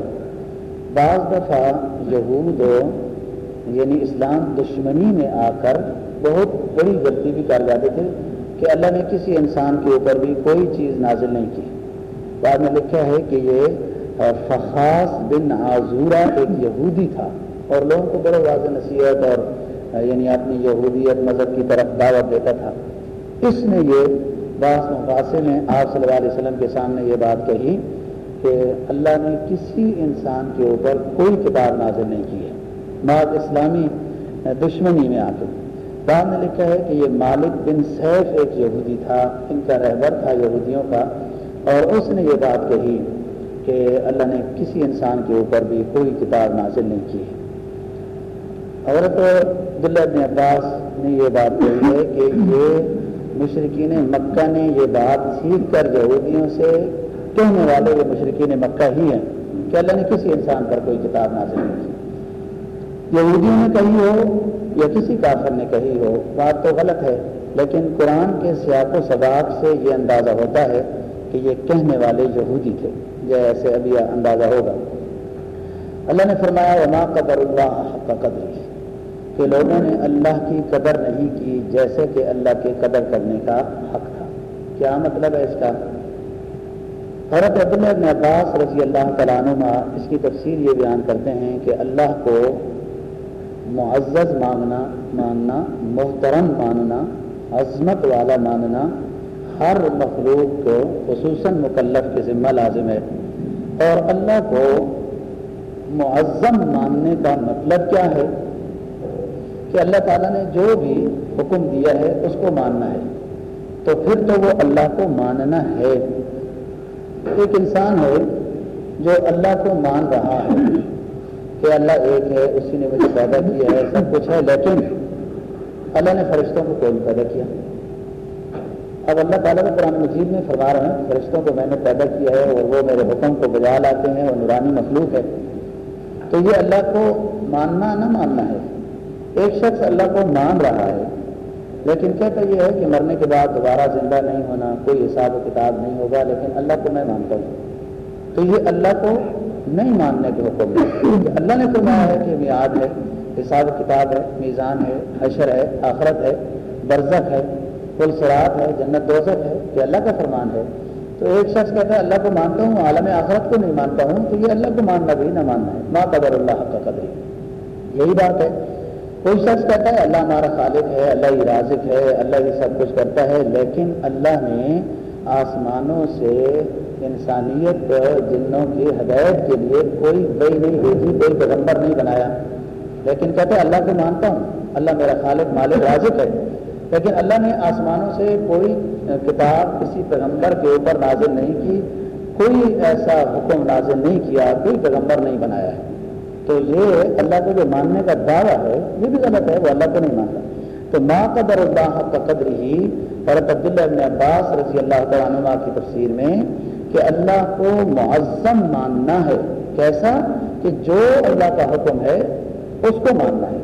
بعض دفعہ یہود یعنی اسلام دشمنی میں آ کر بہت بڑی غلطی بھی کر جاتے تھے۔ کہ اللہ نے کسی انسان کے اوپر بھی کوئی چیز نازل نہیں کی۔ بعد میں لکھا ہے کہ یہ فخاص بن عزورہ ایک یہودی تھا اور لوگوں کو بڑے واضح نصیحت اور یعنی اپنی یہودیت مذہب کی طرف دعوت دیتا تھا۔ اس نے یہ بعض مقاصے میں آپ صلی اللہ علیہ وسلم کے سامنے یہ بات کہی کہ اللہ نے کسی انسان کے اوپر کوئی کتاب نازل نہیں کی ہے۔ بعض اسلامی دشمنی میں آ کے بعد نے لکھا ہے کہ یہ مالک بن سیف ایک یہودی تھا، ان کا رہبر تھا یہودیوں کا، اور اس نے یہ بات کہی کہ اللہ نے کسی انسان کے اوپر بھی کوئی کتاب نازل نہیں کی عورت عبداللہ ابن عباس نے یہ بات کہی ہے کہ یہ مشرقین مکہ نے یہ بات سیکھ کر یہودیوں سے کہنے والے یہ مشرقین مکہ ہی ہیں کہ اللہ نے کسی انسان پر کوئی کتاب نازل نہیں کی۔ یہودیوں نے کہی ہو یا کسی کافر نے کہی ہو، بات تو غلط ہے، لیکن قرآن کے سیاق و سباق سے یہ اندازہ ہوتا ہے کہ یہ کہنے والے یہودی تھے جیسے ابھی اندازہ ہوگا۔ اللہ نے فرمایا، وما قدر اللہ حق قدر کہ لوگوں نے اللہ کی قدر نہیں کی جیسے کہ اللہ کے قدر کرنے کا حق تھا۔ کیا مطلب ہے اس کا؟ حضرت عبداللہ ابن عباس رضی اللہ تعالیٰ عنہ اس کی تفسیر یہ بیان کرتے ہیں کہ اللہ کو معزز مانگنا ماننا، محترم ماننا، عظمت والا ماننا، ہر مخلوق کو خصوصاً مکلف کے ذمہ لازم ہے۔ اور اللہ کو معظم ماننے کا مطلب کیا ہے؟ کہ اللہ تعالیٰ نے جو بھی حکم دیا ہے، اس کو ماننا ہے۔ تو پھر تو وہ اللہ کو ماننا ہے۔ ایک انسان ہے جو اللہ کو مان رہا ہے۔ کہ اللہ ایک ہے، اسی نے مجھے پیدا کیا ہے، سب کچھ ہے، لیکن اللہ نے فرشتوں کو کون پیدا کیا؟ اب اللہ تعالیٰ نے قرآن مجید میں فرما رہے ہیں فرشتوں کو میں نے پیدا کیا ہے اور وہ میرے حکم کو بجا لاتے ہیں اور نورانی مخلوق ہے۔ تو یہ اللہ کو ماننا نہ ماننا ہے۔ ایک شخص اللہ کو مان رہا ہے، لیکن کہتا یہ ہے کہ مرنے کے بعد دوبارہ زندہ نہیں ہونا، کوئی حساب و کتاب نہیں ہوگا، لیکن اللہ کو میں مانتا ہوں۔ تو یہ اللہ کو نہیں ماننے کے حکم اللہ نے فرمایا ہے کہ میاد ہے، حساب کتاب ہے، میزان ہے، حشر ہے، آخرت ہے، برزخ ہے پل سرات ہے، جنت دوزخ ہے کہ اللہ کا فرمان ہے۔ تو ایک شخص کہتا ہے، اللہ کو مانتا ہوں، عالم آخرت کو نہیں مانتا ہوں، تو یہ اللہ کو ماننا بھی نہ ماننا ہے۔ ماں قدر اللہ کا قدر یہی بات ہے۔ کوئی شخص کہتا ہے، اللہ ہمارا خالق ہے، اللہ ہی رازق ہے، اللہ ہی سب کچھ کرتا ہے، لیکن اللہ نے آسمانوں سے انسانیت جنوں کی ہدایت کے لیے کوئی بئی نہیں بھیجی کوئی پیغمبر نہیں بنایا۔ لیکن کہتے ہیں، اللہ کو مانتا ہوں۔ اللہ میرا خالق، مالک، رازق ہے۔ لیکن اللہ نے آسمانوں سے کوئی کتاب کسی پیغمبر کے اوپر نازل نہیں کی، کوئی ایسا حکم نازل نہیں کیا، کوئی پیغمبر نہیں بنایا ہے۔ تو یہ اللہ کو جو ماننے کا دعویٰ ہے، یہ بھی غلط ہے، وہ اللہ کو نہیں مانتا۔ تو ما قدر اللہ کا قدر ہی حضرت عبداللہ ابن عباس رضی اللہ تعالیٰ عنہ کی تفسیر میں کہ اللہ کو معظم ماننا ہے۔ کیسا؟ کہ جو اللہ کا حکم ہے، اس کو ماننا ہے۔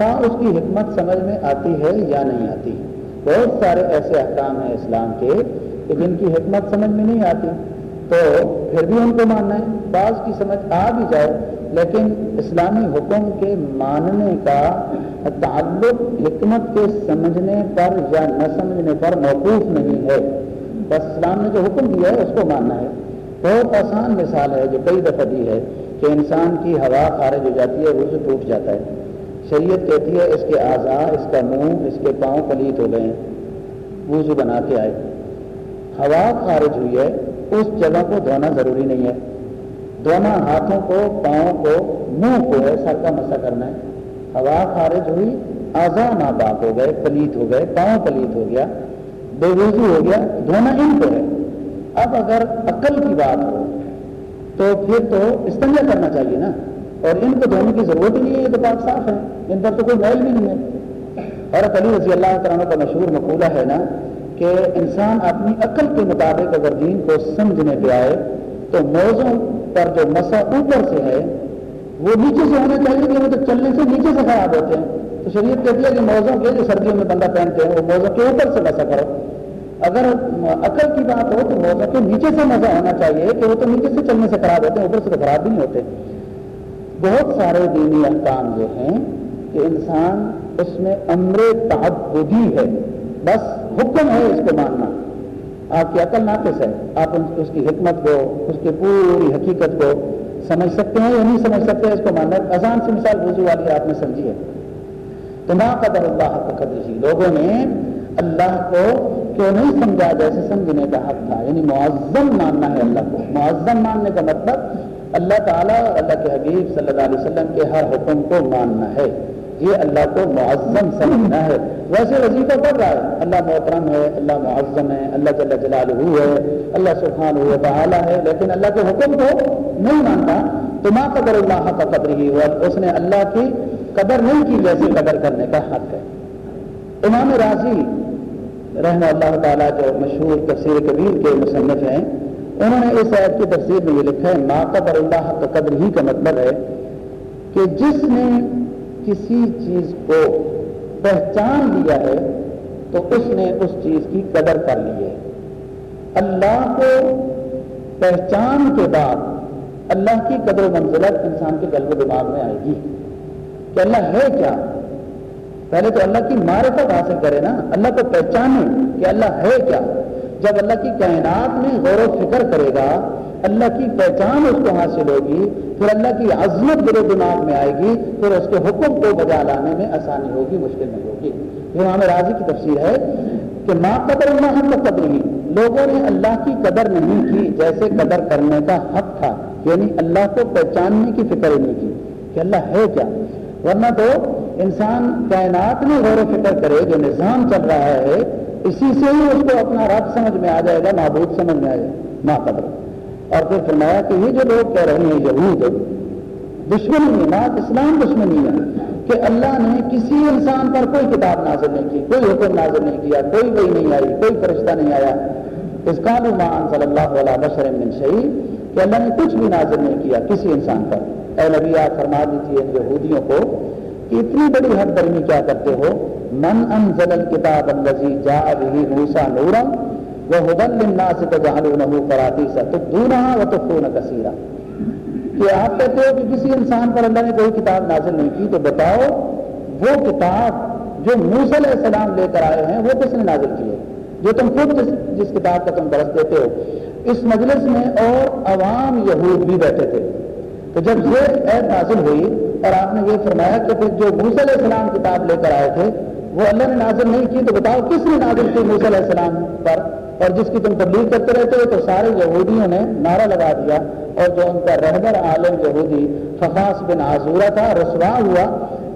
ہاں اس کی حکمت سمجھ میں آتی ہے یا نہیں آتی؟ بہت سارے ایسے احکام ہیں اسلام کے کہ جن کی حکمت سمجھ میں نہیں آتی۔ تو پھر بھی ان کو ماننا ہے۔ بعض کی سمجھ آ بھی جائے، لیکن اسلامی حکم کے ماننے کا تعلق حکمت کے سمجھنے پر یا نہ سمجھنے پر موقوف نہیں ہے۔ بس اسلام نے جو حکم دیا ہے، اس کو ماننا ہے۔ بہت آسان مثال ہے، جو کئی دفعہ دی ہے کہ انسان کی ہوا خارج ہو جاتی ہے، وہ ٹوٹ جاتا ہے۔ شریعت کہتی ہے، اس کے اعضاء، اس کا منہ، اس کے پاؤں پلیت ہو گئے ہیں۔ وضو بنا کے آئے۔ ہوا خارج ہوئی ہے، اس جگہ کو دھونا ضروری نہیں ہے۔ دونوں ہاتھوں کو، پاؤں کو، منہ کو ہے، سر کا مسا کرنا ہے۔ ہوا خارج ہوئی آزا ماں باپ ہو گئے، پلیت ہو گئے، پاؤں پلیت ہو گیا۔ بے وضو ہو گیا، دھونا ان کو ہے۔ اب اگر عقل کی بات ہو، تو پھر تو استنجا کرنا چاہیے نا۔ اور ان کو دھونے کی ضرورت ہی نہیں ہے، یہ تو بات صاف ہے۔ ان پر تو کوئی میل بھی نہیں ہے۔ اور علی رضی اللہ تعالیٰ کا مشہور مقولہ ہے نا کہ انسان اپنی عقل کے مطابق اگر دین کو سمجھنے پہ آئے، تو موزوں پر جو مسا اوپر سے ہے، وہ نیچے سے ہونا چاہیے، کہ وہ تو چلنے سے نیچے سے خراب ہوتے ہیں۔ تو شریعت کہتی ہے کہ موزوں کے جو سردیوں میں بندہ پہنتے ہیں، وہ موزوں کے اوپر سے مسا کرو۔ اگر عقل کی بات ہو تو موزوں کے نیچے سے مزہ ہونا چاہیے کہ وہ تو نیچے سے چلنے سے خراب ہوتے ہیں، اوپر سے تو خراب بھی نہیں ہوتے۔ بہت سارے دینی احکام یہ ہیں کہ انسان اس میں امر تعبدی ہے۔ بس حکم ہے اس کو ماننا۔ آپ کی عقل ناقص ہے، آپ اس کی حکمت کو، اس کی پوری حقیقت کو سمجھ سکتے ہیں یا نہیں سمجھ سکتے، اس کو ماننا۔ آسان سے مثال وضو والی آپ نے سمجھی ہے۔ تو قدر اللہ کا قدر ہی۔ لوگوں نے اللہ کو کیوں نہیں سمجھا؟ جیسے سمجھنے کا حق تھا۔ یعنی معظم ماننا ہے اللہ کو۔ معظم ماننے کا مطلب اللہ تعالیٰ اللہ کے حبیب صلی اللہ علیہ وسلم کے ہر حکم کو ماننا ہے۔ یہ اللہ کو معظم سمجھنا ہے۔ ویسے وظیفہ پڑھ رہا ہے۔ اللہ محترم ہے، اللہ معظم ہے، اللہ جل جلالہ ہے، اللہ سبحان ہو تعالیٰ ہے۔ لیکن اللہ کے حکم کو نہیں مانتا۔ تو ماں قدر اللہ کا قدر ہی۔ ہوا اس نے اللہ کی قدر نہیں کی جیسے قدر کرنے کا حق ہے۔ امام راضی رحمہ اللہ تعالیٰ جو مشہور تفسیر کبیر کے مصنف ہیں، انہوں نے اس عید کی تفسیر میں یہ لکھا ہے، ما قدر اللہ کا قدر ہی کا مطلب ہے کہ جس نے کسی چیز کو پہچان لیا ہے تو اس نے اس چیز کی قدر کر لی ہے۔ اللہ کو پہچان کے بعد اللہ کی قدر و منزلت انسان کے قلب و دماغ میں آئے گی۔ کہ اللہ ہے کیا؟ پہلے تو اللہ کی معرفت حاصل کرے نا، اللہ کو پہچانے کہ اللہ ہے کیا۔ جب اللہ کی کائنات میں غور و فکر کرے گا، اللہ کی پہچان اس کو حاصل ہوگی، پھر اللہ کی عظمت دل و دماغ میں آئے گی، پھر اس کے حکم کو بجا لانے میں آسانی ہوگی، مشکل نہیں ہوگی۔ یہ ہمیں راضی کی تفسیر ہے کہ ماں قدر اللہ حق قدر ہی لوگوں نے اللہ کی قدر نہیں کی، جیسے قدر کرنے کا حق تھا یعنی اللہ کو پہچاننے کی فکر نہیں کی کہ اللہ ہے کیا۔ ورنہ تو انسان کائنات میں غور و فکر کرے، جو نظام چل رہا ہے، اسی سے ہی اس کو اپنا رب سمجھ میں آ جائے گا، معبود سمجھ میں آ جائے گا ماں قدر۔ اور پھر فرمایا کہ یہ جو لوگ کہہ رہے ہیں، یہود دشمنی ہے بات اسلام دشمنی ہے، کہ اللہ نے کسی انسان پر کوئی کتاب نازل نہیں کی، کوئی حکم نازل نہیں کیا، کوئی وہی نہیں آئی، کوئی فرشتہ نہیں آیا۔ اس قانو مان صلی اللہ علیہ وسلم من شہید کہ اللہ نے کچھ بھی نازل نہیں کیا کسی انسان پر۔ اے نبی، آپ فرما دیجیے ان یہودیوں کو کہ اتنی بڑی حد درمی کیا کرتے ہو؟ من انزل الکتاب الذی جاء به موسی نورا وهدى للناس تجعلونه قراطيس تبدونها وتخفون كثيرا کہ آپ کہتے ہو کہ کسی انسان پر اللہ نے کوئی کتاب نازل نہیں کی تو بتاؤ، وہ کتاب جو موس علیہ السلام لے کر آئے ہیں، وہ کس نے نازل کی ہے؟ جو تم خود جس جس کتاب کا تم برس دیتے ہو۔ اس مجلس میں اور عوام یہود بھی بیٹھے تھے۔ تو جب یہ عید نازل ہوئی اور آپ نے یہ فرمایا کہ پھر جو موس علیہ السلام کتاب لے کر آئے تھے، وہ اللہ نے نازل نہیں کی، تو بتاؤ کس نے نازل کی موس علیہ السلام پر؟ اور جس کی تم تبلیغ کرتے رہتے ہو تو سارے یہودیوں نے نعرہ لگا دیا اور جو ان کا رہبر عالم یہودی فخاص بن آزورا تھا، رسوا ہوا،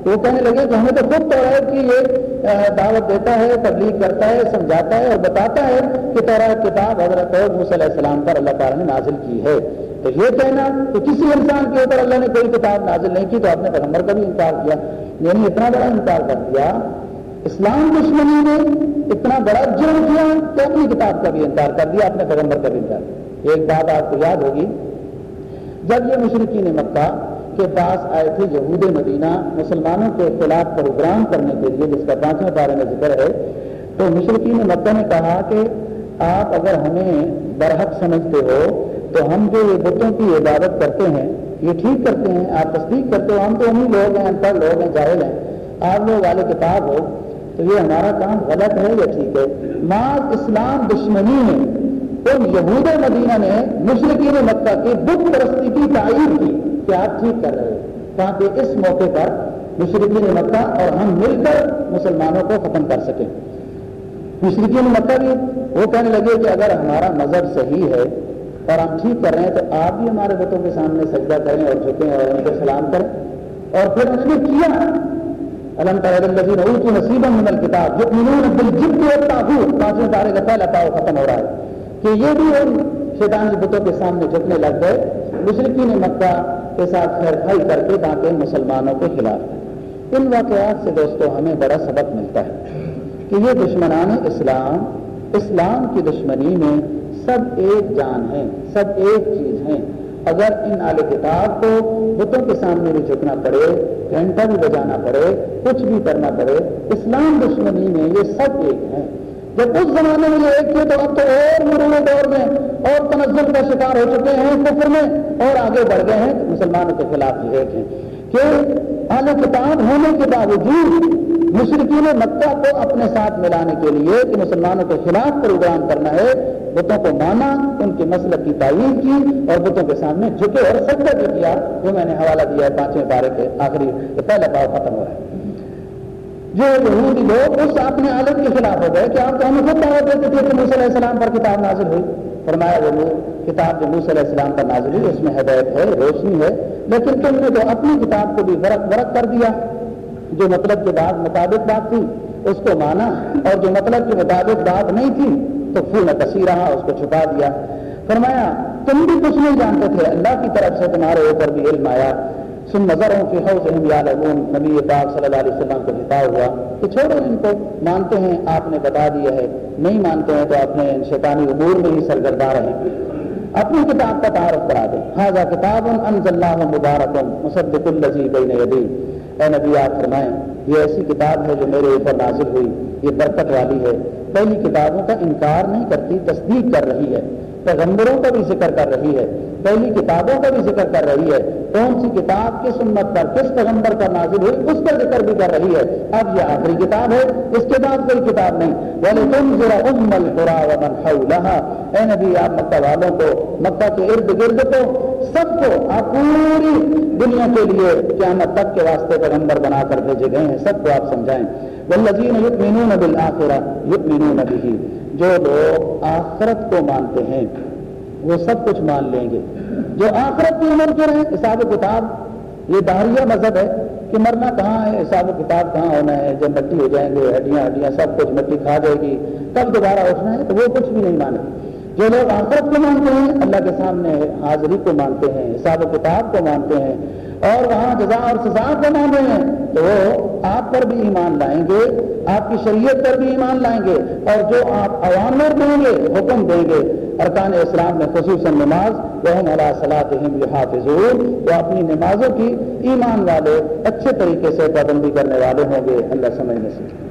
وہ کہنے لگے کہ ہمیں تو خود تو ہے کہ یہ دعوت دیتا ہے، تبلیغ کرتا ہے، سمجھاتا ہے اور بتاتا ہے کہ تیرا کتاب حضرت موسی علیہ السلام پر اللہ تعالیٰ نے نازل کی ہے۔ تو یہ کہنا کہ کسی انسان کے اوپر اللہ نے کوئی کتاب نازل نہیں کی تو آپ نے پیغمبر کا بھی انکار کیا یعنی اتنا بڑا انکار کر دیا۔ اسلام دشمنی نے اتنا بڑا جرم کیا کہ اپنی کتاب کا بھی انکار کر دیا اپنے پیغمبر کا بھی انکار کیا۔ ایک بات آپ کو یاد ہوگی، جب یہ مشرقین مکہ کے پاس آئے تھے یہود مدینہ، مسلمانوں کے خلاف پروگرام کرنے کے لیے، جس کا پانچویں بارے میں ذکر ہے، تو مشرقین مکہ نے کہا کہ آپ اگر ہمیں برحق سمجھتے ہو تو ہم جو یہ بتوں کی عبادت کرتے ہیں، یہ ٹھیک کرتے ہیں، آپ تصدیق کرتے ہو ہم تو انہیں لوگ ہیں، ان پڑھ لوگ ہیں، جاہل ہیں۔ آپ لوگ والے کتاب ہو، تو یہ ہمارا کام غلط ہے یا ٹھیک ہے؟ ماں اسلام دشمنی ہے ان یہود مدینہ نے مشرقین مکہ کی بت پرستی کی تعریف کی کہ آپ ٹھیک کر رہے تاکہ اس موقع پر مشرقین مکہ اور ہم مل کر مسلمانوں کو ختم کر سکیں۔ مشرقین مکہ بھی وہ کہنے لگے کہ اگر ہمارا مذہب صحیح ہے اور ہم ٹھیک کر رہے ہیں تو آپ بھی ہمارے بتوں کے سامنے سجدہ کریں اور جھکیں اور ان کو سلام کریں۔ اور پھر انہوں نے کیا؟ الم تعلیم کی نصیب من الکتاب یؤمنون بالجبت والطاغوت۔ پانچویں پارے کا پہلا پاؤ ختم ہو رہا ہے کہ یہ بھی ان شیطانی بتوں کے سامنے جھکنے لگ گئے۔ مشرقین مکہ کے ساتھ خیر خائی کر کے تاکہ مسلمانوں کے خلاف۔ ان واقعات سے دوستو ہمیں بڑا سبق ملتا ہے کہ یہ دشمنان اسلام اسلام کی دشمنی میں سب ایک جان ہیں، سب ایک چیز ہیں۔ اگر ان اعلی کتاب کو بتوں کے سامنے بھی جھکنا پڑے، گھنٹہ بھی بجانا پڑے، کچھ بھی کرنا پڑے، اسلام دشمنی میں یہ سب ایک ہیں۔ جب اس زمانے میں یہ ایک تھے تو اب تو اور مرون دور میں، اور تنزل کا شکار ہو چکے ہیں کفر میں، اور آگے بڑھ گئے ہیں۔ مسلمانوں کے خلاف یہ ایک ہیں کہ اعلی کتاب ہونے کے باوجود مشرقین مکہ کو اپنے ساتھ ملانے کے لیے کہ مسلمانوں کے خلاف پروگرام کرنا ہے، بتوں کو مانا، ان کے مسلک کی تعین کی اور بتوں کے سامنے جھکے اور سجدہ بھی کیا جو میں نے حوالہ دیا ہے پانچویں بارے کے آخری پہلا پاؤ ختم ہو رہا ہے۔ جو یہودی لوگ اس اپنے عالم کے خلاف ہو گئے کہ آپ تو ہمیں خود دعوت دیتے تھے کہ موسی علیہ السلام پر کتاب نازل ہوئی؟ فرمایا وہ کتاب جو موسی علیہ السلام پر نازل ہوئی، اس میں ہدایت ہے، روشنی ہے، لیکن تم نے تو اپنی کتاب کو بھی ورق ورق کر دیا۔ جو مطلب کے بعد مطابق بات تھی، اس کو مانا اور جو مطلب کے مطابق بات نہیں تھی، تو پھول میں کسی رہا، اس کو چھپا دیا۔ فرمایا، تم بھی کچھ نہیں جانتے تھے، اللہ کی طرف سے تمہارے اوپر بھی علم آیا۔ سن نظروں کی حوض یعلمون، نبی پاک صلی اللہ علیہ وسلم کو خطاب ہوا کہ چھوڑو ان کو، مانتے ہیں، آپ نے بتا دیا ہے۔ نہیں مانتے ہیں تو اپنے شیطانی امور میں ہی سرگردہ رہیں۔ اپنی کتاب کا تعارف کرا دیں۔ حاضہ کتاب انزل اللہ مبارک مصدق الزی بین یدی اے نبی، آپ فرمائیں، یہ ایسی کتاب ہے جو میرے اوپر نازل ہوئی، یہ برکت والی ہے۔ پہلی کتابوں کا انکار نہیں کرتی، تصدیق کر رہی ہے، پیغمبروں کا بھی ذکر کر رہی ہے، پہلی کتابوں کا بھی ذکر کر رہی ہے کون سی کتاب کس سنت پر، کس پیغمبر کا نازل ہوئی، اس کا ذکر بھی کر رہی ہے۔ اب یہ آخری کتاب ہے، اس کے بعد کوئی کتاب نہیں۔ بولے تم ذرا ام القرا اے نبی، آپ مکہ والوں کو، مکہ کے ارد گرد کو، سب کو آپ پوری دنیا کے لیے قیامت تک کے واسطے پیغمبر بنا کر بھیجے گئے ہیں، سب کو آپ سمجھائیں۔ والذین یؤمنون بالآخرہ یؤمنون به۔ جو لوگ آخرت کو مانتے ہیں وہ سب کچھ مان لیں گے۔ جو آخرت کی عمر کے رہے حساب و کتاب، یہ داریہ مذہب ہے کہ مرنا کہاں ہے، حساب و کتاب کہاں ہونا ہے، جب مٹی ہو جائیں گے، ہڈیاں ہڈیاں، سب کچھ مٹی کھا جائے گی کب دوبارہ اٹھنا ہے، تو وہ کچھ بھی نہیں مانے جو لوگ آخرت کو مانتے ہیں، اللہ کے سامنے حاضری کو مانتے ہیں، حساب و کتاب کو مانتے ہیں، اور وہاں جزا اور سزا کو مان رہے ہیں، تو وہ آپ پر بھی ایمان لائیں گے، آپ کی شریعت پر بھی ایمان لائیں گے، اور جو آپ عوامر دیں گے، حکم دیں گے ارکان اسلام میں خصوصاً نماز وہ ہم اللہ صلاح حافظ وہ اپنی نمازوں کی ایمان والے، اچھے طریقے سے پابندی کرنے والے ہوں گے، اللہ سمجھنے سے